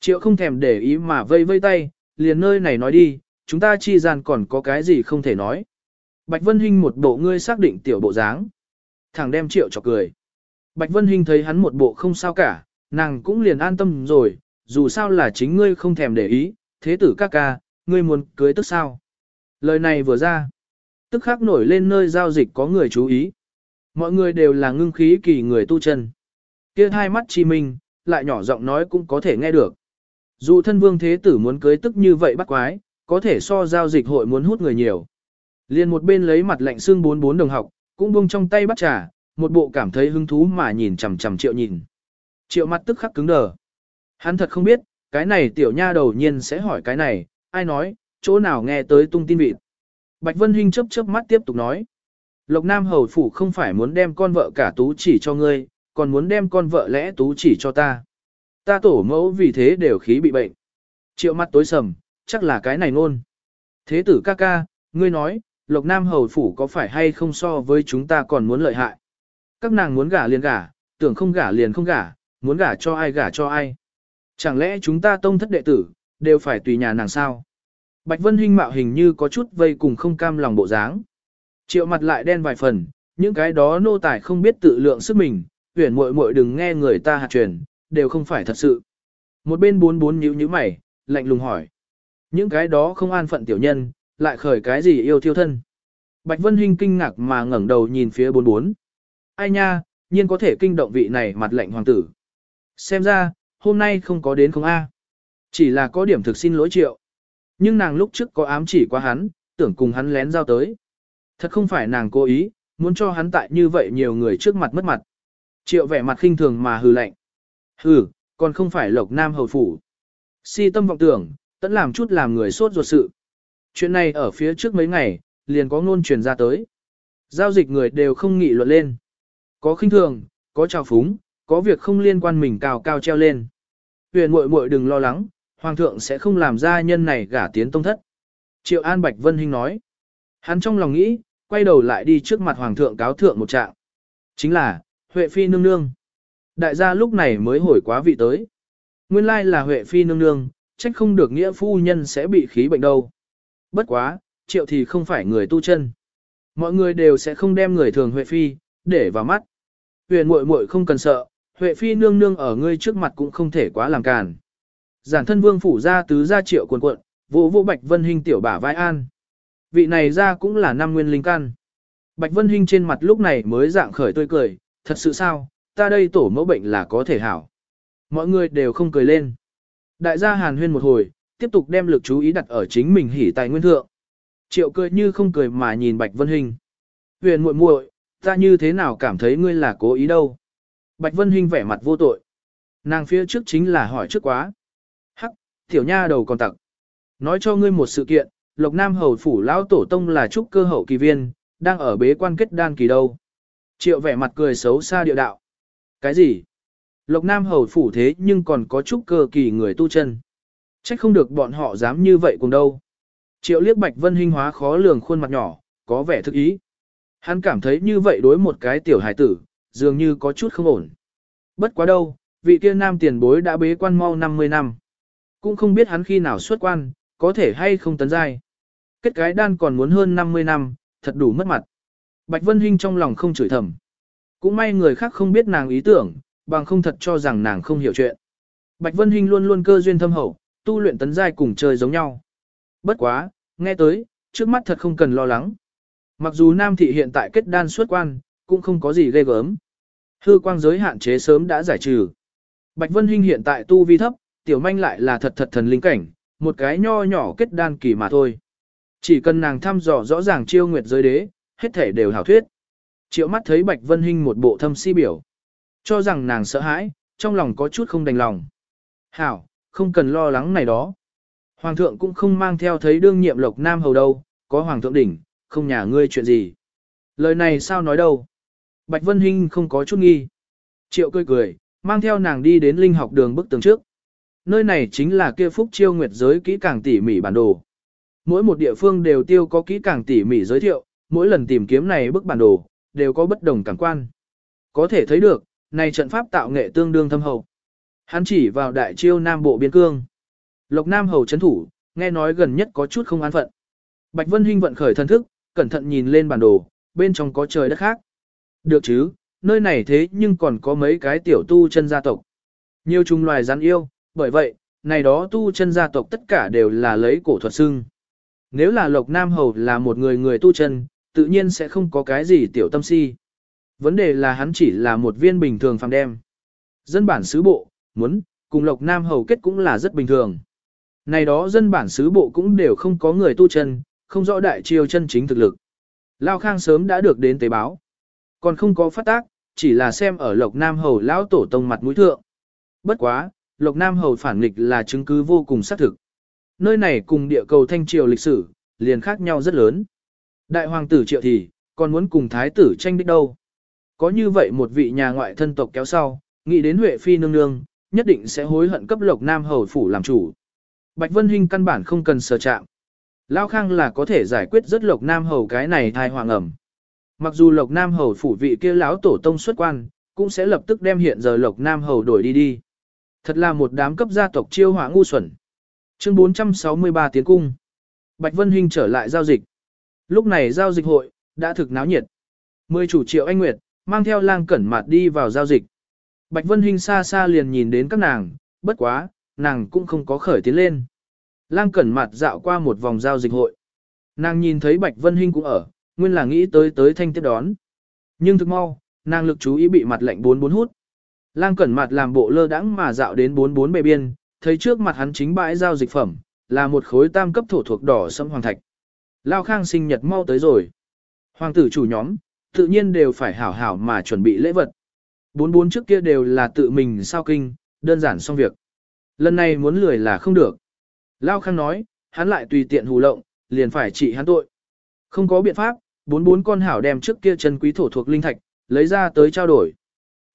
Triệu không thèm để ý mà vây vây tay, liền nơi này nói đi, chúng ta chi gian còn có cái gì không thể nói. Bạch Vân Hinh một bộ ngươi xác định tiểu bộ dáng. Thằng đem triệu chọc cười. Bạch Vân Hinh thấy hắn một bộ không sao cả, nàng cũng liền an tâm rồi, dù sao là chính ngươi không thèm để ý, thế tử ca ca, ngươi muốn cưới tức sao. Lời này vừa ra, tức khắc nổi lên nơi giao dịch có người chú ý. Mọi người đều là ngưng khí kỳ người tu chân. Kia hai mắt chi minh, lại nhỏ giọng nói cũng có thể nghe được. Dù thân vương thế tử muốn cưới tức như vậy bắt quái, có thể so giao dịch hội muốn hút người nhiều. Liền một bên lấy mặt lạnh xương bốn bốn đồng học, cũng buông trong tay bắt trà, một bộ cảm thấy hứng thú mà nhìn chằm chằm triệu nhìn. Triệu mặt tức khắc cứng đờ. Hắn thật không biết, cái này tiểu nha đầu nhiên sẽ hỏi cái này, ai nói, chỗ nào nghe tới tung tin vịt. Bạch Vân Hinh chớp chớp mắt tiếp tục nói. Lộc Nam Hầu Phủ không phải muốn đem con vợ cả tú chỉ cho ngươi, còn muốn đem con vợ lẽ tú chỉ cho ta. Ta tổ mẫu vì thế đều khí bị bệnh. Triệu mắt tối sầm, chắc là cái này ngôn. Thế tử ca ca, ngươi nói, Lộc Nam Hầu Phủ có phải hay không so với chúng ta còn muốn lợi hại. Các nàng muốn gả liền gả, tưởng không gả liền không gả, muốn gả cho ai gả cho ai. Chẳng lẽ chúng ta tông thất đệ tử, đều phải tùy nhà nàng sao? Bạch Vân Hinh mạo hình như có chút vây cùng không cam lòng bộ dáng. Triệu mặt lại đen vài phần, những cái đó nô tài không biết tự lượng sức mình, tuyển muội muội đừng nghe người ta hạt truyền, đều không phải thật sự. Một bên bốn bốn nhíu nhíu mày, lạnh lùng hỏi. Những cái đó không an phận tiểu nhân, lại khởi cái gì yêu thiêu thân. Bạch Vân Hinh kinh ngạc mà ngẩng đầu nhìn phía bốn bốn. Ai nha, nhiên có thể kinh động vị này mặt lạnh hoàng tử. Xem ra, hôm nay không có đến không A. Chỉ là có điểm thực xin lỗi triệu. Nhưng nàng lúc trước có ám chỉ qua hắn, tưởng cùng hắn lén giao tới. Thật không phải nàng cố ý, muốn cho hắn tại như vậy nhiều người trước mặt mất mặt. Triệu vẻ mặt khinh thường mà hừ lạnh. Hừ, còn không phải lộc nam hầu phủ. Si tâm vọng tưởng, tẫn làm chút làm người sốt ruột sự. Chuyện này ở phía trước mấy ngày, liền có ngôn truyền ra tới. Giao dịch người đều không nghị luận lên. Có khinh thường, có trào phúng, có việc không liên quan mình cao cao treo lên. Huyền muội muội đừng lo lắng, hoàng thượng sẽ không làm ra nhân này gả tiến tông thất. Triệu An Bạch Vân Hinh nói. Hắn trong lòng nghĩ, quay đầu lại đi trước mặt hoàng thượng cáo thượng một trạng. Chính là, Huệ Phi nương nương. Đại gia lúc này mới hồi quá vị tới. Nguyên lai là Huệ Phi nương nương, trách không được nghĩa phu nhân sẽ bị khí bệnh đâu. Bất quá, triệu thì không phải người tu chân. Mọi người đều sẽ không đem người thường Huệ Phi, để vào mắt. Huyền muội muội không cần sợ, Huệ Phi nương nương ở ngươi trước mặt cũng không thể quá làm càn. Giản thân vương phủ ra tứ gia triệu quần quận, vô vô Bạch Vân Hinh tiểu bả vai an. Vị này ra cũng là năm nguyên linh căn. Bạch Vân Hinh trên mặt lúc này mới dạng khởi tươi cười, thật sự sao, ta đây tổ mẫu bệnh là có thể hảo. Mọi người đều không cười lên. Đại gia hàn huyên một hồi, tiếp tục đem lực chú ý đặt ở chính mình hỉ tài nguyên thượng. Triệu cười như không cười mà nhìn Bạch Vân Hinh. Huyền muội muội, ta như thế nào cảm thấy ngươi là cố ý đâu? Bạch Vân Hinh vẻ mặt vô tội. Nàng phía trước chính là hỏi trước quá. Tiểu nha đầu còn tặc. Nói cho ngươi một sự kiện, Lộc Nam Hầu Phủ Lão Tổ Tông là trúc cơ hậu kỳ viên, đang ở bế quan kết đan kỳ đâu. Triệu vẻ mặt cười xấu xa địa đạo. Cái gì? Lộc Nam Hầu Phủ thế nhưng còn có trúc cơ kỳ người tu chân. Trách không được bọn họ dám như vậy cùng đâu. Triệu liếc Bạch Vân Hinh hóa khó lường khuôn mặt nhỏ, có vẻ thức ý. Hắn cảm thấy như vậy đối một cái tiểu hải tử, dường như có chút không ổn. Bất quá đâu, vị kia nam tiền bối đã bế quan mau 50 năm. Cũng không biết hắn khi nào xuất quan, có thể hay không tấn giai. Kết cái đan còn muốn hơn 50 năm, thật đủ mất mặt. Bạch Vân Hinh trong lòng không chửi thầm. Cũng may người khác không biết nàng ý tưởng, bằng không thật cho rằng nàng không hiểu chuyện. Bạch Vân Hinh luôn luôn cơ duyên thâm hậu, tu luyện tấn giai cùng chơi giống nhau. Bất quá, nghe tới, trước mắt thật không cần lo lắng. Mặc dù Nam Thị hiện tại kết đan xuất quan, cũng không có gì ghê gớm. Hư quang giới hạn chế sớm đã giải trừ. Bạch Vân Hinh hiện tại tu vi thấp, tiểu manh lại là thật thật thần linh cảnh, một cái nho nhỏ kết đan kỳ mà thôi. Chỉ cần nàng thăm dò rõ ràng chiêu nguyệt giới đế, hết thể đều hảo thuyết. Triệu mắt thấy Bạch Vân Hinh một bộ thâm si biểu. Cho rằng nàng sợ hãi, trong lòng có chút không đành lòng. Hảo, không cần lo lắng này đó. Hoàng thượng cũng không mang theo thấy đương nhiệm lộc nam hầu đâu, có hoàng thượng đỉnh, không nhà ngươi chuyện gì. Lời này sao nói đâu. Bạch Vân Hinh không có chút nghi. Triệu cười cười, mang theo nàng đi đến linh học đường bức tường trước. Nơi này chính là kia phúc chiêu nguyệt giới kỹ càng tỉ mỉ bản đồ. Mỗi một địa phương đều tiêu có kỹ càng tỉ mỉ giới thiệu, mỗi lần tìm kiếm này bức bản đồ, đều có bất đồng cảm quan. Có thể thấy được, này trận pháp tạo nghệ tương đương thâm hậu. Hắn chỉ vào đại chiêu nam bộ biên cương. Lộc Nam hầu chấn thủ, nghe nói gần nhất có chút không an phận. Bạch Vân Hinh vận khởi thân thức, cẩn thận nhìn lên bản đồ, bên trong có trời đất khác. Được chứ, nơi này thế nhưng còn có mấy cái tiểu tu chân gia tộc. Nhiều chủng loài rắn yêu, bởi vậy, này đó tu chân gia tộc tất cả đều là lấy cổ thuật xưng. Nếu là Lộc Nam Hầu là một người người tu chân, tự nhiên sẽ không có cái gì tiểu tâm si. Vấn đề là hắn chỉ là một viên bình thường phàm đem. Dân bản xứ bộ, muốn, cùng Lộc Nam Hầu kết cũng là rất bình thường. Này đó dân bản xứ bộ cũng đều không có người tu chân, không rõ đại triều chân chính thực lực. Lao Khang sớm đã được đến tế báo. Còn không có phát tác, chỉ là xem ở Lộc Nam Hầu lão tổ tông mặt mũi thượng. Bất quá, Lộc Nam Hầu phản nghịch là chứng cứ vô cùng xác thực. Nơi này cùng địa cầu Thanh Triều lịch sử, liền khác nhau rất lớn. Đại hoàng tử triệu thì, còn muốn cùng thái tử tranh đích đâu. Có như vậy một vị nhà ngoại thân tộc kéo sau, nghĩ đến Huệ Phi nương nương, nhất định sẽ hối hận cấp Lộc Nam Hầu phủ làm chủ. Bạch Vân Hinh căn bản không cần sờ chạm. Lao Khang là có thể giải quyết rất Lộc Nam Hầu cái này thai hoàng ẩm. Mặc dù Lộc Nam Hầu phủ vị kia lão tổ tông xuất quan, cũng sẽ lập tức đem hiện giờ Lộc Nam Hầu đổi đi đi. Thật là một đám cấp gia tộc chiêu hỏa ngu xuẩn. Chương 463 tiến cung. Bạch Vân Hinh trở lại giao dịch. Lúc này giao dịch hội, đã thực náo nhiệt. Mười chủ triệu anh Nguyệt, mang theo lang cẩn mạt đi vào giao dịch. Bạch Vân Hinh xa xa liền nhìn đến các nàng, bất quá, nàng cũng không có khởi tiến lên. Lang cẩn mạt dạo qua một vòng giao dịch hội. Nàng nhìn thấy Bạch Vân Hinh cũng ở, nguyên là nghĩ tới tới thanh tiếp đón. Nhưng thực mau, nàng lực chú ý bị mặt lạnh bốn bốn hút. Lang cẩn mặt làm bộ lơ đãng mà dạo đến bốn bốn bề biên, thấy trước mặt hắn chính bãi giao dịch phẩm, là một khối tam cấp thổ thuộc đỏ sẫm hoàng thạch. Lao Khang sinh nhật mau tới rồi. Hoàng tử chủ nhóm, tự nhiên đều phải hảo hảo mà chuẩn bị lễ vật. Bốn bốn trước kia đều là tự mình sao kinh, đơn giản xong việc. Lần này muốn lười là không được. Lao Khang nói, hắn lại tùy tiện hù lộng, liền phải trị hắn tội. Không có biện pháp, bốn bốn con hảo đem trước kia chân quý thổ thuộc linh thạch, lấy ra tới trao đổi.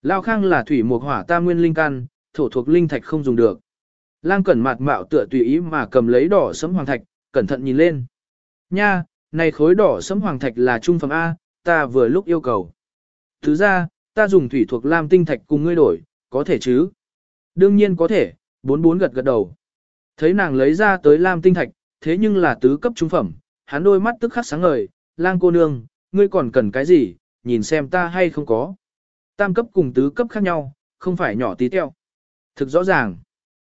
Lao Khang là thủy mục hỏa tam nguyên linh căn, thổ thuộc linh thạch không dùng được. Lang cẩn mặt mạo tựa tùy ý mà cầm lấy đỏ sấm hoàng thạch, cẩn thận nhìn lên. Nha, này khối đỏ sấm hoàng thạch là trung phẩm A, ta vừa lúc yêu cầu. Thứ ra, ta dùng thủy thuộc lam tinh thạch cùng ngươi đổi, có thể chứ? Đương nhiên có thể, bốn bốn gật gật đầu. Thấy nàng lấy ra tới lam tinh thạch, thế nhưng là tứ cấp trung phẩm, hắn đôi mắt tức khắc sáng ngời, lang cô nương, ngươi còn cần cái gì, nhìn xem ta hay không có. Tam cấp cùng tứ cấp khác nhau, không phải nhỏ tí teo. Thực rõ ràng,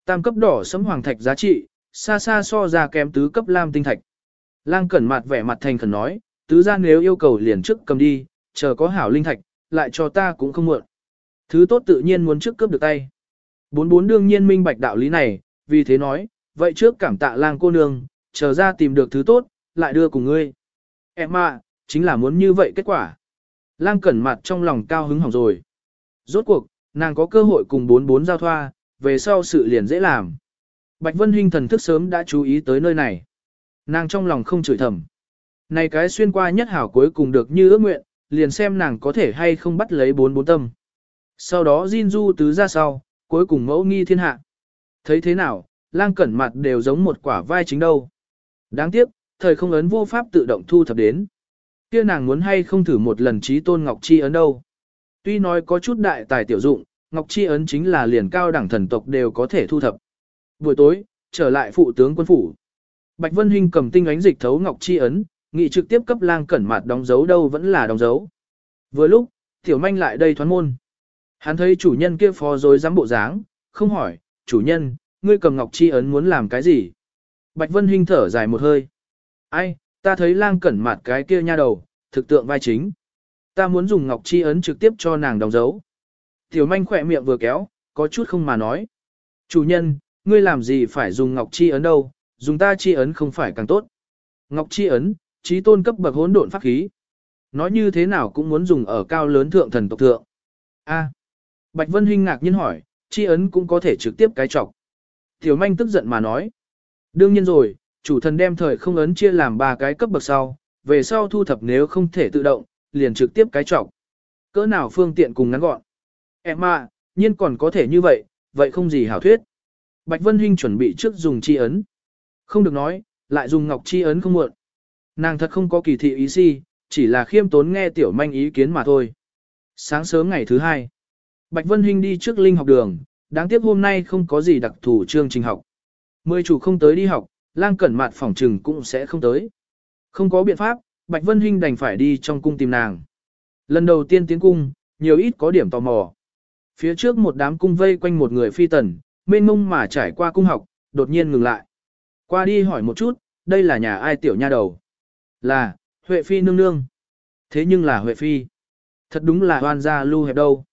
tam cấp đỏ sấm hoàng thạch giá trị, xa xa so ra kém tứ cấp lam tinh thạch. Lang cẩn mặt vẻ mặt thành khẩn nói, tứ gia nếu yêu cầu liền trước cầm đi, chờ có hảo linh thạch, lại cho ta cũng không muộn. Thứ tốt tự nhiên muốn trước cướp được tay. Bốn bốn đương nhiên minh bạch đạo lý này, vì thế nói, vậy trước cảm tạ lang cô nương, chờ ra tìm được thứ tốt, lại đưa cùng ngươi. Em à, chính là muốn như vậy kết quả. Lang cẩn mặt trong lòng cao hứng hỏng rồi. Rốt cuộc, nàng có cơ hội cùng bốn bốn giao thoa, về sau sự liền dễ làm. Bạch Vân Hinh thần thức sớm đã chú ý tới nơi này. Nàng trong lòng không chửi thầm. Này cái xuyên qua nhất hảo cuối cùng được như ước nguyện, liền xem nàng có thể hay không bắt lấy bốn bốn tâm. Sau đó Jin Du tứ ra sau, cuối cùng mẫu nghi thiên hạ. Thấy thế nào, lang cẩn mặt đều giống một quả vai chính đâu. Đáng tiếc, thời không ấn vô pháp tự động thu thập đến. Kia nàng muốn hay không thử một lần trí tôn Ngọc Chi ấn đâu. Tuy nói có chút đại tài tiểu dụng, Ngọc Chi ấn chính là liền cao đẳng thần tộc đều có thể thu thập. Buổi tối, trở lại phụ tướng quân phủ. Bạch Vân Hinh cầm tinh ánh dịch thấu Ngọc Chi ấn, nghị trực tiếp cấp lang cẩn mặt đóng dấu đâu vẫn là đóng dấu. Vừa lúc, tiểu manh lại đây thoán môn. Hắn thấy chủ nhân kia phó dối dám bộ dáng, không hỏi, chủ nhân, ngươi cầm Ngọc Chi ấn muốn làm cái gì? Bạch Vân Hinh thở dài một hơi. Ai, ta thấy lang cẩn mặt cái kia nha đầu, thực tượng vai chính. Ta muốn dùng Ngọc Chi ấn trực tiếp cho nàng đóng dấu. Tiểu manh khỏe miệng vừa kéo, có chút không mà nói. Chủ nhân, ngươi làm gì phải dùng Ngọc Chi ấn đâu, dùng ta Chi ấn không phải càng tốt. Ngọc Chi ấn, trí tôn cấp bậc hỗn độn pháp khí. Nói như thế nào cũng muốn dùng ở cao lớn thượng thần tộc thượng. A. Bạch Vân Hinh ngạc nhiên hỏi, Chi ấn cũng có thể trực tiếp cái trọc. Tiểu manh tức giận mà nói. Đương nhiên rồi, chủ thần đem thời không ấn chia làm ba cái cấp bậc sau, về sau thu thập nếu không thể tự động, liền trực tiếp cái trọc. Cỡ nào phương tiện cùng ngắn gọn. Em à, nhiên còn có thể như vậy, vậy không gì hảo thuyết. Bạch Vân Hinh chuẩn bị trước dùng chi ấn. Không được nói, lại dùng ngọc chi ấn không muộn. Nàng thật không có kỳ thị ý si, chỉ là khiêm tốn nghe tiểu manh ý kiến mà thôi. Sáng sớm ngày thứ hai, Bạch Vân Hinh đi trước linh học đường, đáng tiếc hôm nay không có gì đặc thù chương trình học. Mười chủ không tới đi học, lang cẩn mặt phỏng trừng cũng sẽ không tới. Không có biện pháp, Bạch Vân Hinh đành phải đi trong cung tìm nàng. Lần đầu tiên tiến cung, nhiều ít có điểm tò mò. Phía trước một đám cung vây quanh một người phi tần, mênh mông mà trải qua cung học, đột nhiên ngừng lại. Qua đi hỏi một chút, đây là nhà ai tiểu nha đầu? Là, Huệ Phi nương nương. Thế nhưng là Huệ Phi. Thật đúng là hoan gia lưu hẹp đâu.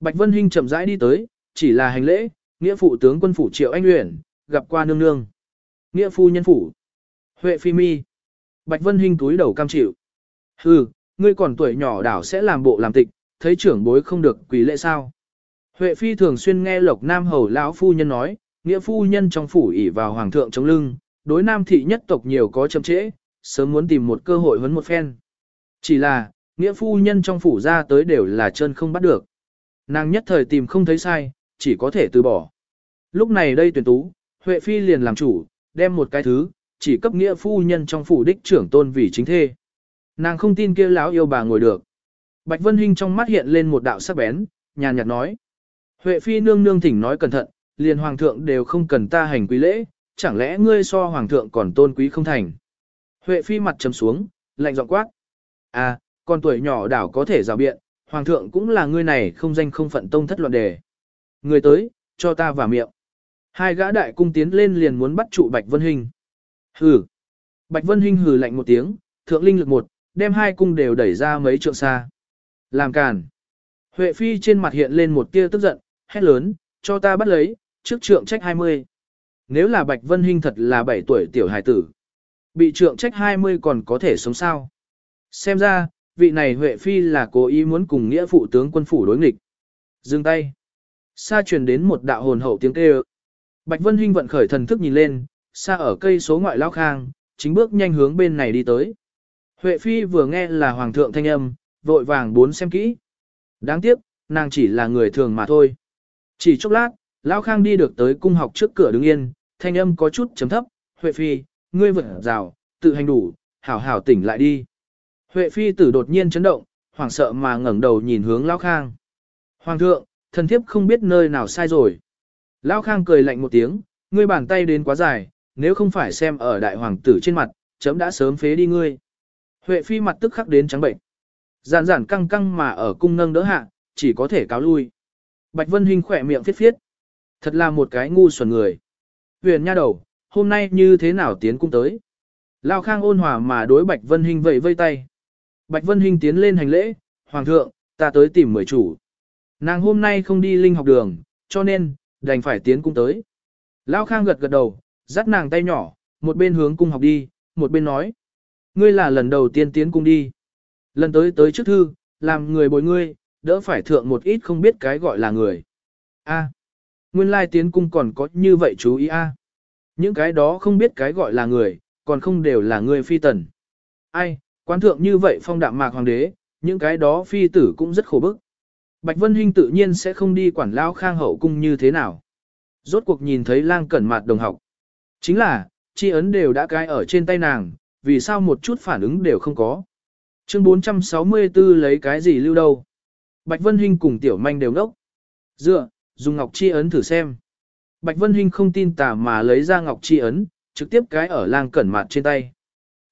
Bạch Vân Hinh chậm rãi đi tới, chỉ là hành lễ, nghĩa phụ tướng quân phủ Triệu Anh Uyển, gặp qua nương nương. Nghĩa phu nhân phủ. Huệ Phi mi. Bạch Vân Hinh túi đầu cam chịu. Hừ, ngươi còn tuổi nhỏ đảo sẽ làm bộ làm tịch, thấy trưởng bối không được quỳ lễ sao. Huệ Phi thường xuyên nghe Lộc Nam Hầu lão phu nhân nói, nghĩa phu nhân trong phủ ỷ vào hoàng thượng chống lưng, đối nam thị nhất tộc nhiều có chậm trễ, sớm muốn tìm một cơ hội huấn một phen. Chỉ là, nghĩa phu nhân trong phủ ra tới đều là chân không bắt được. Nàng nhất thời tìm không thấy sai, chỉ có thể từ bỏ. Lúc này đây tuyển tú, Huệ Phi liền làm chủ, đem một cái thứ, chỉ cấp nghĩa phu nhân trong phủ đích trưởng tôn vì chính thê. Nàng không tin kia lão yêu bà ngồi được. Bạch Vân Hinh trong mắt hiện lên một đạo sắc bén, nhàn nhạt nói. Huệ Phi nương nương thỉnh nói cẩn thận, liền hoàng thượng đều không cần ta hành quý lễ, chẳng lẽ ngươi so hoàng thượng còn tôn quý không thành. Huệ Phi mặt trầm xuống, lạnh giọng quát. À, con tuổi nhỏ đảo có thể rào biện, Hoàng thượng cũng là ngươi này không danh không phận tông thất loạn đề. Người tới, cho ta vào miệng. Hai gã đại cung tiến lên liền muốn bắt trụ Bạch Vân Hinh. Hừ. Bạch Vân Hinh hừ lạnh một tiếng, thượng linh lực một, đem hai cung đều đẩy ra mấy trượng xa. Làm càn. Huệ Phi trên mặt hiện lên một tia tức giận, hét lớn, cho ta bắt lấy, trước trượng trách 20. Nếu là Bạch Vân Hinh thật là 7 tuổi tiểu hài tử, bị trượng trách 20 còn có thể sống sao. Xem ra, vị này Huệ Phi là cố ý muốn cùng nghĩa phụ tướng quân phủ đối nghịch. Dừng tay. Xa truyền đến một đạo hồn hậu tiếng kêu. Bạch Vân Hinh vận khởi thần thức nhìn lên, xa ở cây số ngoại lao khang, chính bước nhanh hướng bên này đi tới. Huệ Phi vừa nghe là Hoàng thượng thanh âm, vội vàng bốn xem kỹ. Đáng tiếc, nàng chỉ là người thường mà thôi. Chỉ chốc lát, Lão Khang đi được tới cung học trước cửa đứng yên, thanh âm có chút chấm thấp, Huệ Phi, ngươi vượt rào, tự hành đủ, hảo hảo tỉnh lại đi. Huệ Phi tử đột nhiên chấn động, hoảng sợ mà ngẩng đầu nhìn hướng Lão Khang. Hoàng thượng, thần thiếp không biết nơi nào sai rồi. Lão Khang cười lạnh một tiếng, ngươi bàn tay đến quá dài, nếu không phải xem ở đại hoàng tử trên mặt, chấm đã sớm phế đi ngươi. Huệ Phi mặt tức khắc đến trắng bệnh. Giản giản căng căng mà ở cung nâng đỡ hạ, chỉ có thể cáo lui. Bạch Vân Hinh khỏe miệng phiết phiết. Thật là một cái ngu xuẩn người. Huyền nha đầu, hôm nay như thế nào tiến cung tới? Lao Khang ôn hòa mà đối Bạch Vân Hinh vẫy vây tay. Bạch Vân Hinh tiến lên hành lễ, Hoàng thượng, ta tới tìm mười chủ. Nàng hôm nay không đi linh học đường, cho nên, đành phải tiến cung tới. Lao Khang gật gật đầu, dắt nàng tay nhỏ, một bên hướng cung học đi, một bên nói. Ngươi là lần đầu tiên tiến cung đi. Lần tới tới trước thư, làm người bồi ngươi, đỡ phải thượng một ít không biết cái gọi là người. A. nguyên lai tiến cung còn có như vậy chú ý a. Những cái đó không biết cái gọi là người, còn không đều là người phi tần. Ai, quán thượng như vậy phong đạm mạc hoàng đế, những cái đó phi tử cũng rất khổ bức. Bạch Vân Hinh tự nhiên sẽ không đi quản lao khang hậu cung như thế nào. Rốt cuộc nhìn thấy lang cẩn mặt đồng học. Chính là, chi ấn đều đã cái ở trên tay nàng, vì sao một chút phản ứng đều không có. Chương 464 lấy cái gì lưu đâu? Bạch Vân Hinh cùng Tiểu Manh đều ngốc. Dựa, dùng ngọc chi ấn thử xem. Bạch Vân Hinh không tin tà mà lấy ra ngọc chi ấn, trực tiếp cái ở lang cẩn mặt trên tay.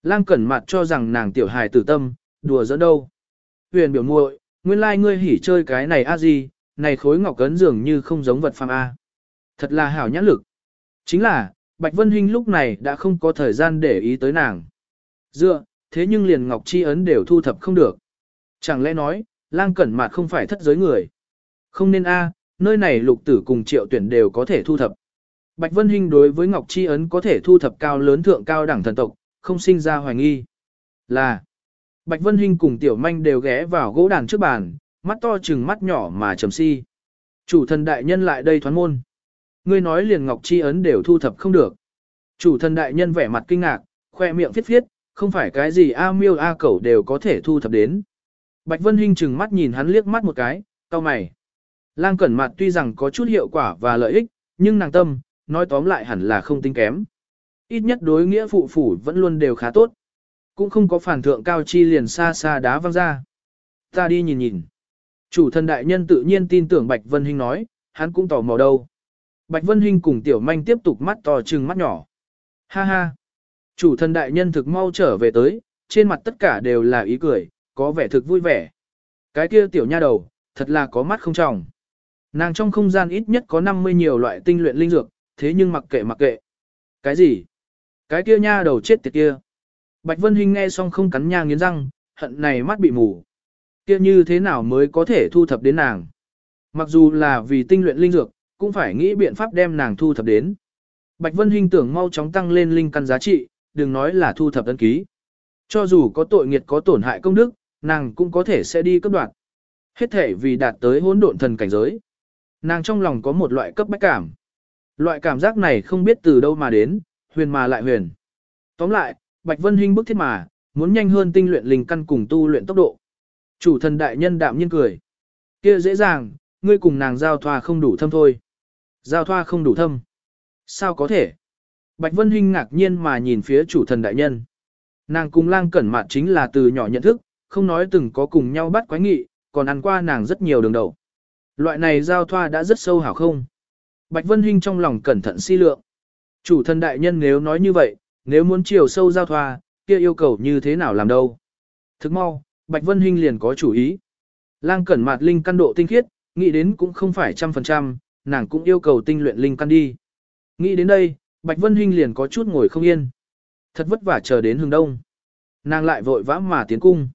Lang cẩn mặt cho rằng nàng tiểu hài tử tâm, đùa giỡn đâu. Huyền biểu muội, nguyên lai like ngươi hỉ chơi cái này a gì, này khối ngọc ấn dường như không giống vật phàm a. Thật là hảo nhãn lực. Chính là, Bạch Vân Hinh lúc này đã không có thời gian để ý tới nàng. Dựa, thế nhưng liền ngọc chi ấn đều thu thập không được. Chẳng lẽ nói, lang cẩn mạt không phải thất giới người. Không nên a, nơi này lục tử cùng triệu tuyển đều có thể thu thập. Bạch Vân Hinh đối với Ngọc Chi Ấn có thể thu thập cao lớn thượng cao đẳng thần tộc, không sinh ra hoài nghi. Là, Bạch Vân Hinh cùng Tiểu Manh đều ghé vào gỗ đàn trước bàn, mắt to chừng mắt nhỏ mà trầm si. Chủ thần đại nhân lại đây thoán môn. Ngươi nói liền Ngọc Chi Ấn đều thu thập không được. Chủ thần đại nhân vẻ mặt kinh ngạc, khoe miệng phiết phiết, không phải cái gì A miêu A cẩu đều có thể thu thập đến. Bạch Vân Hinh chừng mắt nhìn hắn liếc mắt một cái, cau mày. Lang Cẩn Mạt tuy rằng có chút hiệu quả và lợi ích, nhưng nàng tâm, nói tóm lại hẳn là không tính kém. Ít nhất đối nghĩa phụ phủ vẫn luôn đều khá tốt. Cũng không có phản thượng cao chi liền xa xa đá văng ra. Ta đi nhìn nhìn. Chủ thần đại nhân tự nhiên tin tưởng Bạch Vân Hinh nói, hắn cũng tò mò đâu. Bạch Vân Hinh cùng Tiểu Manh tiếp tục mắt to trừng mắt nhỏ. Ha ha. Chủ thần đại nhân thực mau trở về tới, trên mặt tất cả đều là ý cười, có vẻ thực vui vẻ. Cái kia tiểu nha đầu, thật là có mắt không trọng. Nàng trong không gian ít nhất có 50 nhiều loại tinh luyện linh dược, thế nhưng mặc kệ mặc kệ. Cái gì? Cái kia nha đầu chết tiệt kia. Bạch Vân Hinh nghe xong không cắn nha nghiến răng, hận này mắt bị mù. Kia như thế nào mới có thể thu thập đến nàng? Mặc dù là vì tinh luyện linh dược, cũng phải nghĩ biện pháp đem nàng thu thập đến. Bạch Vân Hinh tưởng mau chóng tăng lên linh căn giá trị, đừng nói là thu thập ấn ký. Cho dù có tội nghiệt có tổn hại công đức, nàng cũng có thể sẽ đi cấp đoạn. Hết thể vì đạt tới hỗn độn thần cảnh giới. Nàng trong lòng có một loại cấp bách cảm. Loại cảm giác này không biết từ đâu mà đến, huyền mà lại huyền. Tóm lại, Bạch Vân Hinh bức thiết mà, muốn nhanh hơn tinh luyện linh căn cùng tu luyện tốc độ. Chủ thần đại nhân đạm nhiên cười. kia dễ dàng, ngươi cùng nàng giao thoa không đủ thâm thôi. Giao thoa không đủ thâm. Sao có thể? Bạch Vân Hinh ngạc nhiên mà nhìn phía chủ thần đại nhân. Nàng cùng lang cẩn mạn chính là từ nhỏ nhận thức, không nói từng có cùng nhau bắt quái nghị, còn ăn qua nàng rất nhiều đường đầu. Loại này giao thoa đã rất sâu hảo không? Bạch Vân Hinh trong lòng cẩn thận si lượng. Chủ thần đại nhân nếu nói như vậy, nếu muốn chiều sâu giao thoa, kia yêu cầu như thế nào làm đâu? Thức mau, Bạch Vân Hinh liền có chủ ý. Lang cẩn mạt linh căn độ tinh khiết, nghĩ đến cũng không phải trăm phần trăm, nàng cũng yêu cầu tinh luyện linh căn đi. Nghĩ đến đây, Bạch Vân Hinh liền có chút ngồi không yên. Thật vất vả chờ đến hướng đông. Nàng lại vội vã mà tiến cung.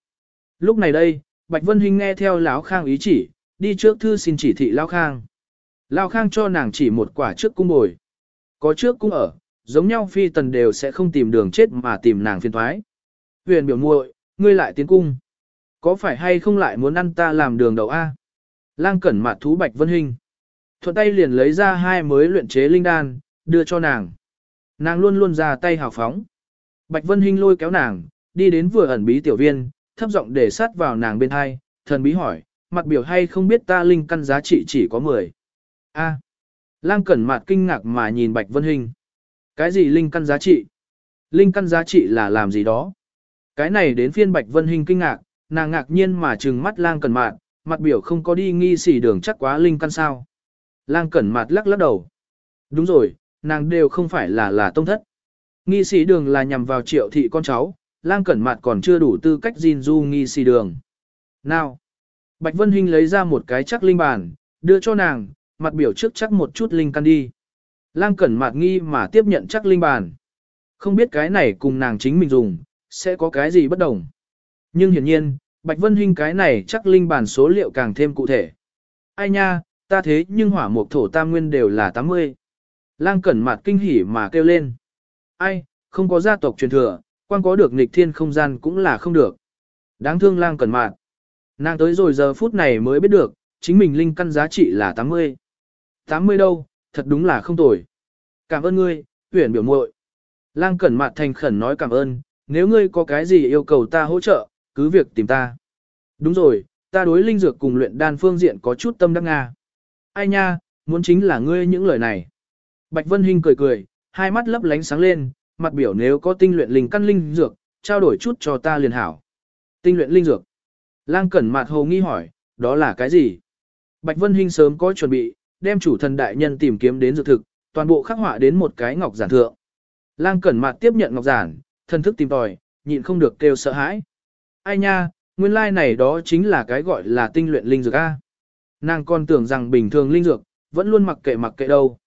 Lúc này đây, Bạch Vân Hinh nghe theo Lão Khang ý chỉ, đi trước thư xin chỉ thị Lão Khang. Lão Khang cho nàng chỉ một quả trước cung bồi. Có trước cung ở, giống nhau phi tần đều sẽ không tìm đường chết mà tìm nàng phiền thoái. Huyền biểu muội, ngươi lại tiến cung. Có phải hay không lại muốn ăn ta làm đường đầu A? Lang cẩn mặt thú Bạch Vân hình, Thuận tay liền lấy ra hai mới luyện chế linh đan, đưa cho nàng. Nàng luôn luôn ra tay hào phóng. Bạch Vân hình lôi kéo nàng, đi đến vừa ẩn bí tiểu viên, thấp giọng để sát vào nàng bên hai, thần bí hỏi, mặt biểu hay không biết ta linh căn giá trị chỉ có 10. A. Lang Cẩn mặt kinh ngạc mà nhìn Bạch Vân hình. Cái gì linh căn giá trị? Linh căn giá trị là làm gì đó? Cái này đến phiên Bạch Vân Hinh kinh ngạc, nàng ngạc nhiên mà trừng mắt Lang Cẩn mạt, mặt biểu không có đi nghi xỉ đường chắc quá linh căn sao. Lang Cẩn mạt lắc lắc đầu. Đúng rồi, nàng đều không phải là là tông thất. Nghi sỉ đường là nhằm vào triệu thị con cháu, lang cẩn mặt còn chưa đủ tư cách gìn du nghi sỉ đường. Nào! Bạch Vân Hinh lấy ra một cái chắc linh bàn, đưa cho nàng, mặt biểu trước chắc một chút linh căn đi. Lang cẩn Mạt nghi mà tiếp nhận chắc linh bàn. Không biết cái này cùng nàng chính mình dùng, sẽ có cái gì bất đồng. Nhưng hiển nhiên, Bạch Vân Hinh cái này chắc linh bàn số liệu càng thêm cụ thể. Ai nha, ta thế nhưng hỏa mục thổ tam nguyên đều là 80. Lang cẩn Mạt kinh hỉ mà kêu lên. Ai, không có gia tộc truyền thừa, quan có được nghịch thiên không gian cũng là không được. Đáng thương lang cẩn Mạt, Nàng tới rồi giờ phút này mới biết được, chính mình linh căn giá trị là 80. 80 đâu, thật đúng là không tồi. Cảm ơn ngươi, tuyển biểu muội. Lang cẩn mặt thành khẩn nói cảm ơn, nếu ngươi có cái gì yêu cầu ta hỗ trợ, cứ việc tìm ta. Đúng rồi, ta đối linh dược cùng luyện đan phương diện có chút tâm đắc nga. Ai nha, muốn chính là ngươi những lời này. Bạch Vân Hinh cười cười, hai mắt lấp lánh sáng lên, mặt biểu nếu có tinh luyện linh căn linh dược, trao đổi chút cho ta liền hảo. Tinh luyện linh dược. Lang Cẩn mặt hồ nghi hỏi, đó là cái gì? Bạch Vân Hinh sớm có chuẩn bị, đem chủ thần đại nhân tìm kiếm đến dược thực, toàn bộ khắc họa đến một cái ngọc giản thượng. Lang Cẩn mặt tiếp nhận ngọc giản, thân thức tìm tòi, nhịn không được kêu sợ hãi. Ai nha, nguyên lai like này đó chính là cái gọi là tinh luyện linh dược A. Nàng còn tưởng rằng bình thường linh dược, vẫn luôn mặc kệ mặc kệ đâu.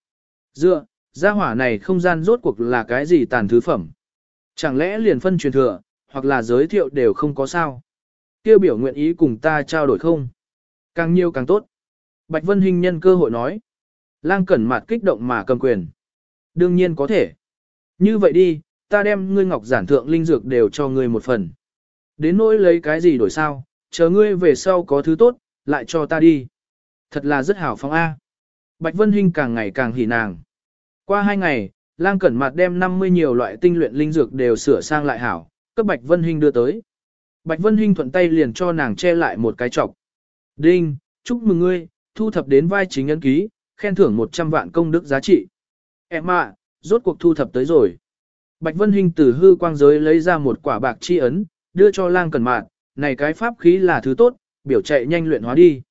Dựa, gia hỏa này không gian rốt cuộc là cái gì tàn thứ phẩm. Chẳng lẽ liền phân truyền thừa, hoặc là giới thiệu đều không có sao. Tiêu biểu nguyện ý cùng ta trao đổi không? Càng nhiều càng tốt. Bạch Vân Hinh nhân cơ hội nói. Lang cẩn mặt kích động mà cầm quyền. Đương nhiên có thể. Như vậy đi, ta đem ngươi ngọc giản thượng linh dược đều cho ngươi một phần. Đến nỗi lấy cái gì đổi sao, chờ ngươi về sau có thứ tốt, lại cho ta đi. Thật là rất hảo phong A. Bạch Vân Hinh càng ngày càng hỉ nàng. Qua hai ngày, Lang Cẩn Mạt đem 50 nhiều loại tinh luyện linh dược đều sửa sang lại hảo, cấp Bạch Vân Hinh đưa tới. Bạch Vân Hinh thuận tay liền cho nàng che lại một cái chọc. Đinh, chúc mừng ngươi, thu thập đến vai chính ấn ký, khen thưởng 100 vạn công đức giá trị. Em ạ, rốt cuộc thu thập tới rồi. Bạch Vân Hinh từ hư quang giới lấy ra một quả bạc chi ấn, đưa cho Lang Cẩn mạn này cái pháp khí là thứ tốt, biểu chạy nhanh luyện hóa đi.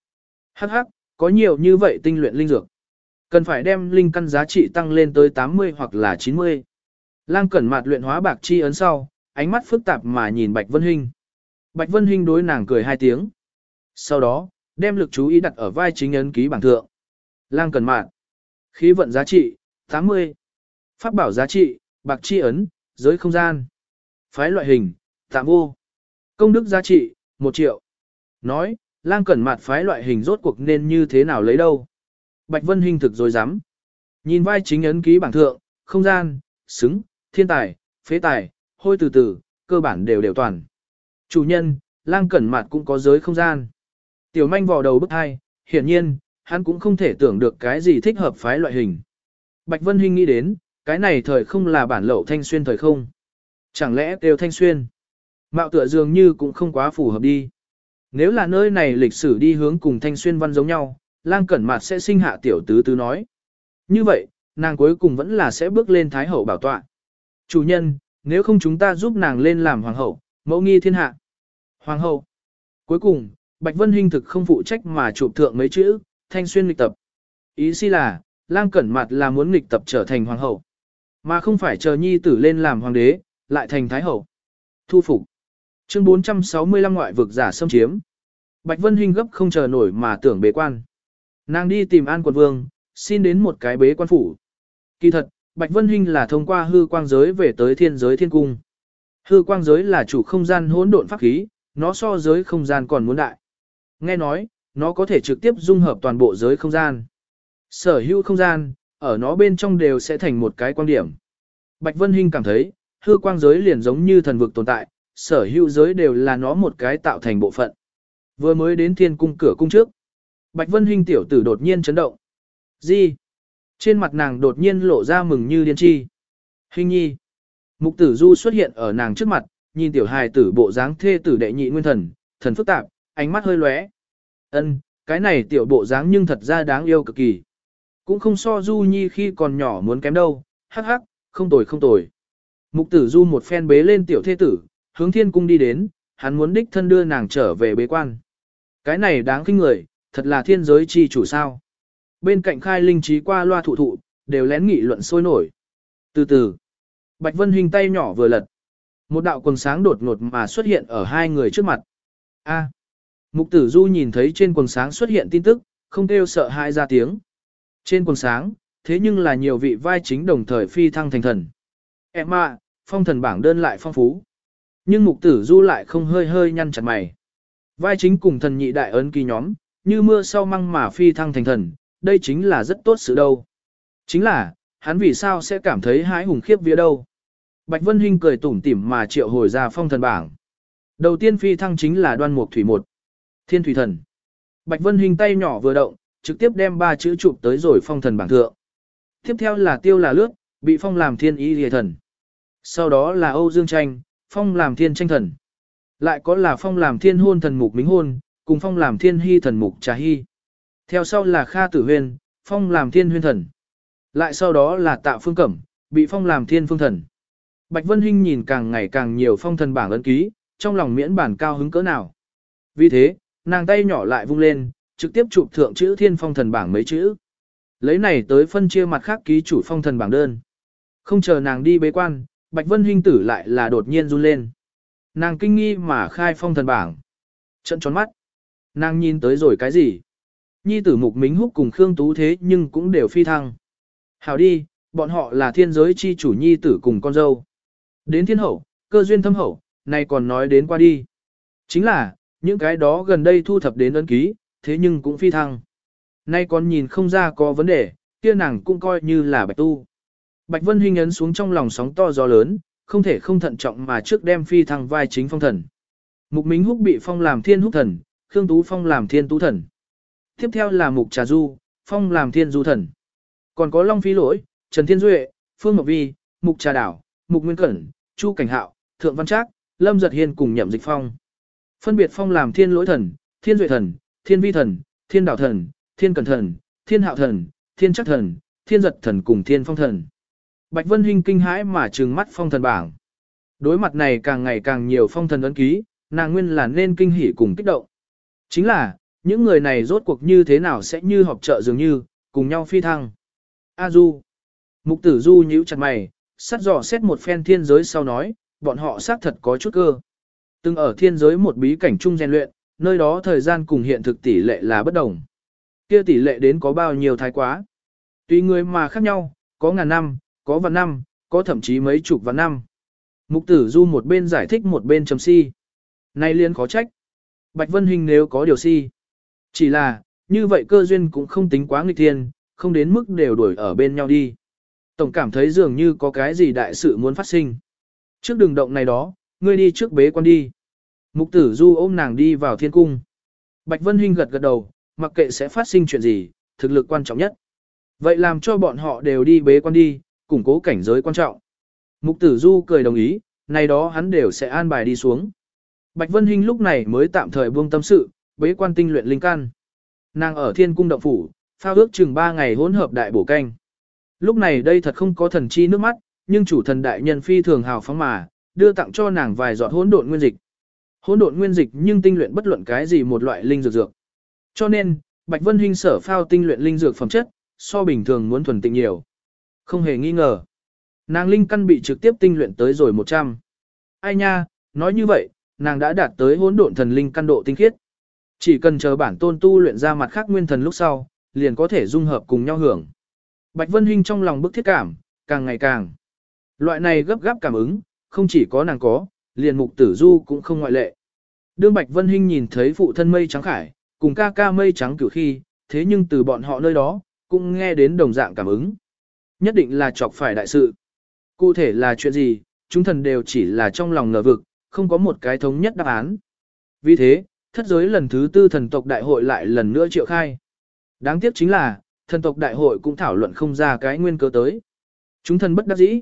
Hắc hắc, có nhiều như vậy tinh luyện linh dược. Cần phải đem linh căn giá trị tăng lên tới 80 hoặc là 90. Lang cẩn mạt luyện hóa bạc chi ấn sau, ánh mắt phức tạp mà nhìn Bạch Vân Hinh. Bạch Vân Hinh đối nàng cười hai tiếng. Sau đó, đem lực chú ý đặt ở vai chính ấn ký bảng thượng. Lang cẩn mạn. Khí vận giá trị, 80. Pháp bảo giá trị, bạc chi ấn, giới không gian. Phái loại hình, tạm vô. Công đức giá trị, 1 triệu. Nói, lang cẩn mạt phái loại hình rốt cuộc nên như thế nào lấy đâu. Bạch Vân Hinh thực rồi dám. Nhìn vai chính ấn ký bảng thượng, không gian, xứng, thiên tài, phế tài, hôi từ từ, cơ bản đều đều toàn. Chủ nhân, lang cẩn mặt cũng có giới không gian. Tiểu manh vò đầu bức hai, hiển nhiên, hắn cũng không thể tưởng được cái gì thích hợp phái loại hình. Bạch Vân Hinh nghĩ đến, cái này thời không là bản lậu thanh xuyên thời không. Chẳng lẽ đều thanh xuyên? Mạo tựa dường như cũng không quá phù hợp đi. Nếu là nơi này lịch sử đi hướng cùng thanh xuyên văn giống nhau, lang cẩn mặt sẽ sinh hạ tiểu tứ tứ nói. Như vậy, nàng cuối cùng vẫn là sẽ bước lên thái hậu bảo tọa. Chủ nhân, nếu không chúng ta giúp nàng lên làm hoàng hậu, mẫu nghi thiên hạ. Hoàng hậu. Cuối cùng, Bạch Vân Hinh thực không phụ trách mà chụp thượng mấy chữ, thanh xuyên lịch tập. Ý si là, lang cẩn mặt là muốn lịch tập trở thành hoàng hậu. Mà không phải chờ nhi tử lên làm hoàng đế, lại thành thái hậu. Thu phục. Chương 465 ngoại vực giả xâm chiếm. Bạch Vân Hinh gấp không chờ nổi mà tưởng bế quan. Nàng đi tìm An Quận Vương, xin đến một cái bế quan phủ. Kỳ thật, Bạch Vân Hinh là thông qua hư quang giới về tới thiên giới thiên cung. Hư quang giới là chủ không gian hỗn độn pháp khí, nó so giới không gian còn muốn đại. Nghe nói, nó có thể trực tiếp dung hợp toàn bộ giới không gian. Sở hữu không gian, ở nó bên trong đều sẽ thành một cái quan điểm. Bạch Vân Hinh cảm thấy, hư quang giới liền giống như thần vực tồn tại, sở hữu giới đều là nó một cái tạo thành bộ phận. Vừa mới đến thiên cung cửa cung trước. Bạch Vân Hinh tiểu tử đột nhiên chấn động. Gì? Trên mặt nàng đột nhiên lộ ra mừng như điên chi. Hình nhi. Mục tử du xuất hiện ở nàng trước mặt, nhìn tiểu hài tử bộ dáng thê tử đệ nhị nguyên thần, thần phức tạp, ánh mắt hơi lóe. Ân, cái này tiểu bộ dáng nhưng thật ra đáng yêu cực kỳ. Cũng không so du nhi khi còn nhỏ muốn kém đâu, hắc hắc, không tồi không tồi. Mục tử du một phen bế lên tiểu thê tử, hướng thiên cung đi đến, hắn muốn đích thân đưa nàng trở về bế quan. Cái này đáng kinh người, thật là thiên giới chi chủ sao. Bên cạnh khai linh trí qua loa thụ thụ, đều lén nghị luận sôi nổi. Từ từ, Bạch Vân Huynh tay nhỏ vừa lật. Một đạo quần sáng đột ngột mà xuất hiện ở hai người trước mặt. A. Mục tử du nhìn thấy trên quần sáng xuất hiện tin tức, không kêu sợ hãi ra tiếng. Trên quần sáng, thế nhưng là nhiều vị vai chính đồng thời phi thăng thành thần. Em ạ, phong thần bảng đơn lại phong phú. Nhưng mục tử du lại không hơi hơi nhăn chặt mày. Vai chính cùng thần nhị đại ấn kỳ nhóm, như mưa sau măng mà phi thăng thành thần, đây chính là rất tốt sự đâu. Chính là, hắn vì sao sẽ cảm thấy hái hùng khiếp vía đâu. Bạch Vân Hinh cười tủm tỉm mà triệu hồi ra phong thần bảng. Đầu tiên phi thăng chính là đoan mục thủy một. Thiên thủy thần. Bạch Vân Hinh tay nhỏ vừa động, trực tiếp đem ba chữ chụp tới rồi phong thần bảng thượng. Tiếp theo là tiêu là lướt, bị phong làm thiên ý lìa thần. Sau đó là Âu Dương Tranh, phong làm thiên tranh thần. Lại có là phong làm thiên hôn thần mục mính hôn, cùng phong làm thiên hy thần mục trà hy. Theo sau là Kha Tử Huyên, phong làm thiên huyên thần. Lại sau đó là Tạ Phương Cẩm, bị phong làm thiên phương thần. Bạch Vân Hinh nhìn càng ngày càng nhiều phong thần bảng ấn ký, trong lòng miễn bản cao hứng cỡ nào. Vì thế, nàng tay nhỏ lại vung lên, trực tiếp chụp thượng chữ thiên phong thần bảng mấy chữ. Lấy này tới phân chia mặt khác ký chủ phong thần bảng đơn. Không chờ nàng đi bế quan, Bạch Vân Hinh tử lại là đột nhiên run lên. Nàng kinh nghi mà khai phong thần bảng. Trận tròn mắt. Nàng nhìn tới rồi cái gì? Nhi tử mục mính húc cùng Khương Tú thế nhưng cũng đều phi thăng. Hảo đi, bọn họ là thiên giới chi chủ nhi tử cùng con dâu. Đến thiên hậu, cơ duyên thâm hậu, này còn nói đến qua đi. Chính là, những cái đó gần đây thu thập đến ấn ký, thế nhưng cũng phi thăng. Nay còn nhìn không ra có vấn đề, kia nàng cũng coi như là bạch tu. Bạch Vân Hinh ấn xuống trong lòng sóng to gió lớn, không thể không thận trọng mà trước đem phi thăng vai chính phong thần. Mục Mính Húc bị phong làm thiên húc thần, Khương Tú Phong làm thiên tú thần. Tiếp theo là Mục Trà Du, Phong làm thiên du thần. Còn có Long Phi Lỗi, Trần Thiên Duệ, Phương Mộc Vi, Mục Trà Đảo, Mục Nguyên Cẩn, Chu Cảnh Hạo, Thượng Văn Trác, Lâm Giật Hiên cùng Nhậm Dịch Phong. Phân biệt Phong làm thiên lỗi thần, thiên duệ thần, thiên vi thần, thiên đảo thần, thiên cẩn thần, thiên hạo thần, thiên chắc thần, thiên giật thần cùng thiên phong thần. Bạch Vân Hinh kinh hãi mà trừng mắt phong thần bảng. Đối mặt này càng ngày càng nhiều phong thần ấn ký, nàng nguyên là nên kinh hỉ cùng kích động. Chính là, những người này rốt cuộc như thế nào sẽ như họp trợ dường như, cùng nhau phi thăng. A Du. Mục tử Du nhíu chặt mày, sắt dò xét một phen thiên giới sau nói, bọn họ xác thật có chút cơ. Từng ở thiên giới một bí cảnh chung rèn luyện, nơi đó thời gian cùng hiện thực tỷ lệ là bất đồng. Kia tỷ lệ đến có bao nhiêu thái quá. Tùy người mà khác nhau, có ngàn năm, có vạn năm, có thậm chí mấy chục vạn năm. Mục tử du một bên giải thích một bên chấm si. Nay liên khó trách. Bạch Vân Hình nếu có điều si. Chỉ là, như vậy cơ duyên cũng không tính quá nghịch thiên, không đến mức đều đuổi ở bên nhau đi. Tổng cảm thấy dường như có cái gì đại sự muốn phát sinh. Trước đường động này đó, ngươi đi trước bế quan đi. Mục tử du ôm nàng đi vào thiên cung. Bạch Vân Hinh gật gật đầu, mặc kệ sẽ phát sinh chuyện gì, thực lực quan trọng nhất. Vậy làm cho bọn họ đều đi bế quan đi, củng cố cảnh giới quan trọng. Mục tử du cười đồng ý, này đó hắn đều sẽ an bài đi xuống. Bạch Vân Hinh lúc này mới tạm thời buông tâm sự, bế quan tinh luyện linh căn. Nàng ở thiên cung động phủ, pha ước chừng 3 ngày hỗn hợp đại bổ canh. Lúc này đây thật không có thần chi nước mắt, nhưng chủ thần đại nhân phi thường hào phóng mà, đưa tặng cho nàng vài giọt hỗn độn nguyên dịch. Hỗn độn nguyên dịch nhưng tinh luyện bất luận cái gì một loại linh dược dược. Cho nên, Bạch Vân Hinh sở phao tinh luyện linh dược phẩm chất, so bình thường muốn thuần tịnh nhiều. Không hề nghi ngờ. Nàng linh căn bị trực tiếp tinh luyện tới rồi 100. Ai nha, nói như vậy, nàng đã đạt tới hỗn độn thần linh căn độ tinh khiết. Chỉ cần chờ bản tôn tu luyện ra mặt khác nguyên thần lúc sau, liền có thể dung hợp cùng nhau hưởng. Bạch Vân Hinh trong lòng bức thiết cảm, càng ngày càng. Loại này gấp gáp cảm ứng, không chỉ có nàng có, liền mục tử du cũng không ngoại lệ. Đương Bạch Vân Hinh nhìn thấy phụ thân mây trắng khải, cùng ca ca mây trắng cửu khi, thế nhưng từ bọn họ nơi đó, cũng nghe đến đồng dạng cảm ứng. Nhất định là chọc phải đại sự. Cụ thể là chuyện gì, chúng thần đều chỉ là trong lòng ngờ vực, không có một cái thống nhất đáp án. Vì thế, thất giới lần thứ tư thần tộc đại hội lại lần nữa triệu khai. Đáng tiếc chính là, thần tộc đại hội cũng thảo luận không ra cái nguyên cơ tới. Chúng thần bất đắc dĩ.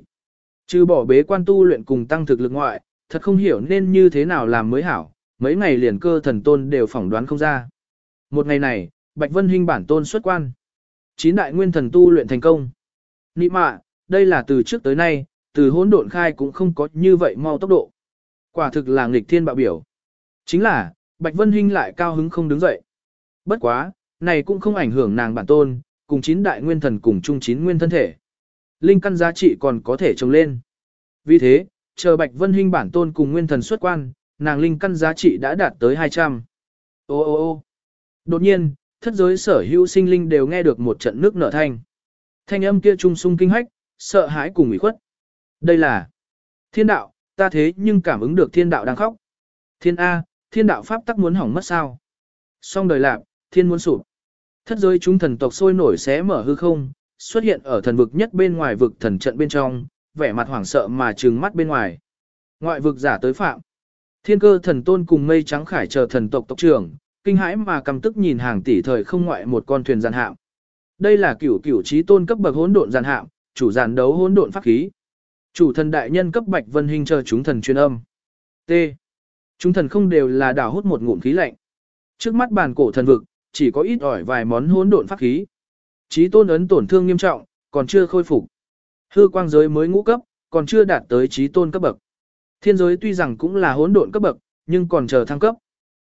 Trừ bỏ bế quan tu luyện cùng tăng thực lực ngoại, thật không hiểu nên như thế nào làm mới hảo, mấy ngày liền cơ thần tôn đều phỏng đoán không ra. Một ngày này, Bạch Vân Hinh bản tôn xuất quan. Chín đại nguyên thần tu luyện thành công. Nị mạ, đây là từ trước tới nay, từ hỗn độn khai cũng không có như vậy mau tốc độ. Quả thực là nghịch thiên bạo biểu. Chính là, Bạch Vân Hinh lại cao hứng không đứng dậy. Bất quá, này cũng không ảnh hưởng nàng bản tôn, cùng chín đại nguyên thần cùng chung chín nguyên thân thể. Linh căn giá trị còn có thể trồng lên. Vì thế, chờ Bạch Vân Hinh bản tôn cùng nguyên thần xuất quan, nàng linh căn giá trị đã đạt tới 200. Ô ô ô Đột nhiên, thất giới sở hữu sinh linh đều nghe được một trận nước nở thanh. Thanh âm kia trung sung kinh hách, sợ hãi cùng ủy khuất. Đây là thiên đạo, ta thế nhưng cảm ứng được thiên đạo đang khóc. Thiên A, thiên đạo pháp tắc muốn hỏng mất sao? Xong đời lạc, thiên muốn sụp. Thất giới chúng thần tộc sôi nổi xé mở hư không, xuất hiện ở thần vực nhất bên ngoài vực thần trận bên trong, vẻ mặt hoảng sợ mà trừng mắt bên ngoài. Ngoại vực giả tới phạm. Thiên cơ thần tôn cùng mây trắng khải chờ thần tộc tộc trưởng, kinh hãi mà cầm tức nhìn hàng tỷ thời không ngoại một con thuyền giàn hạm. Đây là cửu cửu trí tôn cấp bậc hỗn độn giàn hạm, chủ giàn đấu hỗn độn pháp khí. Chủ thần đại nhân cấp bạch vân hình chờ chúng thần chuyên âm. T. Chúng thần không đều là đảo hút một ngụm khí lạnh. Trước mắt bàn cổ thần vực, chỉ có ít ỏi vài món hỗn độn pháp khí. Trí tôn ấn tổn thương nghiêm trọng, còn chưa khôi phục. Hư quang giới mới ngũ cấp, còn chưa đạt tới trí tôn cấp bậc. Thiên giới tuy rằng cũng là hỗn độn cấp bậc, nhưng còn chờ thăng cấp.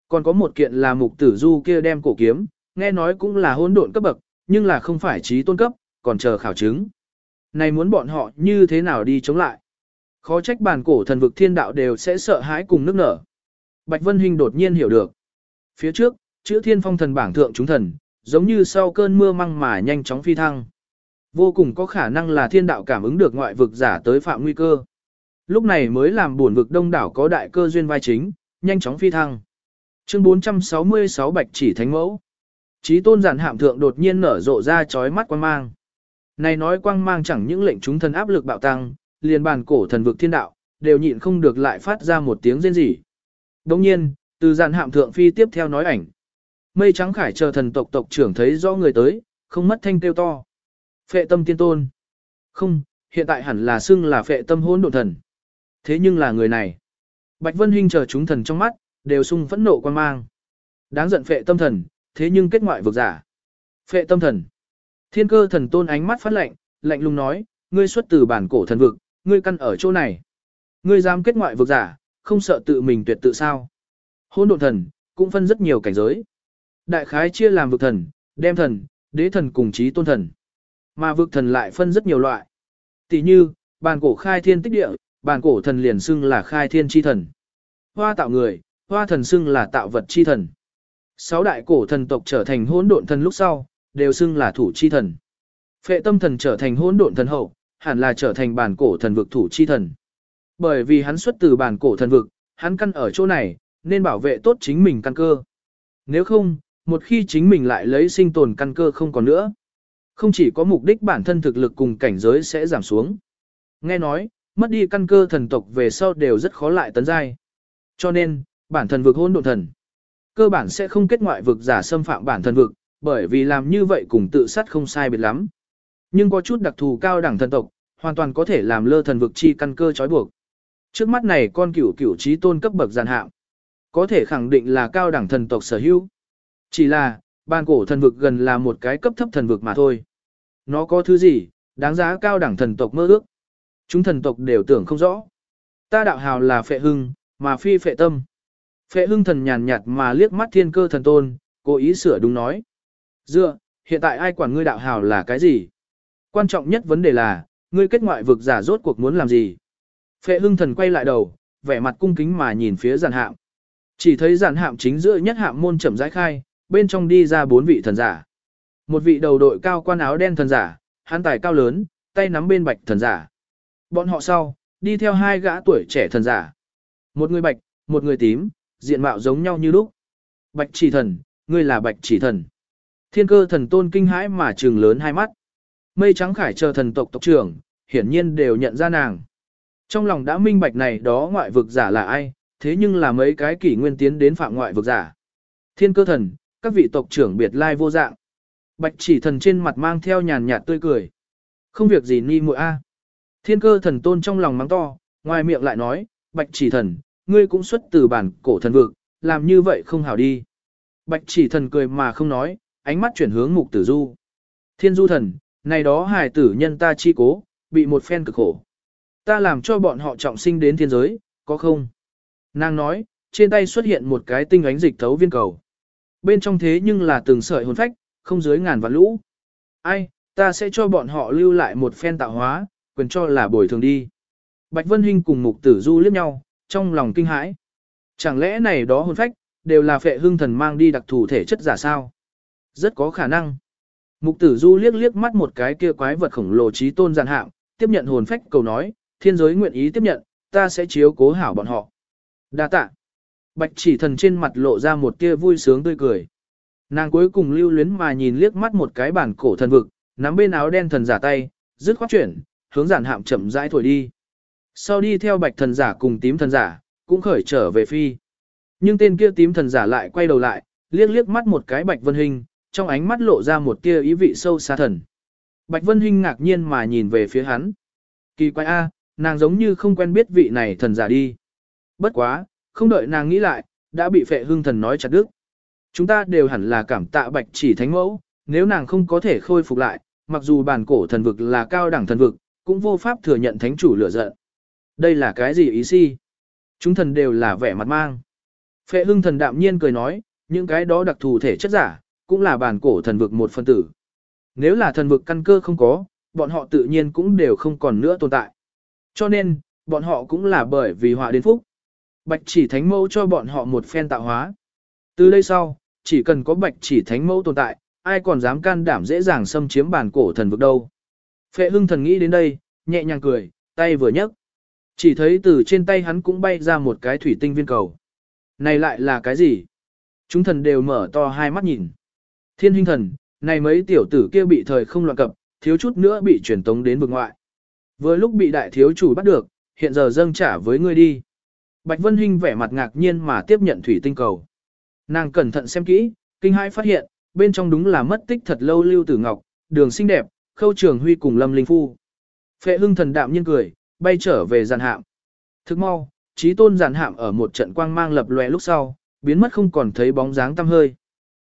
Còn có một kiện là mục tử du kia đem cổ kiếm, nghe nói cũng là hỗn độn cấp bậc, nhưng là không phải trí tôn cấp, còn chờ khảo chứng. Này muốn bọn họ như thế nào đi chống lại? Khó trách bản cổ thần vực thiên đạo đều sẽ sợ hãi cùng nước nở. Bạch Vân Hinh đột nhiên hiểu được. Phía trước, chữ thiên phong thần bảng thượng chúng thần, giống như sau cơn mưa măng mà nhanh chóng phi thăng. Vô cùng có khả năng là thiên đạo cảm ứng được ngoại vực giả tới phạm nguy cơ. Lúc này mới làm buồn vực đông đảo có đại cơ duyên vai chính, nhanh chóng phi thăng. Chương 466 Bạch chỉ thánh mẫu. Chí tôn giản hạm thượng đột nhiên nở rộ ra chói mắt quang mang. Này nói quang mang chẳng những lệnh chúng thần áp lực bạo tăng, liền bàn cổ thần vực thiên đạo, đều nhịn không được lại phát ra một tiếng rên rỉ. Đồng nhiên, từ giản hạm thượng phi tiếp theo nói ảnh. Mây trắng khải chờ thần tộc tộc trưởng thấy rõ người tới, không mất thanh kêu to. Phệ tâm tiên tôn. Không, hiện tại hẳn là xưng là phệ tâm hôn độn thần. Thế nhưng là người này. Bạch Vân Hinh chờ chúng thần trong mắt, đều sung phẫn nộ quan mang. Đáng giận phệ tâm thần, thế nhưng kết ngoại vực giả. Phệ tâm thần. Thiên cơ thần tôn ánh mắt phát lạnh, lạnh lùng nói, ngươi xuất từ bản cổ thần vực, ngươi căn ở chỗ này. Ngươi dám kết ngoại vực giả, không sợ tự mình tuyệt tự sao. Hôn độn thần, cũng phân rất nhiều cảnh giới. Đại khái chia làm vực thần, đem thần, đế thần cùng trí tôn thần. Mà vực thần lại phân rất nhiều loại. Tỷ như, bản cổ khai thiên tích địa, bản cổ thần liền xưng là khai thiên chi thần. Hoa tạo người, hoa thần xưng là tạo vật chi thần. Sáu đại cổ thần tộc trở thành hỗn độn thần lúc sau, đều xưng là thủ chi thần. Phệ tâm thần trở thành hỗn độn thần hậu, hẳn là trở thành bản cổ thần vực thủ chi thần. Bởi vì hắn xuất từ bản cổ thần vực, hắn căn ở chỗ này, nên bảo vệ tốt chính mình căn cơ. Nếu không, một khi chính mình lại lấy sinh tồn căn cơ không còn nữa, không chỉ có mục đích bản thân thực lực cùng cảnh giới sẽ giảm xuống. Nghe nói, mất đi căn cơ thần tộc về sau đều rất khó lại tấn giai. Cho nên, bản thần vực hôn độn thần, cơ bản sẽ không kết ngoại vực giả xâm phạm bản thần vực, bởi vì làm như vậy cùng tự sát không sai biệt lắm. Nhưng có chút đặc thù cao đẳng thần tộc, hoàn toàn có thể làm lơ thần vực chi căn cơ trói buộc. Trước mắt này con cửu cửu trí tôn cấp bậc giàn hạng, có thể khẳng định là cao đẳng thần tộc sở hữu. Chỉ là, ban cổ thần vực gần là một cái cấp thấp thần vực mà thôi. Nó có thứ gì, đáng giá cao đẳng thần tộc mơ ước. Chúng thần tộc đều tưởng không rõ. Ta đạo hào là phệ hưng, mà phi phệ tâm. Phệ hưng thần nhàn nhạt mà liếc mắt thiên cơ thần tôn, cố ý sửa đúng nói. Dựa, hiện tại ai quản ngươi đạo hào là cái gì? Quan trọng nhất vấn đề là, ngươi kết ngoại vực giả rốt cuộc muốn làm gì? Phệ hưng thần quay lại đầu, vẻ mặt cung kính mà nhìn phía giàn hạm. Chỉ thấy giản hạm chính giữa nhất hạm môn chậm rãi khai, bên trong đi ra bốn vị thần giả. Một vị đầu đội cao quan áo đen thần giả, hắn tài cao lớn, tay nắm bên bạch thần giả. Bọn họ sau, đi theo hai gã tuổi trẻ thần giả. Một người bạch, một người tím, diện mạo giống nhau như lúc. Bạch chỉ thần, ngươi là bạch chỉ thần. Thiên cơ thần tôn kinh hãi mà trừng lớn hai mắt. Mây trắng khải chờ thần tộc tộc trưởng, hiển nhiên đều nhận ra nàng. Trong lòng đã minh bạch này đó ngoại vực giả là ai, thế nhưng là mấy cái kỷ nguyên tiến đến phạm ngoại vực giả. Thiên cơ thần, các vị tộc trưởng biệt lai vô dạng. Bạch chỉ thần trên mặt mang theo nhàn nhạt tươi cười. Không việc gì ni muội a. Thiên cơ thần tôn trong lòng mắng to, ngoài miệng lại nói, bạch chỉ thần, ngươi cũng xuất từ bản cổ thần vực, làm như vậy không hảo đi. Bạch chỉ thần cười mà không nói, ánh mắt chuyển hướng mục tử du. Thiên du thần, này đó hài tử nhân ta chi cố, bị một phen cực khổ. Ta làm cho bọn họ trọng sinh đến thiên giới, có không? Nàng nói, trên tay xuất hiện một cái tinh ánh dịch thấu viên cầu. Bên trong thế nhưng là từng sợi hồn phách, không dưới ngàn vạn lũ. Ai, ta sẽ cho bọn họ lưu lại một phen tạo hóa, quyền cho là bồi thường đi. Bạch Vân Hinh cùng Mục Tử Du liếc nhau, trong lòng kinh hãi. Chẳng lẽ này đó hồn phách, đều là phệ hương thần mang đi đặc thù thể chất giả sao? Rất có khả năng. Mục Tử Du liếc liếc mắt một cái kia quái vật khổng lồ trí tôn giàn hạng, tiếp nhận hồn phách cầu nói, thiên giới nguyện ý tiếp nhận, ta sẽ chiếu cố hảo bọn họ. Đa tạ. Bạch chỉ thần trên mặt lộ ra một tia vui sướng tươi cười. Nàng cuối cùng lưu luyến mà nhìn liếc mắt một cái bản cổ thần vực, nắm bên áo đen thần giả tay, dứt khoát chuyển, hướng giản hạm chậm rãi thổi đi. Sau đi theo bạch thần giả cùng tím thần giả, cũng khởi trở về phi. Nhưng tên kia tím thần giả lại quay đầu lại, liếc liếc mắt một cái bạch vân hình, trong ánh mắt lộ ra một tia ý vị sâu xa thần. Bạch vân hình ngạc nhiên mà nhìn về phía hắn. Kỳ quái a, nàng giống như không quen biết vị này thần giả đi. Bất quá, không đợi nàng nghĩ lại, đã bị phệ hương thần nói chặt đứt. Chúng ta đều hẳn là cảm tạ bạch chỉ thánh mẫu, nếu nàng không có thể khôi phục lại, mặc dù bản cổ thần vực là cao đẳng thần vực, cũng vô pháp thừa nhận thánh chủ lửa giận. Đây là cái gì ý si? Chúng thần đều là vẻ mặt mang. Phệ hưng thần đạm nhiên cười nói, những cái đó đặc thù thể chất giả, cũng là bản cổ thần vực một phân tử. Nếu là thần vực căn cơ không có, bọn họ tự nhiên cũng đều không còn nữa tồn tại. Cho nên, bọn họ cũng là bởi vì họa đến phúc. Bạch chỉ thánh mẫu cho bọn họ một phen tạo hóa. Từ đây sau, chỉ cần có bạch chỉ thánh mẫu tồn tại, ai còn dám can đảm dễ dàng xâm chiếm bản cổ thần vực đâu. Phệ hưng thần nghĩ đến đây, nhẹ nhàng cười, tay vừa nhấc. Chỉ thấy từ trên tay hắn cũng bay ra một cái thủy tinh viên cầu. Này lại là cái gì? Chúng thần đều mở to hai mắt nhìn. Thiên huynh thần, này mấy tiểu tử kia bị thời không loạn cập, thiếu chút nữa bị truyền tống đến vực ngoại. Vừa lúc bị đại thiếu chủ bắt được, hiện giờ dâng trả với ngươi đi. Bạch Vân Hinh vẻ mặt ngạc nhiên mà tiếp nhận thủy tinh cầu. Nàng cẩn thận xem kỹ, kinh hãi phát hiện, bên trong đúng là mất tích thật lâu lưu tử ngọc, đường xinh đẹp, khâu trường huy cùng lâm linh phu. Phệ hưng thần đạm nhiên cười, bay trở về giàn hạm. Thức mau, trí tôn giàn hạm ở một trận quang mang lập lòe lúc sau, biến mất không còn thấy bóng dáng tăm hơi.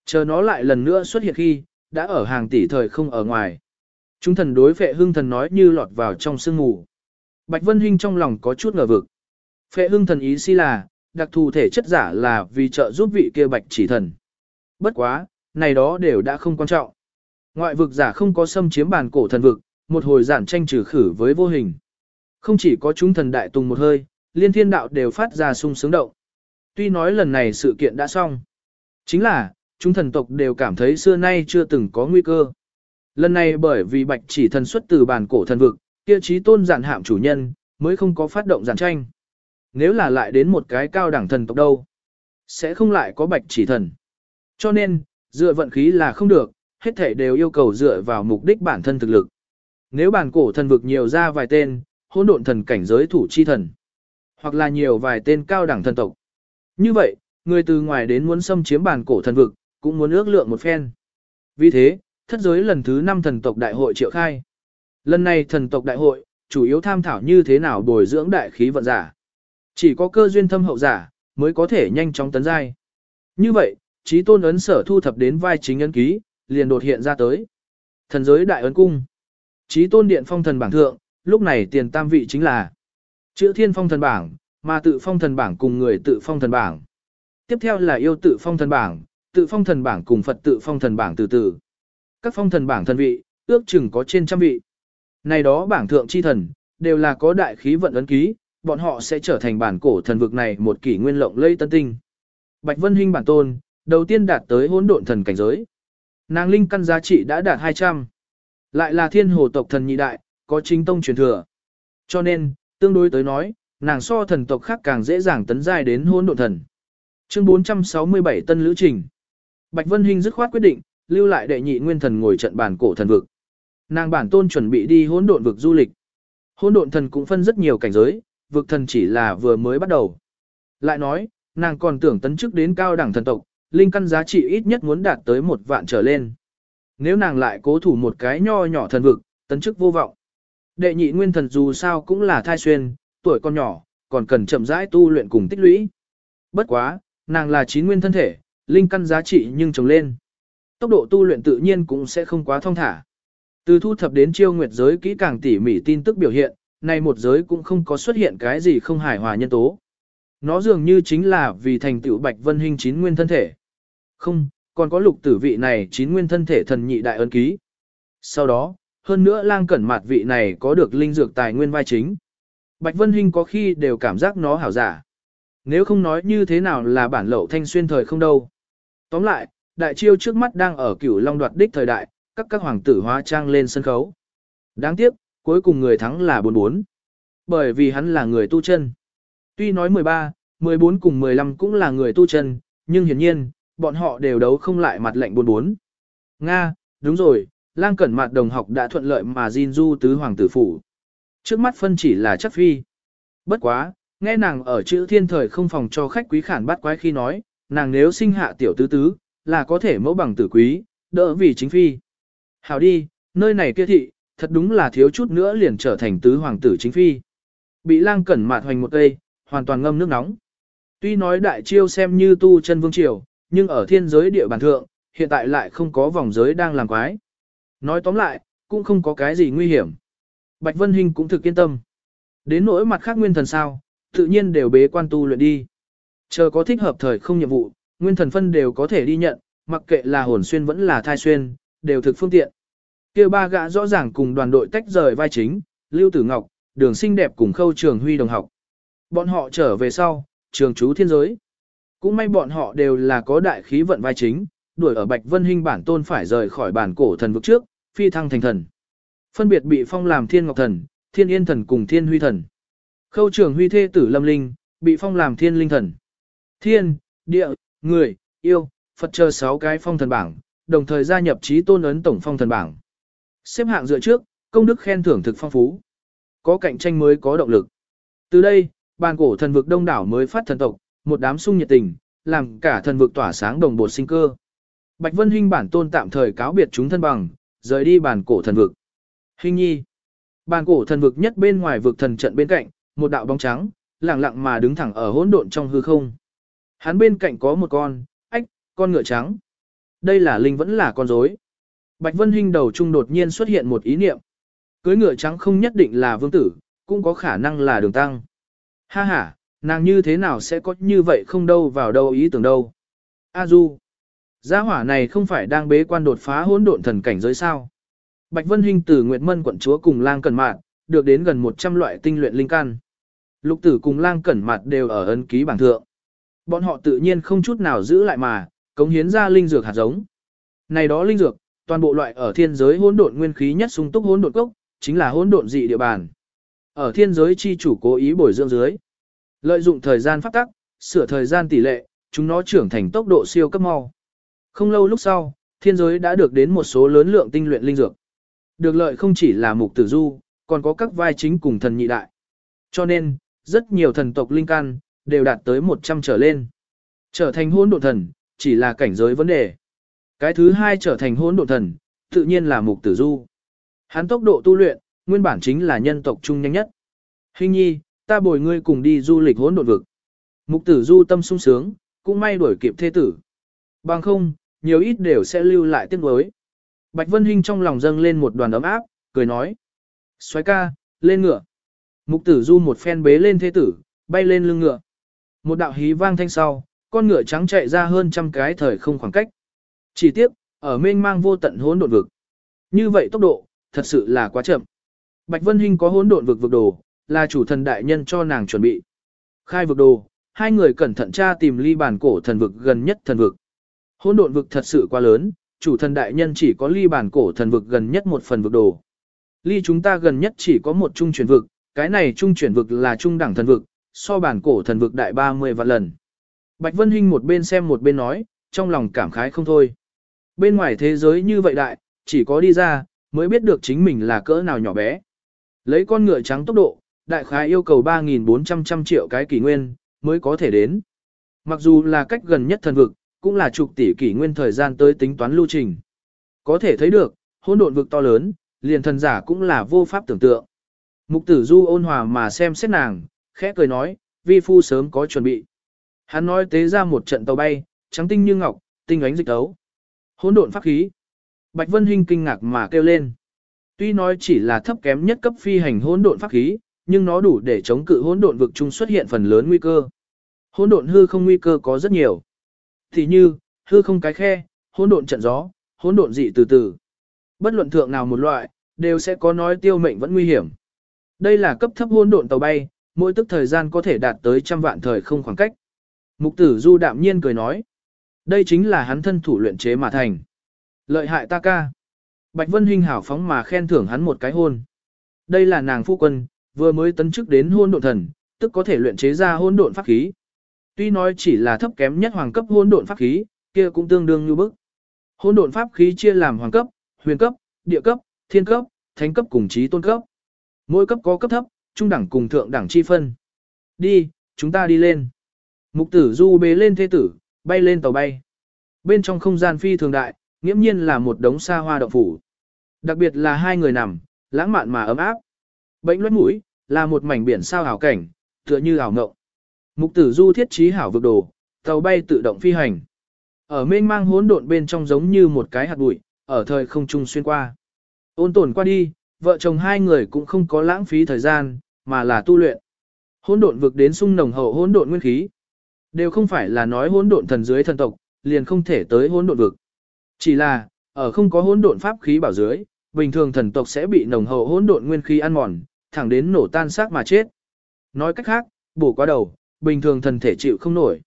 Chờ nó lại lần nữa xuất hiện khi, đã ở hàng tỷ thời không ở ngoài. Chúng thần đối phệ hưng thần nói như lọt vào trong sương mù. Bạch Vân Hinh trong lòng có chút ngờ vực. Phệ hưng thần ý si là, đặc thù thể chất giả là vì trợ giúp vị kia bạch chỉ thần. Bất quá, này đó đều đã không quan trọng. Ngoại vực giả không có xâm chiếm bản cổ thần vực, một hồi giản tranh trừ khử với vô hình. Không chỉ có chúng thần đại tùng một hơi, liên thiên đạo đều phát ra sung sướng động. Tuy nói lần này sự kiện đã xong. Chính là, chúng thần tộc đều cảm thấy xưa nay chưa từng có nguy cơ. Lần này bởi vì bạch chỉ thần xuất từ bản cổ thần vực, kia trí tôn giản hạm chủ nhân, mới không có phát động giản tranh. Nếu là lại đến một cái cao đẳng thần tộc đâu, sẽ không lại có bạch chỉ thần. Cho nên, dựa vận khí là không được, hết thể đều yêu cầu dựa vào mục đích bản thân thực lực. Nếu bản cổ thần vực nhiều ra vài tên, hỗn độn thần cảnh giới thủ chi thần, hoặc là nhiều vài tên cao đẳng thần tộc. Như vậy, người từ ngoài đến muốn xâm chiếm bản cổ thần vực, cũng muốn ước lượng một phen. Vì thế, thất giới lần thứ 5 thần tộc đại hội triệu khai. Lần này thần tộc đại hội, chủ yếu tham thảo như thế nào bồi dưỡng đại khí vận giả. Chỉ có cơ duyên thâm hậu giả, mới có thể nhanh chóng tấn giai. Như vậy, trí tôn ấn sở thu thập đến vai chính ấn ký, liền đột hiện ra tới. Thần giới đại ấn cung. Trí tôn điện phong thần bảng thượng, lúc này tiền tam vị chính là chữ thiên phong thần bảng, mà tự phong thần bảng cùng người tự phong thần bảng. Tiếp theo là yêu tự phong thần bảng, tự phong thần bảng cùng Phật tự phong thần bảng từ từ. Các phong thần bảng thần vị, ước chừng có trên trăm vị. Này đó bảng thượng chi thần, đều là có đại khí vận ấn ký, bọn họ sẽ trở thành bản cổ thần vực này một kỷ nguyên lộng lây tân tinh. Bạch Vân Hinh bản tôn, đầu tiên đạt tới hỗn độn thần cảnh giới. Nàng linh căn giá trị đã đạt 200. Lại là thiên hồ tộc thần nhị đại, có chính tông truyền thừa. Cho nên, tương đối tới nói, nàng so thần tộc khác càng dễ dàng tấn giai đến hỗn độn thần. Chương 467 Tân Lữ Trình Bạch Vân Hinh dứt khoát quyết định, lưu lại đệ nhị nguyên thần ngồi trận bản cổ thần vực. Nàng bản tôn chuẩn bị đi hỗn độn vực du lịch. Hỗn độn thần cũng phân rất nhiều cảnh giới, vực thần chỉ là vừa mới bắt đầu. Lại nói, nàng còn tưởng tấn chức đến cao đẳng thần tộc, linh căn giá trị ít nhất muốn đạt tới một vạn trở lên. Nếu nàng lại cố thủ một cái nho nhỏ thần vực, tấn chức vô vọng. Đệ nhị nguyên thần dù sao cũng là thai xuyên, tuổi còn nhỏ, còn cần chậm rãi tu luyện cùng tích lũy. Bất quá, nàng là chín nguyên thân thể, linh căn giá trị nhưng trồng lên. Tốc độ tu luyện tự nhiên cũng sẽ không quá thông thả. Từ thu thập đến chiêu nguyệt giới kỹ càng tỉ mỉ tin tức biểu hiện, này một giới cũng không có xuất hiện cái gì không hài hòa nhân tố. Nó dường như chính là vì thành tựu Bạch Vân Hinh chín nguyên thân thể. Không, còn có lục tử vị này chín nguyên thân thể thần nhị đại ấn ký. Sau đó, hơn nữa lang cẩn mạt vị này có được linh dược tài nguyên vai chính. Bạch Vân Hinh có khi đều cảm giác nó hảo giả. Nếu không nói như thế nào là bản lậu thanh xuyên thời không đâu. Tóm lại, đại chiêu trước mắt đang ở cửu long đoạt đích thời đại, các các hoàng tử hóa trang lên sân khấu. Đáng tiếc, cuối cùng người thắng là 44. Bởi vì hắn là người tu chân. Tuy nói 13, 14 cùng 15 cũng là người tu chân, nhưng hiển nhiên, bọn họ đều đấu không lại mặt lệnh 44. Nga, đúng rồi, lang cẩn mặt đồng học đã thuận lợi mà Jin Du tứ hoàng tử phủ. Trước mắt phân chỉ là chắc phi. Bất quá, nghe nàng ở chữ thiên thời không phòng cho khách quý khản bắt quái khi nói, nàng nếu sinh hạ tiểu tứ tứ, là có thể mẫu bằng tử quý, đỡ vì chính phi. Hào đi, nơi này kia thị, thật đúng là thiếu chút nữa liền trở thành tứ hoàng tử chính phi. Bị lang cẩn mạt hoành một cây, hoàn toàn ngâm nước nóng. Tuy nói đại chiêu xem như tu chân vương triều, nhưng ở thiên giới địa bàn thượng, hiện tại lại không có vòng giới đang làm quái. Nói tóm lại, cũng không có cái gì nguy hiểm. Bạch Vân Hinh cũng thực yên tâm. Đến nỗi mặt khác nguyên thần sao, tự nhiên đều bế quan tu luyện đi. Chờ có thích hợp thời không nhiệm vụ, nguyên thần phân đều có thể đi nhận, mặc kệ là hồn xuyên vẫn là thai xuyên, đều thực phương tiện kia ba gã rõ ràng cùng đoàn đội tách rời vai chính, Lưu Tử Ngọc, Đường Sinh Đẹp cùng Khâu Trường Huy đồng học. Bọn họ trở về sau, trường chú thiên giới. Cũng may bọn họ đều là có đại khí vận vai chính, đuổi ở Bạch Vân Hinh bản tôn phải rời khỏi bản cổ thần vực trước, phi thăng thành thần. Phân biệt bị phong làm thiên ngọc thần, thiên yên thần cùng thiên huy thần. Khâu Trường huy thê tử lâm linh, bị phong làm thiên linh thần. Thiên, địa, người, yêu, Phật chờ sáu cái phong thần bảng, đồng thời gia nhập trí tôn ấn tổng phong thần bảng. Xếp hạng dựa trước, công đức khen thưởng thực phong phú. Có cạnh tranh mới có động lực. Từ đây, bàn cổ thần vực đông đảo mới phát thần tộc, một đám sung nhiệt tình, làm cả thần vực tỏa sáng đồng bộ sinh cơ. Bạch Vân Hinh bản tôn tạm thời cáo biệt chúng thân bằng, rời đi bàn cổ thần vực. Hinh nhi. Bàn cổ thần vực nhất bên ngoài vực thần trận bên cạnh, một đạo bóng trắng, lặng lặng mà đứng thẳng ở hỗn độn trong hư không. Hắn bên cạnh có một con, ách, con ngựa trắng. Đây là linh vẫn là con rối. Bạch Vân Hinh đầu trung đột nhiên xuất hiện một ý niệm. Cưới ngựa trắng không nhất định là vương tử, cũng có khả năng là đường tăng. Ha ha, nàng như thế nào sẽ có như vậy không đâu vào đâu ý tưởng đâu. A Du. Gia hỏa này không phải đang bế quan đột phá hỗn độn thần cảnh giới sao. Bạch Vân Hinh từ Nguyệt Mân quận chúa cùng lang cẩn mạn, được đến gần 100 loại tinh luyện linh căn. Lục tử cùng lang cẩn mạt đều ở ấn ký bảng thượng. Bọn họ tự nhiên không chút nào giữ lại mà, cống hiến ra linh dược hạt giống. Này đó linh dược, toàn bộ loại ở thiên giới hỗn độn nguyên khí nhất sung túc hỗn độn cốc, chính là hỗn độn dị địa bàn. Ở thiên giới chi chủ cố ý bồi dưỡng dưới. Lợi dụng thời gian phát tắc, sửa thời gian tỷ lệ, chúng nó trưởng thành tốc độ siêu cấp mau. Không lâu lúc sau, thiên giới đã được đến một số lớn lượng tinh luyện linh dược. Được lợi không chỉ là mục tử du, còn có các vai chính cùng thần nhị đại. Cho nên, rất nhiều thần tộc linh căn đều đạt tới 100 trở lên. Trở thành hỗn độn thần, chỉ là cảnh giới vấn đề. Cái thứ hai trở thành hỗn độn thần, tự nhiên là mục tử du. Hắn tốc độ tu luyện, nguyên bản chính là nhân tộc trung nhanh nhất. Hình nhi, ta bồi ngươi cùng đi du lịch hỗn độn vực. Mục tử du tâm sung sướng, cũng may đuổi kịp thế tử. Bằng không, nhiều ít đều sẽ lưu lại tiếc nuối. Bạch Vân Hinh trong lòng dâng lên một đoàn ấm áp, cười nói. xoáy ca, lên ngựa. Mục tử du một phen bế lên thế tử, bay lên lưng ngựa. Một đạo hí vang thanh sau, con ngựa trắng chạy ra hơn trăm cái thời không khoảng cách. Chỉ tiếc, ở mênh mang vô tận hỗn độn vực. Như vậy tốc độ, thật sự là quá chậm. Bạch Vân Hinh có hỗn độn vực vực đồ, là chủ thần đại nhân cho nàng chuẩn bị. Khai vực đồ, hai người cẩn thận tra tìm ly bản cổ thần vực gần nhất thần vực. Hỗn độn vực thật sự quá lớn, chủ thần đại nhân chỉ có ly bản cổ thần vực gần nhất một phần vực đồ. Ly chúng ta gần nhất chỉ có một trung chuyển vực, cái này trung chuyển vực là trung đẳng thần vực, so bản cổ thần vực đại 30 vạn lần. Bạch Vân Hinh một bên xem một bên nói, trong lòng cảm khái không thôi. Bên ngoài thế giới như vậy đại, chỉ có đi ra, mới biết được chính mình là cỡ nào nhỏ bé. Lấy con ngựa trắng tốc độ, đại khái yêu cầu 3.400 triệu cái kỷ nguyên, mới có thể đến. Mặc dù là cách gần nhất thần vực, cũng là chục tỷ kỷ nguyên thời gian tới tính toán lưu trình. Có thể thấy được, hỗn độn vực to lớn, liền thần giả cũng là vô pháp tưởng tượng. Mục tử du ôn hòa mà xem xét nàng, khẽ cười nói, vi phu sớm có chuẩn bị. Hắn nói tế ra một trận tàu bay, trắng tinh như ngọc, tinh ánh dịch đấu. Hỗn độn pháp khí. Bạch Vân Hinh kinh ngạc mà kêu lên. Tuy nói chỉ là thấp kém nhất cấp phi hành hỗn độn pháp khí, nhưng nó đủ để chống cự hỗn độn vực trung xuất hiện phần lớn nguy cơ. Hỗn độn hư không nguy cơ có rất nhiều. Thì như, hư không cái khe, hỗn độn trận gió, hỗn độn dị từ từ. Bất luận thượng nào một loại, đều sẽ có nói tiêu mệnh vẫn nguy hiểm. Đây là cấp thấp hỗn độn tàu bay, mỗi tức thời gian có thể đạt tới trăm vạn thời không khoảng cách. Mục tử du đạm nhiên cười nói. Đây chính là hắn thân thủ luyện chế mà thành. Lợi hại ta ca. Bạch Vân Hinh hảo phóng mà khen thưởng hắn một cái hôn. Đây là nàng phu quân, vừa mới tấn chức đến hôn độn thần, tức có thể luyện chế ra hôn độn pháp khí. Tuy nói chỉ là thấp kém nhất hoàng cấp hôn độn pháp khí, kia cũng tương đương như bức. Hôn độn pháp khí chia làm hoàng cấp, huyền cấp, địa cấp, thiên cấp, thánh cấp cùng trí tôn cấp. Mỗi cấp có cấp thấp, trung đẳng cùng thượng đẳng chi phân. Đi, chúng ta đi lên. Mục tử du bế lên thế tử, bay lên tàu bay. Bên trong không gian phi thường đại, nghiễm nhiên là một đống xa hoa động phủ. Đặc biệt là hai người nằm, lãng mạn mà ấm áp. Bệnh loét mũi, là một mảnh biển sao hảo cảnh, tựa như ảo ngộng. Mục tử du thiết trí hảo vực đồ, tàu bay tự động phi hành. Ở mênh mang hỗn độn bên trong giống như một cái hạt bụi, ở thời không trung xuyên qua. Ôn tồn qua đi, vợ chồng hai người cũng không có lãng phí thời gian, mà là tu luyện. Hỗn độn vực đến sung nồng hậu hỗn độn nguyên khí. Đều không phải là nói hỗn độn thần dưới thần tộc, liền không thể tới hỗn độn vực. Chỉ là, ở không có hỗn độn pháp khí bảo dưới, bình thường thần tộc sẽ bị nồng hậu hỗn độn nguyên khí ăn mòn, thẳng đến nổ tan xác mà chết. Nói cách khác, bổ quá đầu, bình thường thần thể chịu không nổi.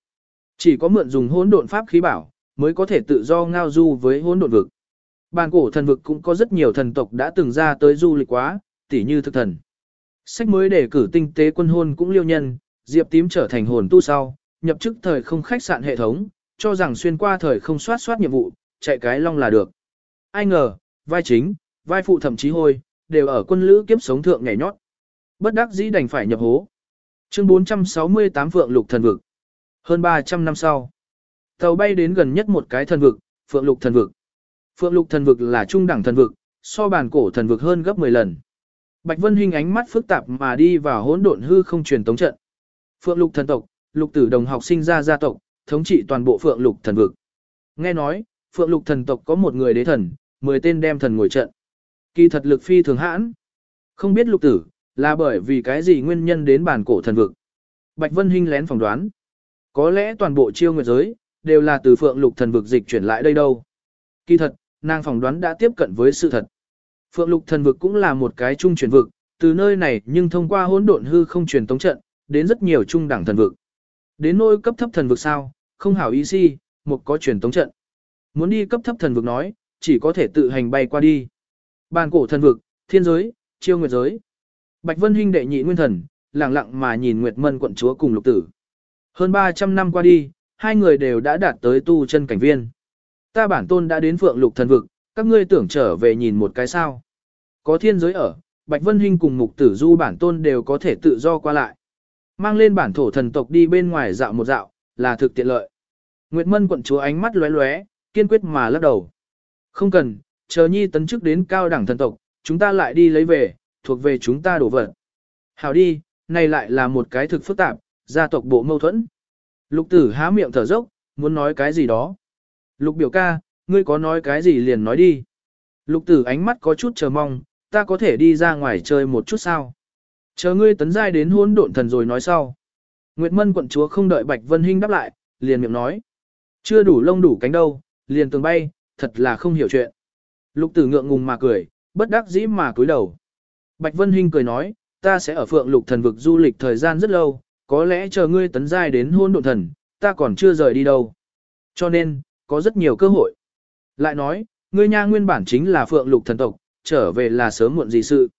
Chỉ có mượn dùng hỗn độn pháp khí bảo, mới có thể tự do ngao du với hỗn độn vực. Bàn cổ thần vực cũng có rất nhiều thần tộc đã từng ra tới du lịch quá, tỉ như thực thần. Sách mới để cử tinh tế quân hôn cũng liêu nhân, Diệp Tím trở thành hồn tu sau, nhập chức thời không khách sạn hệ thống, cho rằng xuyên qua thời không soát soát nhiệm vụ, chạy cái long là được. Ai ngờ, vai chính, vai phụ thậm chí hôi, đều ở quân lữ kiếp sống thượng nhảy nhót. Bất đắc dĩ đành phải nhập hố. Chương 468 Phượng Lục Thần Vực. Hơn 300 năm sau, tàu bay đến gần nhất một cái thần vực, Phượng Lục Thần Vực. Phượng Lục Thần Vực là trung đẳng thần vực, so bản cổ thần vực hơn gấp 10 lần. Bạch Vân Hinh ánh mắt phức tạp mà đi vào hỗn độn hư không truyền tống trận. Phượng Lục thần tộc, Lục Tử Đồng học sinh ra gia tộc, thống trị toàn bộ Phượng Lục thần vực. Nghe nói, Phượng Lục thần tộc có một người đế thần, 10 tên đem thần ngồi trận. Kỳ thật lực phi thường hãn. Không biết Lục Tử, là bởi vì cái gì nguyên nhân đến bản cổ thần vực. Bạch Vân Hinh lén phỏng đoán. Có lẽ toàn bộ chiêu nguyệt giới, đều là từ Phượng Lục thần vực dịch chuyển lại đây đâu. Kỳ thật, nàng phỏng đoán đã tiếp cận với sự thật. Phượng Lục thần vực cũng là một cái trung chuyển vực, từ nơi này nhưng thông qua hỗn độn hư không truyền tống trận, đến rất nhiều trung đẳng thần vực. Đến nôi cấp thấp thần vực sao, không hảo ý si, một có truyền tống trận. Muốn đi cấp thấp thần vực nói, chỉ có thể tự hành bay qua đi. Bàn cổ thần vực, thiên giới, chiêu nguyệt giới. Bạch Vân Hinh đệ nhị nguyên thần, lặng lặng mà nhìn Nguyệt Mân quận chúa cùng lục tử. Hơn 300 năm qua đi, hai người đều đã đạt tới tu chân cảnh viên. Ta bản tôn đã đến phượng lục thần vực, các ngươi tưởng trở về nhìn một cái sao. Có thiên giới ở, Bạch Vân Hinh cùng mục tử du bản tôn đều có thể tự do qua lại. Mang lên bản thổ thần tộc đi bên ngoài dạo một dạo, là thực tiện lợi. Nguyệt Mân quận chúa ánh mắt lóe lóe, kiên quyết mà lắc đầu. Không cần, chờ nhi tấn chức đến cao đẳng thần tộc, chúng ta lại đi lấy về, thuộc về chúng ta đổ vật. Hảo đi, này lại là một cái thực phức tạp, gia tộc bộ mâu thuẫn. Lục tử há miệng thở dốc, muốn nói cái gì đó. Lục biểu ca, ngươi có nói cái gì liền nói đi. Lục tử ánh mắt có chút chờ mong, ta có thể đi ra ngoài chơi một chút sao. Chờ ngươi tấn giai đến hôn độn thần rồi nói sau. Nguyệt Mân quận chúa không đợi Bạch Vân Hinh đáp lại, liền miệng nói. Chưa đủ lông đủ cánh đâu, liền tường bay, thật là không hiểu chuyện. Lục tử ngượng ngùng mà cười, bất đắc dĩ mà cúi đầu. Bạch Vân Hinh cười nói, ta sẽ ở phượng lục thần vực du lịch thời gian rất lâu, có lẽ chờ ngươi tấn giai đến hôn độn thần, ta còn chưa rời đi đâu. Cho nên, có rất nhiều cơ hội. Lại nói, ngươi nha nguyên bản chính là phượng lục thần tộc, trở về là sớm muộn gì sự.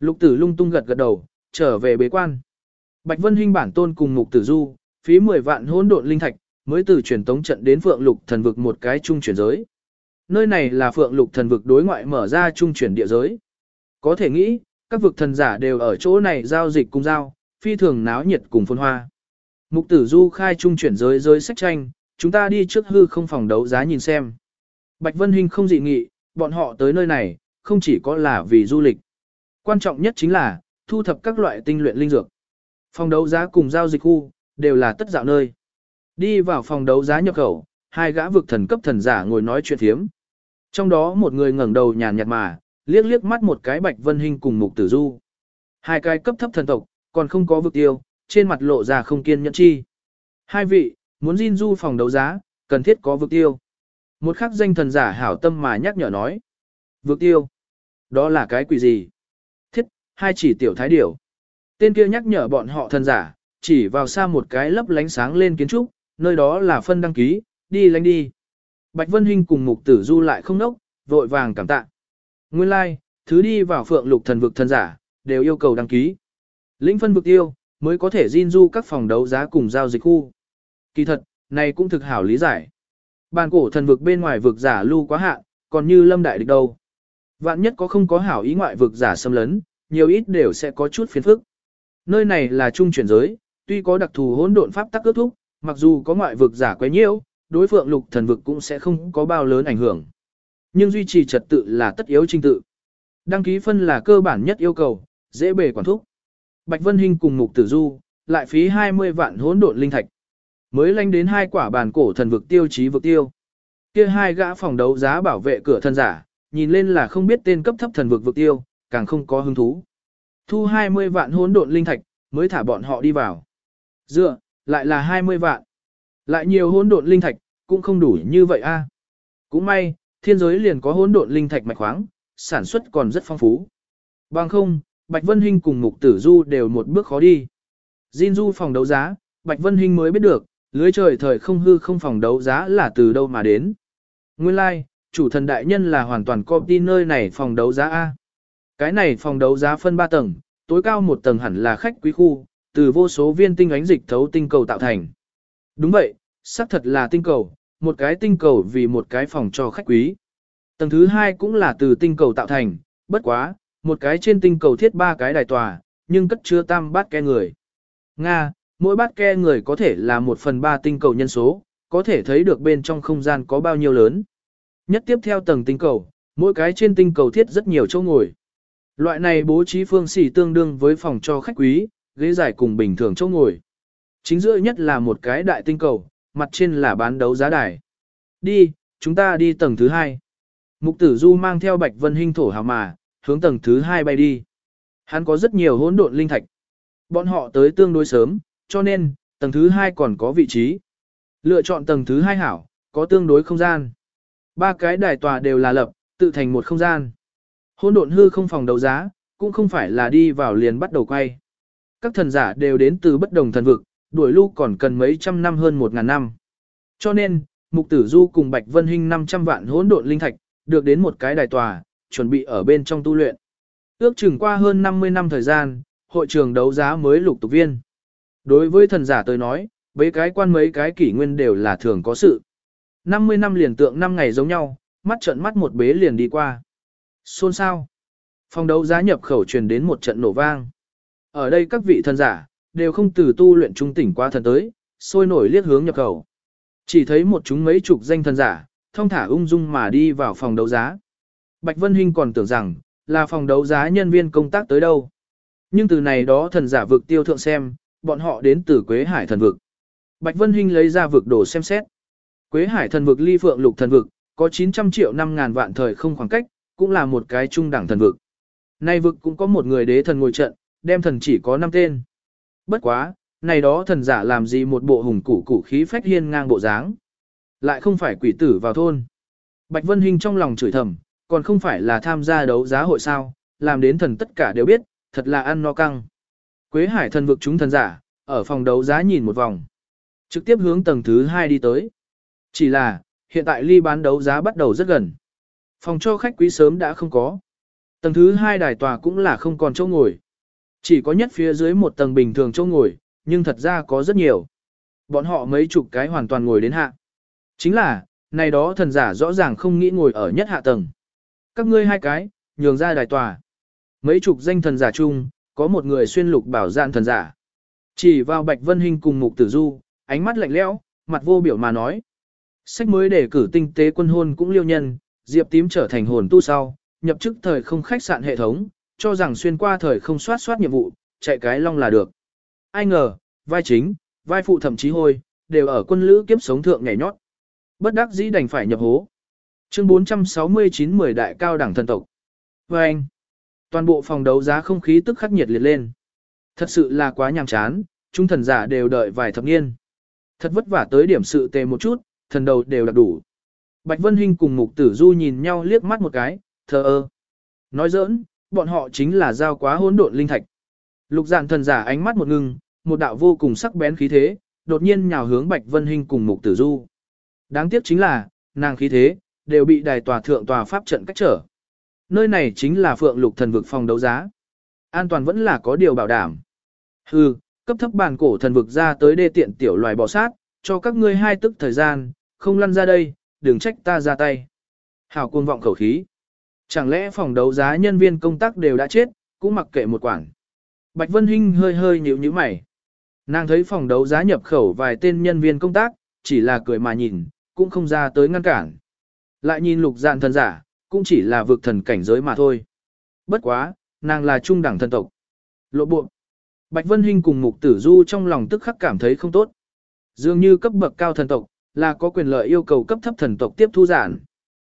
Lục tử lung tung gật gật đầu, trở về bế quan. Bạch Vân Hinh bản tôn cùng mục tử du, phí 10 vạn hỗn độn linh thạch, mới từ truyền tống trận đến phượng lục thần vực một cái trung chuyển giới. Nơi này là phượng lục thần vực đối ngoại mở ra trung chuyển địa giới. Có thể nghĩ, các vực thần giả đều ở chỗ này giao dịch cùng giao, phi thường náo nhiệt cùng phồn hoa. Mục tử du khai trung chuyển giới giới sách tranh, chúng ta đi trước hư không phòng đấu giá nhìn xem. Bạch Vân Hinh không dị nghị, bọn họ tới nơi này, không chỉ có là vì du lịch. Quan trọng nhất chính là, thu thập các loại tinh luyện linh dược. Phòng đấu giá cùng giao dịch khu, đều là tất dạo nơi. Đi vào phòng đấu giá nhập khẩu, hai gã vực thần cấp thần giả ngồi nói chuyện thiếm. Trong đó một người ngẩng đầu nhàn nhạt mà, liếc liếc mắt một cái Bạch Vân Hinh cùng Mục Tử Du. Hai cái cấp thấp thần tộc, còn không có vực tiêu, trên mặt lộ ra không kiên nhẫn chi. Hai vị, muốn Jin Du phòng đấu giá, cần thiết có vực tiêu. Một khắc danh thần giả hảo tâm mà nhắc nhở nói. Vực tiêu. Đó là cái quỷ gì? Hai chỉ tiểu thái điểu. Tên kia nhắc nhở bọn họ thần giả, chỉ vào xa một cái lấp lánh sáng lên kiến trúc, nơi đó là phân đăng ký, đi lánh đi. Bạch Vân Hinh cùng Mục Tử Du lại không nốc, vội vàng cảm tạ. Nguyên lai, like, thứ đi vào phượng lục thần vực thần giả, đều yêu cầu đăng ký. Lĩnh phân vực tiêu, mới có thể Jin du các phòng đấu giá cùng giao dịch khu. Kỳ thật, này cũng thực hảo lý giải. Bàn cổ thần vực bên ngoài vực giả lưu quá hạn, còn như lâm đại địch đâu. Vạn nhất có không có hảo ý ngoại vực giả xâm lấn, nhiều ít đều sẽ có chút phiền phức. Nơi này là trung chuyển giới, tuy có đặc thù hỗn độn pháp tắc ước thúc, mặc dù có ngoại vực giả quấy nhiễu, đối phượng lục thần vực cũng sẽ không có bao lớn ảnh hưởng. Nhưng duy trì trật tự là tất yếu trình tự. Đăng ký phân là cơ bản nhất yêu cầu, dễ bề quản thúc. Bạch Vân Hinh cùng Mục Tử Du, lại phí 20 vạn hỗn độn linh thạch. Mới lanh đến hai quả bàn cổ thần vực tiêu chí vực tiêu. Kia hai gã phòng đấu giá bảo vệ cửa thân giả, nhìn lên là không biết tên cấp thấp thần vực vực tiêu, càng không có hứng thú. Thu 20 vạn hỗn độn linh thạch, mới thả bọn họ đi vào. Dựa, lại là 20 vạn. Lại nhiều hỗn độn linh thạch, cũng không đủ như vậy a. Cũng may, thiên giới liền có hỗn độn linh thạch mạch khoáng, sản xuất còn rất phong phú. Bằng không, Bạch Vân Hinh cùng Mục Tử Du đều một bước khó đi. Jin Du phòng đấu giá, Bạch Vân Hinh mới biết được, lưới trời thời không hư không phòng đấu giá là từ đâu mà đến. Nguyên lai, like, chủ thần đại nhân là hoàn toàn copy nơi này phòng đấu giá A. Cái này phòng đấu giá phân 3 tầng, tối cao một tầng hẳn là khách quý khu, từ vô số viên tinh ánh dịch thấu tinh cầu tạo thành. Đúng vậy, xác thật là tinh cầu, một cái tinh cầu vì một cái phòng cho khách quý. Tầng thứ hai cũng là từ tinh cầu tạo thành, bất quá, một cái trên tinh cầu thiết ba cái đài tòa, nhưng cất chứa tam bát ke người. Nga, mỗi bát ke người có thể là một phần ba tinh cầu nhân số, có thể thấy được bên trong không gian có bao nhiêu lớn. Nhất tiếp theo tầng tinh cầu, mỗi cái trên tinh cầu thiết rất nhiều chỗ ngồi. Loại này bố trí phương xỉ tương đương với phòng cho khách quý, ghế dài cùng bình thường chỗ ngồi. Chính giữa nhất là một cái đại tinh cầu, mặt trên là bán đấu giá đài. Đi, chúng ta đi tầng thứ hai. Mục tử du mang theo bạch vân Hinh thổ hào mà, hướng tầng thứ hai bay đi. Hắn có rất nhiều hỗn độn linh thạch. Bọn họ tới tương đối sớm, cho nên, tầng thứ hai còn có vị trí. Lựa chọn tầng thứ hai hảo, có tương đối không gian. Ba cái đài tòa đều là lập, tự thành một không gian. Hỗn độn hư không phòng đấu giá, cũng không phải là đi vào liền bắt đầu quay. Các thần giả đều đến từ bất đồng thần vực, đuổi lưu còn cần mấy trăm năm hơn một ngàn năm. Cho nên, Mục Tử Du cùng Bạch Vân Hinh 500 vạn hỗn độn linh thạch, được đến một cái đài tòa, chuẩn bị ở bên trong tu luyện. Ước chừng qua hơn 50 năm thời gian, hội trường đấu giá mới lục tục viên. Đối với thần giả tôi nói, mấy cái quan mấy cái kỷ nguyên đều là thường có sự. 50 năm liền tượng 5 ngày giống nhau, mắt trận mắt một bế liền đi qua. Xôn sao? Phòng đấu giá nhập khẩu truyền đến một trận nổ vang. Ở đây các vị thần giả, đều không từ tu luyện trung tỉnh qua thần tới, sôi nổi liếc hướng nhập khẩu. Chỉ thấy một chúng mấy chục danh thần giả, thông thả ung dung mà đi vào phòng đấu giá. Bạch Vân Hinh còn tưởng rằng, là phòng đấu giá nhân viên công tác tới đâu. Nhưng từ này đó thần giả vực tiêu thượng xem, bọn họ đến từ Quế Hải thần vực. Bạch Vân Hinh lấy ra vực đồ xem xét. Quế Hải thần vực ly phượng lục thần vực, có 900 triệu năm ngàn vạn thời không khoảng cách, cũng là một cái trung đẳng thần vực. Nay vực cũng có một người đế thần ngồi trận, đem thần chỉ có 5 tên. Bất quá, này đó thần giả làm gì một bộ hùng củ củ khí phách hiên ngang bộ dáng. Lại không phải quỷ tử vào thôn. Bạch Vân Hinh trong lòng chửi thầm, còn không phải là tham gia đấu giá hội sao, làm đến thần tất cả đều biết, thật là ăn no căng. Quế hải thần vực chúng thần giả, ở phòng đấu giá nhìn một vòng. Trực tiếp hướng tầng thứ 2 đi tới. Chỉ là, hiện tại ly bán đấu giá bắt đầu rất gần. Phòng cho khách quý sớm đã không có. Tầng thứ hai đài tòa cũng là không còn chỗ ngồi. Chỉ có nhất phía dưới một tầng bình thường chỗ ngồi, nhưng thật ra có rất nhiều. Bọn họ mấy chục cái hoàn toàn ngồi đến hạ. Chính là, này đó thần giả rõ ràng không nghĩ ngồi ở nhất hạ tầng. Các ngươi hai cái, nhường ra đài tòa. Mấy chục danh thần giả chung, có một người xuyên lục bảo gian thần giả. Chỉ vào Bạch Vân Hinh cùng Mục Tử Du, ánh mắt lạnh lẽo, mặt vô biểu mà nói. Sách mới để cử tinh tế quân hôn cũng liêu nhân, Diệp Tím trở thành hồn tu sau, nhập chức thời không khách sạn hệ thống, cho rằng xuyên qua thời không soát soát nhiệm vụ, chạy cái long là được. Ai ngờ, vai chính, vai phụ thậm chí hôi, đều ở quân lữ kiếp sống thượng nhảy nhót. Bất đắc dĩ đành phải nhập hố. Chương 469 10 đại cao đẳng thần tộc. Và anh, toàn bộ phòng đấu giá không khí tức khắc nhiệt liệt lên. Thật sự là quá nhàm chán, chúng thần giả đều đợi vài thập niên. Thật vất vả tới điểm sự tề một chút, thần đầu đều đặc đủ. Bạch Vân Hinh cùng Mục Tử Du nhìn nhau liếc mắt một cái, thờ ơ. Nói giỡn, bọn họ chính là giao quá hỗn độn linh thạch. Lục Dạn thần giả ánh mắt một ngưng, một đạo vô cùng sắc bén khí thế, đột nhiên nhào hướng Bạch Vân Hinh cùng Mục Tử Du. Đáng tiếc chính là, nàng khí thế, đều bị đài tòa thượng tòa pháp trận cách trở. Nơi này chính là Phượng Lục thần vực phòng đấu giá. An toàn vẫn là có điều bảo đảm. Hừ, cấp thấp bản cổ thần vực ra tới đê tiện tiểu loài bò sát, cho các ngươi hai tức thời gian, không lăn ra đây, đừng trách ta ra tay. Hảo cuồng vọng khẩu khí. Chẳng lẽ phòng đấu giá nhân viên công tác đều đã chết, cũng mặc kệ một quản. Bạch Vân Hinh hơi hơi nhíu nhíu mày. Nàng thấy phòng đấu giá nhập khẩu vài tên nhân viên công tác, chỉ là cười mà nhìn, cũng không ra tới ngăn cản. Lại nhìn lục dạn thần giả, cũng chỉ là vực thần cảnh giới mà thôi. Bất quá, nàng là trung đẳng thần tộc. Lộ bộ. Bạch Vân Hinh cùng Mục Tử Du trong lòng tức khắc cảm thấy không tốt. Dường như cấp bậc cao thần tộc, là có quyền lợi yêu cầu cấp thấp thần tộc tiếp thu giản.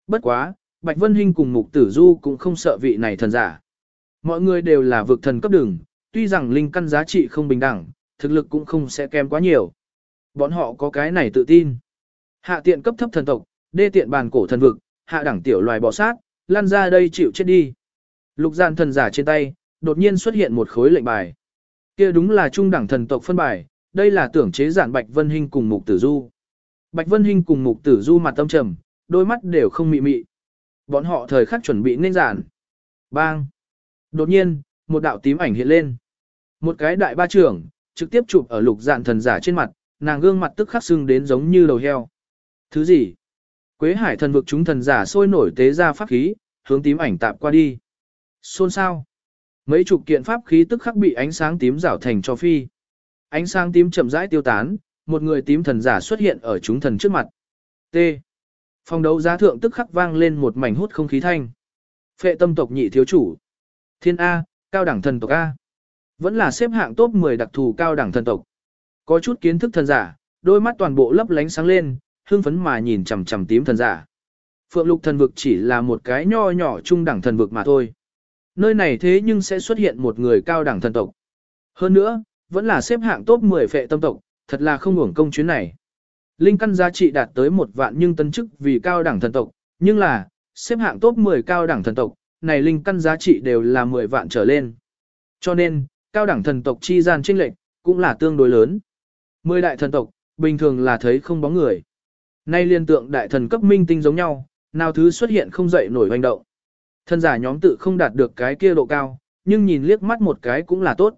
Bất quá, Bạch Vân Hinh cùng Mục Tử Du cũng không sợ vị này thần giả. Mọi người đều là vực thần cấp đường, tuy rằng linh căn giá trị không bình đẳng, thực lực cũng không sẽ kém quá nhiều. Bọn họ có cái này tự tin. Hạ tiện cấp thấp thần tộc, đê tiện bàn cổ thần vực, hạ đẳng tiểu loài bò sát, lăn ra đây chịu chết đi. Lục gian thần giả trên tay, đột nhiên xuất hiện một khối lệnh bài. Kia đúng là trung đẳng thần tộc phân bài, đây là tưởng chế giản Bạch Vân Hinh cùng Mục Tử Du. Bạch Vân Hinh cùng Mục Tử Du mặt tâm trầm, đôi mắt đều không mị mị. Bọn họ thời khắc chuẩn bị nên giản. Bang! Đột nhiên, một đạo tím ảnh hiện lên. Một cái đại ba trưởng, trực tiếp chụp ở lục dạn thần giả trên mặt, nàng gương mặt tức khắc sưng đến giống như đầu heo. Thứ gì? Quế hải thần vực chúng thần giả sôi nổi tế ra pháp khí, hướng tím ảnh tạp qua đi. Xôn sao? Mấy chục kiện pháp khí tức khắc bị ánh sáng tím rảo thành cho phi. Ánh sáng tím chậm rãi tiêu tán, một người tím thần giả xuất hiện ở chúng thần trước mặt. T. Phòng đấu giá thượng tức khắc vang lên một mảnh hút không khí thanh. Phệ tâm tộc nhị thiếu chủ. Thiên A, cao đẳng thần tộc A. Vẫn là xếp hạng top 10 đặc thù cao đẳng thần tộc. Có chút kiến thức thần giả, đôi mắt toàn bộ lấp lánh sáng lên, hương phấn mà nhìn chằm chằm tím thần giả. Phượng lục thần vực chỉ là một cái nho nhỏ trung đẳng thần vực mà thôi. Nơi này thế nhưng sẽ xuất hiện một người cao đẳng thần tộc. Hơn nữa, vẫn là xếp hạng top 10 phệ tâm tộc, thật là không hưởng công chuyến này. Linh căn giá trị đạt tới một vạn nhưng tân chức vì cao đẳng thần tộc, nhưng là, xếp hạng top 10 cao đẳng thần tộc, này linh căn giá trị đều là 10 vạn trở lên. Cho nên, cao đẳng thần tộc chi gian chênh lệch cũng là tương đối lớn. Mười đại thần tộc, bình thường là thấy không bóng người. Nay liên tượng đại thần cấp minh tinh giống nhau, nào thứ xuất hiện không dậy nổi hoành động. Thân giả nhóm tự không đạt được cái kia độ cao, nhưng nhìn liếc mắt một cái cũng là tốt.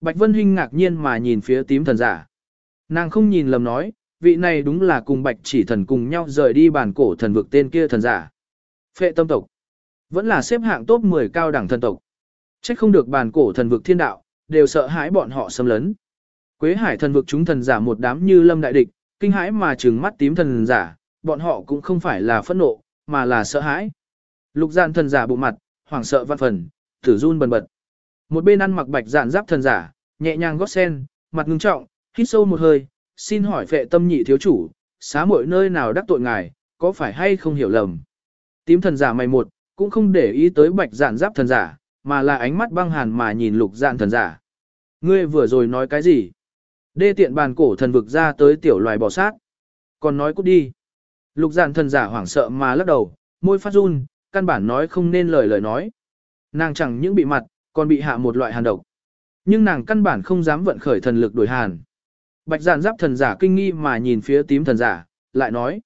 Bạch Vân Hinh ngạc nhiên mà nhìn phía tím thần giả. Nàng không nhìn lầm nói, vị này đúng là cùng Bạch chỉ thần cùng nhau rời đi bản cổ thần vực tên kia thần giả. Phệ tâm tộc. Vẫn là xếp hạng top 10 cao đẳng thần tộc. Trách không được bản cổ thần vực thiên đạo, đều sợ hãi bọn họ xâm lấn. Quế hải thần vực chúng thần giả một đám như lâm đại địch, kinh hãi mà trừng mắt tím thần giả, bọn họ cũng không phải là phẫn nộ, mà là sợ hãi. Lục gian thần giả bụng mặt, hoảng sợ văn phần, thử run bần bật. Một bên ăn mặc bạch dạn giáp thần giả, nhẹ nhàng gót sen, mặt ngưng trọng, hít sâu một hơi, xin hỏi vệ tâm nhị thiếu chủ, xá muội nơi nào đắc tội ngài, có phải hay không hiểu lầm. Tím thần giả mày một, cũng không để ý tới bạch giản giáp thần giả, mà là ánh mắt băng hàn mà nhìn lục giản thần giả. Ngươi vừa rồi nói cái gì? Đê tiện bàn cổ thần vực ra tới tiểu loài bò sát. Còn nói cút đi. Lục giản thần giả hoảng sợ mà lắc đầu, môi phát run, căn bản nói không nên lời lời nói. Nàng chẳng những bị mặt, còn bị hạ một loại hàn độc. Nhưng nàng căn bản không dám vận khởi thần lực đổi hàn. Bạch giản giáp thần giả kinh nghi mà nhìn phía tím thần giả, lại nói.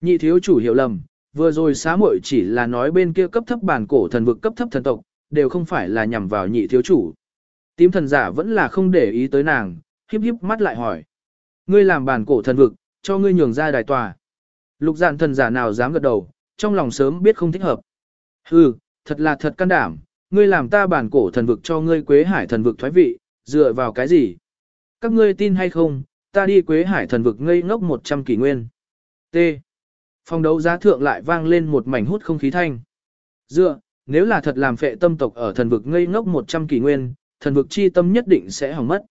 Nhị thiếu chủ hiểu lầm, vừa rồi xá muội chỉ là nói bên kia cấp thấp bản cổ thần vực cấp thấp thần tộc, đều không phải là nhằm vào nhị thiếu chủ. Tím thần giả vẫn là không để ý tới nàng, hiếp hiếp mắt lại hỏi. Ngươi làm bản cổ thần vực, cho ngươi nhường ra đài tòa. Lục giản thần giả nào dám gật đầu, trong lòng sớm biết không thích hợp. Hừ, thật là thật can đảm, ngươi làm ta bản cổ thần vực cho ngươi quế hải thần vực thoái vị, dựa vào cái gì? Các ngươi tin hay không, ta đi quế hải thần vực ngây ngốc 100 kỷ nguyên. T. Phòng đấu giá thượng lại vang lên một mảnh hút không khí thanh. Dựa, nếu là thật làm phệ tâm tộc ở thần vực ngây ngốc 100 kỷ nguyên, thần vực chi tâm nhất định sẽ hỏng mất.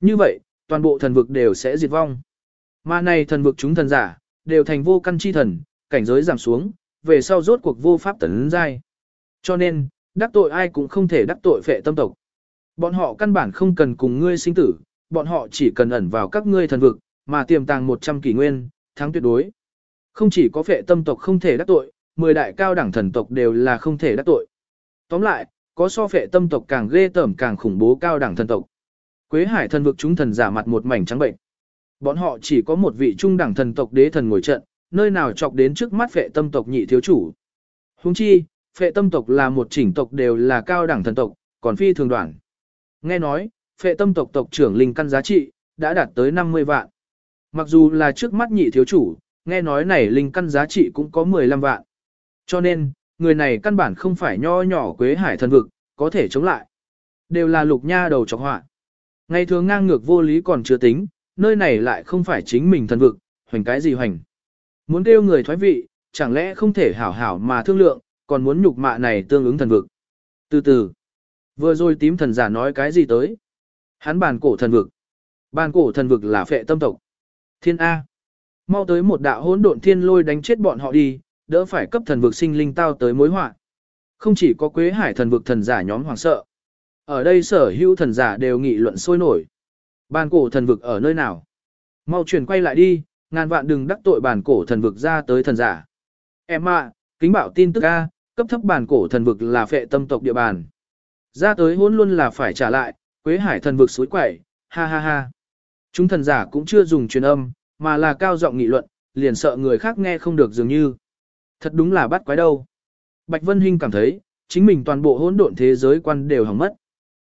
Như vậy, toàn bộ thần vực đều sẽ diệt vong. Mà này thần vực chúng thần giả, đều thành vô căn chi thần, cảnh giới giảm xuống, về sau rốt cuộc vô pháp tấn giai. Cho nên, đắc tội ai cũng không thể đắc tội phệ tâm tộc. Bọn họ căn bản không cần cùng ngươi sinh tử, bọn họ chỉ cần ẩn vào các ngươi thần vực, mà tiềm tàng 100 kỷ nguyên, thắng tuyệt đối. Không chỉ có phệ tâm tộc không thể đắc tội, 10 đại cao đẳng thần tộc đều là không thể đắc tội. Tóm lại, có so phệ tâm tộc càng ghê tởm càng khủng bố cao đẳng thần tộc. Quế Hải thần vực chúng thần giả mặt một mảnh trắng bệnh. Bọn họ chỉ có một vị trung đẳng thần tộc đế thần ngồi trận, nơi nào chọc đến trước mắt phệ tâm tộc nhị thiếu chủ. Huống chi, phệ tâm tộc là một chỉnh tộc đều là cao đẳng thần tộc, còn phi thường đoạn. Nghe nói, phệ tâm tộc tộc trưởng linh căn giá trị, đã đạt tới 50 vạn. Mặc dù là trước mắt nhị thiếu chủ, nghe nói này linh căn giá trị cũng có 15 vạn. Cho nên, người này căn bản không phải nho nhỏ quế hải thần vực, có thể chống lại. Đều là lục nha đầu chọc họa. Ngày thường ngang ngược vô lý còn chưa tính, nơi này lại không phải chính mình thần vực, hoành cái gì hoành. Muốn kêu người thoái vị, chẳng lẽ không thể hảo hảo mà thương lượng, còn muốn nhục mạ này tương ứng thần vực. Từ từ, vừa rồi tím thần giả nói cái gì tới? Hắn bàn cổ thần vực. Bàn cổ thần vực là phệ tâm tộc. Thiên A. Mau tới một đạo hỗn độn thiên lôi đánh chết bọn họ đi, đỡ phải cấp thần vực sinh linh tao tới mối họa. Không chỉ có quế hải thần vực thần giả nhóm hoàng sợ. Ở đây sở hữu thần giả đều nghị luận sôi nổi. Bàn cổ thần vực ở nơi nào? Mau chuyển quay lại đi, ngàn vạn đừng đắc tội bàn cổ thần vực ra tới thần giả. Em ạ, kính bảo tin tức A, cấp thấp bàn cổ thần vực là phệ tâm tộc địa bàn. Ra tới hỗn luôn là phải trả lại, quế hải thần vực suối quẩy, ha ha ha. Chúng thần giả cũng chưa dùng truyền âm, mà là cao giọng nghị luận, liền sợ người khác nghe không được dường như. Thật đúng là bắt quái đâu. Bạch Vân Hinh cảm thấy, chính mình toàn bộ hỗn độn thế giới quan đều hỏng mất.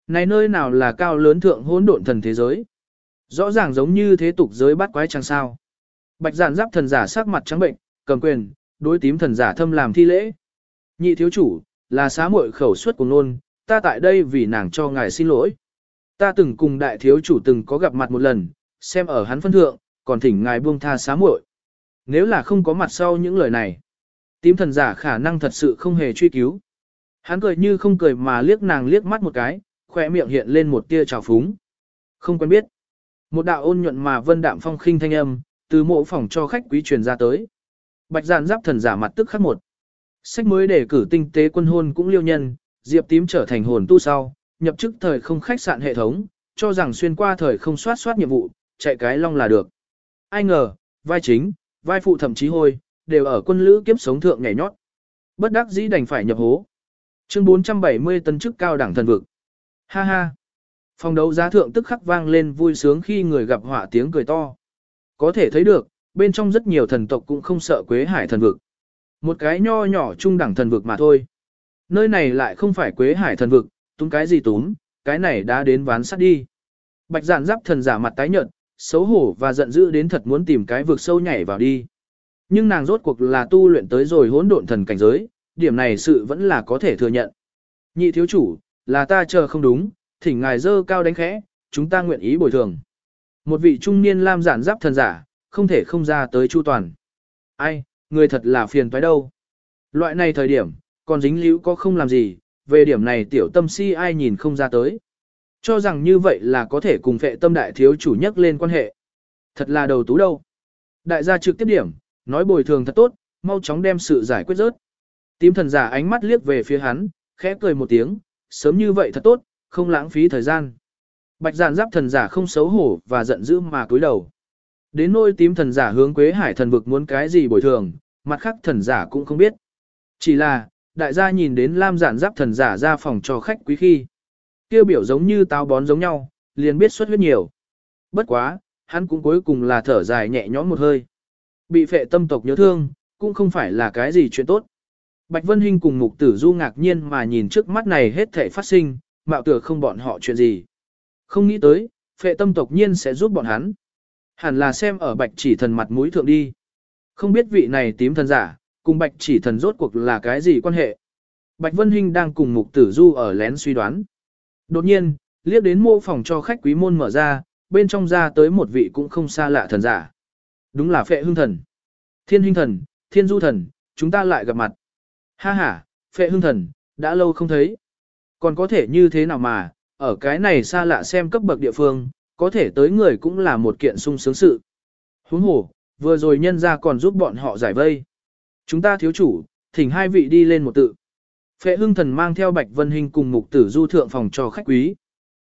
Này nơi nào là cao lớn thượng hỗn độn thần thế giới? Rõ ràng giống như thế tục giới bắt quái chẳng sao. Bạch giản giáp thần giả sắc mặt trắng bệnh, cầm quyền, đối tím thần giả thâm làm thi lễ. Nhị thiếu chủ, là xá muội khẩu suất của nôn, ta tại đây vì nàng cho ngài xin lỗi. Ta từng cùng đại thiếu chủ từng có gặp mặt một lần, xem ở hắn phân thượng, còn thỉnh ngài buông tha xá muội. Nếu là không có mặt sau những lời này, tím thần giả khả năng thật sự không hề truy cứu. Hắn cười như không cười mà liếc nàng liếc mắt một cái, khỏe miệng hiện lên một tia trào phúng. Không quen biết. Một đạo ôn nhuận mà vân đạm phong khinh thanh âm, từ mộ phòng cho khách quý truyền ra tới. Bạch giản giáp thần giả mặt tức khắc một. Sách mới để cử tinh tế quân hôn cũng liêu nhân, diệp tím trở thành hồn tu sau, nhập chức thời không khách sạn hệ thống, cho rằng xuyên qua thời không soát soát nhiệm vụ, chạy cái long là được. Ai ngờ, vai chính, vai phụ thậm chí hôi, đều ở quân lữ kiếp sống thượng nhảy nhót. Bất đắc dĩ đành phải nhập hố. Chương 470 tấn chức cao đẳng thần vực. Ha ha. Phòng đấu giá thượng tức khắc vang lên vui sướng khi người gặp họa tiếng cười to. Có thể thấy được, bên trong rất nhiều thần tộc cũng không sợ quế hải thần vực. Một cái nho nhỏ trung đẳng thần vực mà thôi. Nơi này lại không phải quế hải thần vực, túm cái gì túm, cái này đã đến ván sắt đi. Bạch giản giáp thần giả mặt tái nhợt, xấu hổ và giận dữ đến thật muốn tìm cái vực sâu nhảy vào đi. Nhưng nàng rốt cuộc là tu luyện tới rồi hỗn độn thần cảnh giới, điểm này sự vẫn là có thể thừa nhận. Nhị thiếu chủ, là ta chờ không đúng, thỉnh ngài dơ cao đánh khẽ, chúng ta nguyện ý bồi thường. Một vị trung niên lam giản giáp thần giả, không thể không ra tới chu toàn. Ai, người thật là phiền toái đâu. Loại này thời điểm, còn dính líu có không làm gì, về điểm này tiểu tâm si ai nhìn không ra tới. Cho rằng như vậy là có thể cùng phệ tâm đại thiếu chủ nhất lên quan hệ. Thật là đầu tú đâu. Đại gia trực tiếp điểm, nói bồi thường thật tốt, mau chóng đem sự giải quyết rớt. Tím thần giả ánh mắt liếc về phía hắn, khẽ cười một tiếng, sớm như vậy thật tốt, không lãng phí thời gian. Bạch giản giáp thần giả không xấu hổ và giận dữ mà cúi đầu. Đến nôi tím thần giả hướng quế hải thần vực muốn cái gì bồi thường, mặt khác thần giả cũng không biết. Chỉ là, đại gia nhìn đến lam giản giáp thần giả ra phòng cho khách quý khi. Kêu biểu giống như táo bón giống nhau, liền biết xuất huyết nhiều. Bất quá, hắn cũng cuối cùng là thở dài nhẹ nhõm một hơi. Bị phệ tâm tộc nhớ thương, cũng không phải là cái gì chuyện tốt. Bạch Vân Hinh cùng Mục Tử Du ngạc nhiên mà nhìn trước mắt này hết thảy phát sinh, mạo tựa không bọn họ chuyện gì. Không nghĩ tới, phệ tâm tộc nhiên sẽ giúp bọn hắn. Hẳn là xem ở bạch chỉ thần mặt mũi thượng đi. Không biết vị này tím thần giả, cùng bạch chỉ thần rốt cuộc là cái gì quan hệ. Bạch Vân Hinh đang cùng Mục Tử Du ở lén suy đoán. Đột nhiên, liếc đến mô phòng cho khách quý môn mở ra, bên trong ra tới một vị cũng không xa lạ thần giả. Đúng là phệ hưng thần. Thiên hinh thần, thiên du thần, chúng ta lại gặp mặt. Ha ha, phệ hưng thần, đã lâu không thấy. Còn có thể như thế nào mà, ở cái này xa lạ xem cấp bậc địa phương, có thể tới người cũng là một kiện sung sướng sự. Huống hồ, vừa rồi nhân ra còn giúp bọn họ giải vây. Chúng ta thiếu chủ, thỉnh hai vị đi lên một tự. Phệ hưng thần mang theo Bạch Vân Hình cùng mục tử du thượng phòng cho khách quý.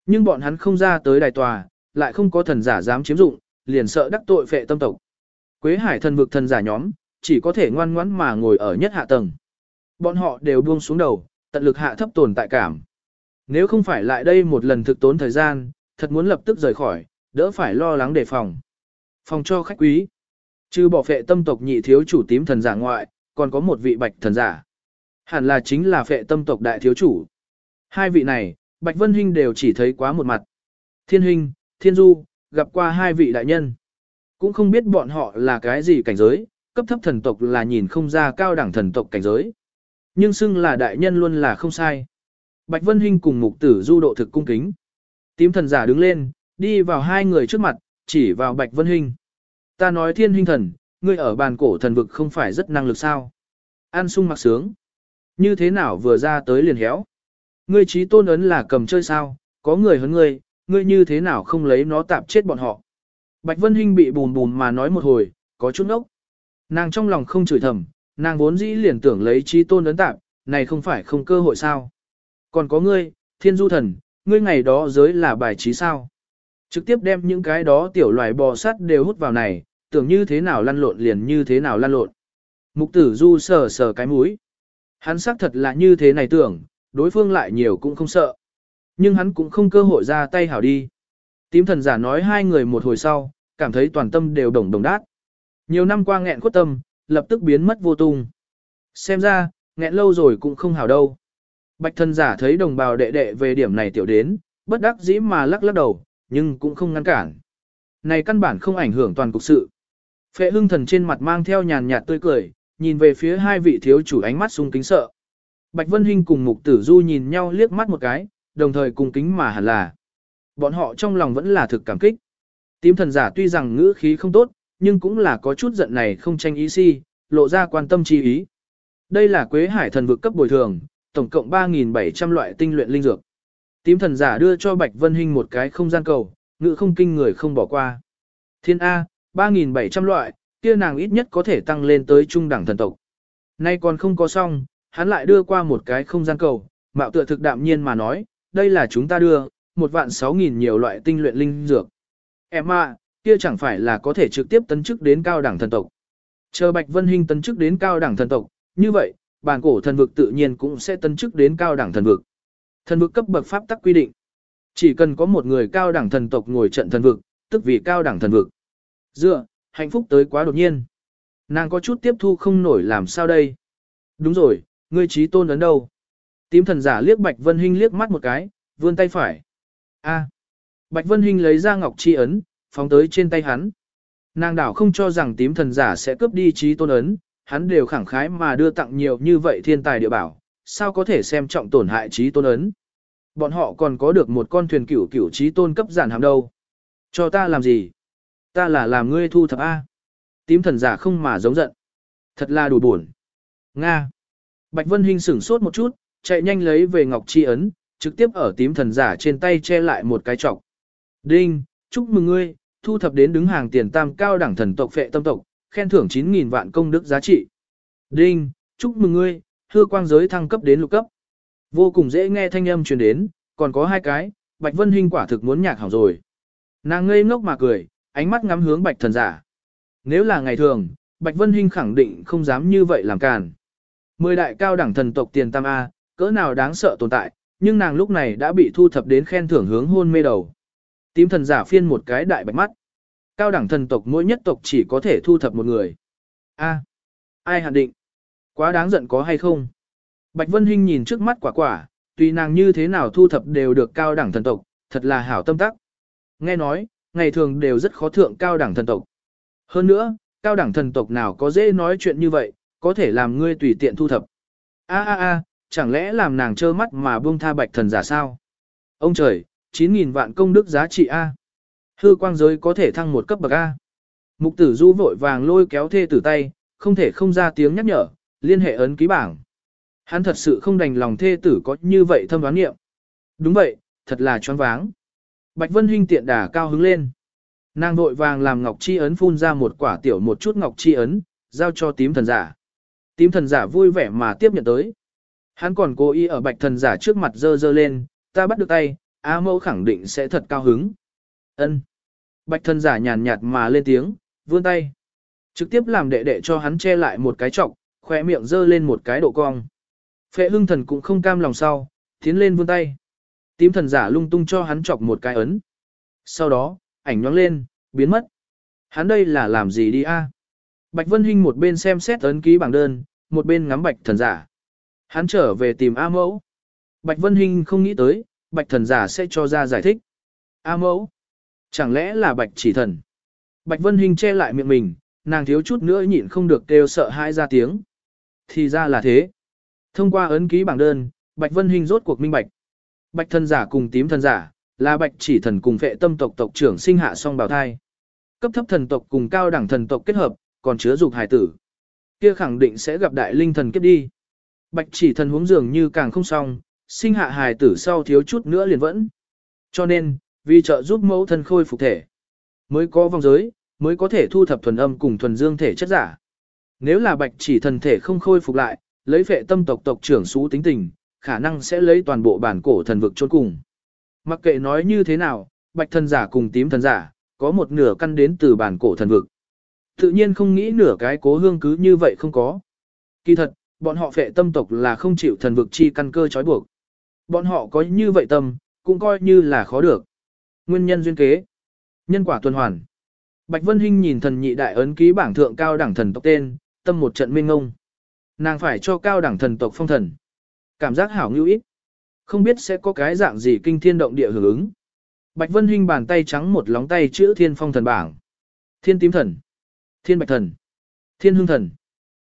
Nhưng bọn hắn không ra tới đài tòa, lại không có thần giả dám chiếm dụng, liền sợ đắc tội phệ tâm tộc. Quế hải thần vực thần giả nhóm, chỉ có thể ngoan ngoãn mà ngồi ở nhất hạ tầng. Bọn họ đều buông xuống đầu, tận lực hạ thấp tồn tại cảm. Nếu không phải lại đây một lần thực tốn thời gian, thật muốn lập tức rời khỏi, đỡ phải lo lắng đề phòng. Phòng cho khách quý. Trừ bỏ phệ tâm tộc nhị thiếu chủ tím thần giả ngoại, còn có một vị bạch thần giả. Hẳn là chính là phệ tâm tộc đại thiếu chủ. Hai vị này, Bạch Vân Hinh đều chỉ thấy quá một mặt. Thiên Hinh, Thiên Du, gặp qua hai vị đại nhân. Cũng không biết bọn họ là cái gì cảnh giới, cấp thấp thần tộc là nhìn không ra cao đẳng thần tộc cảnh giới. Nhưng xưng là đại nhân luôn là không sai. Bạch Vân Hinh cùng mục tử du độ thực cung kính. Tím thần giả đứng lên, đi vào hai người trước mặt, chỉ vào Bạch Vân Hinh. Ta nói thiên huynh thần, ngươi ở bàn cổ thần vực không phải rất năng lực sao. An sung mặc sướng. Như thế nào vừa ra tới liền héo. Ngươi trí tôn ấn là cầm chơi sao, có người hơn ngươi, ngươi như thế nào không lấy nó tạp chết bọn họ. Bạch Vân Hinh bị bùn bùn mà nói một hồi, có chút ốc. Nàng trong lòng không chửi thầm, nàng vốn dĩ liền tưởng lấy trí tôn ấn tạp, này không phải không cơ hội sao. Còn có ngươi, thiên du thần, ngươi ngày đó giới là bài trí sao. Trực tiếp đem những cái đó tiểu loài bò sắt đều hút vào này, tưởng như thế nào lăn lộn liền như thế nào lăn lộn. Mục tử du sờ sờ cái mũi. Hắn xác thật là như thế này tưởng, đối phương lại nhiều cũng không sợ. Nhưng hắn cũng không cơ hội ra tay hảo đi. Tím thần giả nói hai người một hồi sau, cảm thấy toàn tâm đều đồng đồng đát. Nhiều năm qua nghẹn khuất tâm, lập tức biến mất vô tung. Xem ra, nghẹn lâu rồi cũng không hảo đâu. Bạch thần giả thấy đồng bào đệ đệ về điểm này tiểu đến, bất đắc dĩ mà lắc lắc đầu, nhưng cũng không ngăn cản. Này căn bản không ảnh hưởng toàn cục sự. Phệ hưng thần trên mặt mang theo nhàn nhạt tươi cười, nhìn về phía hai vị thiếu chủ ánh mắt sung kính sợ. Bạch Vân Hinh cùng Mục Tử Du nhìn nhau liếc mắt một cái, đồng thời cùng kính mà hẳn là. Bọn họ trong lòng vẫn là thực cảm kích. Tím thần giả tuy rằng ngữ khí không tốt, nhưng cũng là có chút giận này không tranh ý si, lộ ra quan tâm chi ý. Đây là Quế Hải thần vực cấp bồi thường, tổng cộng 3.700 loại tinh luyện linh dược. Tím thần giả đưa cho Bạch Vân Hinh một cái không gian cầu, ngữ không kinh người không bỏ qua. Thiên A, 3.700 loại, kia nàng ít nhất có thể tăng lên tới trung đẳng thần tộc. Nay còn không có xong, hắn lại đưa qua một cái không gian cầu, mạo tựa thực đạm nhiên mà nói, đây là chúng ta đưa, một vạn sáu nghìn nhiều loại tinh luyện linh dược. Em à, kia chẳng phải là có thể trực tiếp tấn chức đến cao đẳng thần tộc. Chờ Bạch Vân Hinh tấn chức đến cao đẳng thần tộc, như vậy, bản cổ thần vực tự nhiên cũng sẽ tấn chức đến cao đẳng thần vực. Thần vực cấp bậc pháp tắc quy định. Chỉ cần có một người cao đẳng thần tộc ngồi trận thần vực, tức vì cao đẳng thần vực. Dựa, hạnh phúc tới quá đột nhiên. Nàng có chút tiếp thu không nổi làm sao đây. Đúng rồi, ngươi trí tôn ấn đâu? Tím thần giả liếc Bạch Vân Hinh liếc mắt một cái, vươn tay phải. A. Bạch Vân Hinh lấy ra ngọc chi ấn, phóng tới trên tay hắn. Nàng đảo không cho rằng tím thần giả sẽ cướp đi trí tôn ấn, hắn đều khẳng khái mà đưa tặng nhiều như vậy thiên tài địa bảo, sao có thể xem trọng tổn hại trí tôn ấn. Bọn họ còn có được một con thuyền cửu cửu trí tôn cấp giản hàm đâu. Cho ta làm gì? Ta là làm ngươi thu thập A. Tím thần giả không mà giống giận. Thật là đủ buồn. Nga. Bạch Vân Hinh sửng sốt một chút, chạy nhanh lấy về ngọc chi ấn, trực tiếp ở tím thần giả trên tay che lại một cái trọc. Đinh, chúc mừng ngươi, thu thập đến đứng hàng tiền tam cao đẳng thần tộc phệ tâm tộc, khen thưởng 9.000 vạn công đức giá trị. Đinh, chúc mừng ngươi, hư quang giới thăng cấp đến lục cấp. Vô cùng dễ nghe thanh âm truyền đến, còn có hai cái, Bạch Vân Hinh quả thực muốn nhạc hỏng rồi. Nàng ngây ngốc mà cười, ánh mắt ngắm hướng Bạch thần giả. Nếu là ngày thường, Bạch Vân Hinh khẳng định không dám như vậy làm càn. Mười đại cao đẳng thần tộc tiền tam A, cỡ nào đáng sợ tồn tại, nhưng nàng lúc này đã bị thu thập đến khen thưởng hướng hôn mê đầu. Tím thần giả phiên một cái đại bạch mắt. Cao đẳng thần tộc mỗi nhất tộc chỉ có thể thu thập một người. A, ai hạn định? Quá đáng giận có hay không? Bạch Vân Hinh nhìn trước mắt quả quả, tùy nàng như thế nào thu thập đều được cao đẳng thần tộc, thật là hảo tâm tắc. Nghe nói, ngày thường đều rất khó thượng cao đẳng thần tộc. Hơn nữa, cao đẳng thần tộc nào có dễ nói chuyện như vậy, có thể làm ngươi tùy tiện thu thập. A a a, chẳng lẽ làm nàng trơ mắt mà buông tha bạch thần giả sao? Ông trời, 9.000 vạn công đức giá trị A. Hư quang giới có thể thăng một cấp bậc A. Mục tử du vội vàng lôi kéo thê tử tay, không thể không ra tiếng nhắc nhở, liên hệ ấn ký bảng. Hắn thật sự không đành lòng thê tử có như vậy thâm đoán nghiệm. Đúng vậy, thật là choáng váng. Bạch Vân Hinh tiện đà cao hứng lên. Nàng vội vàng làm ngọc chi ấn phun ra một quả tiểu một chút ngọc chi ấn, giao cho tím thần giả. Tím thần giả vui vẻ mà tiếp nhận tới. Hắn còn cố ý ở bạch thần giả trước mặt dơ dơ lên, ta bắt được tay, A mẫu khẳng định sẽ thật cao hứng. Ân. Bạch thần giả nhàn nhạt mà lên tiếng, vươn tay. Trực tiếp làm đệ đệ cho hắn che lại một cái trọc, khỏe miệng dơ lên một cái độ cong. Phệ hưng thần cũng không cam lòng sau, tiến lên vươn tay. Tím thần giả lung tung cho hắn chọc một cái ấn. Sau đó, ảnh nhoáng lên, biến mất. Hắn đây là làm gì đi a? Bạch Vân Hinh một bên xem xét ấn ký bảng đơn, một bên ngắm bạch thần giả. Hắn trở về tìm A mẫu. Bạch Vân Hinh không nghĩ tới, bạch thần giả sẽ cho ra giải thích. A mẫu. Chẳng lẽ là bạch chỉ thần? Bạch Vân Hinh che lại miệng mình, nàng thiếu chút nữa nhịn không được kêu sợ hãi ra tiếng. Thì ra là thế. Thông qua ấn ký bảng đơn, Bạch Vân Hinh rốt cuộc minh bạch. Bạch thần giả cùng tím thần giả, là bạch chỉ thần cùng vệ tâm tộc tộc trưởng sinh hạ song bào thai. Cấp thấp thần tộc cùng cao đẳng thần tộc kết hợp, còn chứa dục hài tử. Kia khẳng định sẽ gặp đại linh thần kết đi. Bạch chỉ thần huống dường như càng không xong, sinh hạ hài tử sau thiếu chút nữa liền vẫn. Cho nên, vì trợ giúp mẫu thân khôi phục thể, mới có vòng giới, mới có thể thu thập thuần âm cùng thuần dương thể chất giả. Nếu là bạch chỉ thần thể không khôi phục lại, lấy vệ tâm tộc tộc trưởng xú tính tình, khả năng sẽ lấy toàn bộ bản cổ thần vực chôn cùng. Mặc kệ nói như thế nào, bạch thần giả cùng tím thần giả, có một nửa căn đến từ bản cổ thần vực. Tự nhiên không nghĩ nửa cái cố hương cứ như vậy không có. Kỳ thật, bọn họ phệ tâm tộc là không chịu thần vực chi căn cơ trói buộc. Bọn họ có như vậy tâm, cũng coi như là khó được. Nguyên nhân duyên kế. Nhân quả tuần hoàn. Bạch Vân Hinh nhìn thần nhị đại ấn ký bảng thượng cao đẳng thần tộc tên, tâm một trận minh ngông. Nàng phải cho cao đẳng thần tộc phong thần. Cảm giác hảo ngữ ít. Không biết sẽ có cái dạng gì kinh thiên động địa hưởng ứng. Bạch Vân Hinh bàn tay trắng một lóng tay chữ thiên phong thần bảng. Thiên tím thần. Thiên bạch thần. Thiên hương thần.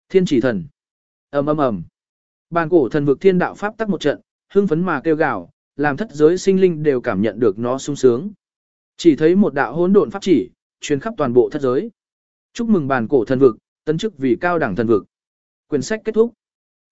Thiên chỉ thần. ầm ầm ầm. Bàn cổ thần vực thiên đạo pháp tắc một trận, hưng phấn mà kêu gào, làm thất giới sinh linh đều cảm nhận được nó sung sướng. Chỉ thấy một đạo hỗn độn pháp chỉ, truyền khắp toàn bộ thất giới. Chúc mừng bàn cổ thần vực, tấn chức vì cao đẳng thần vực. Quyển sách kết thúc.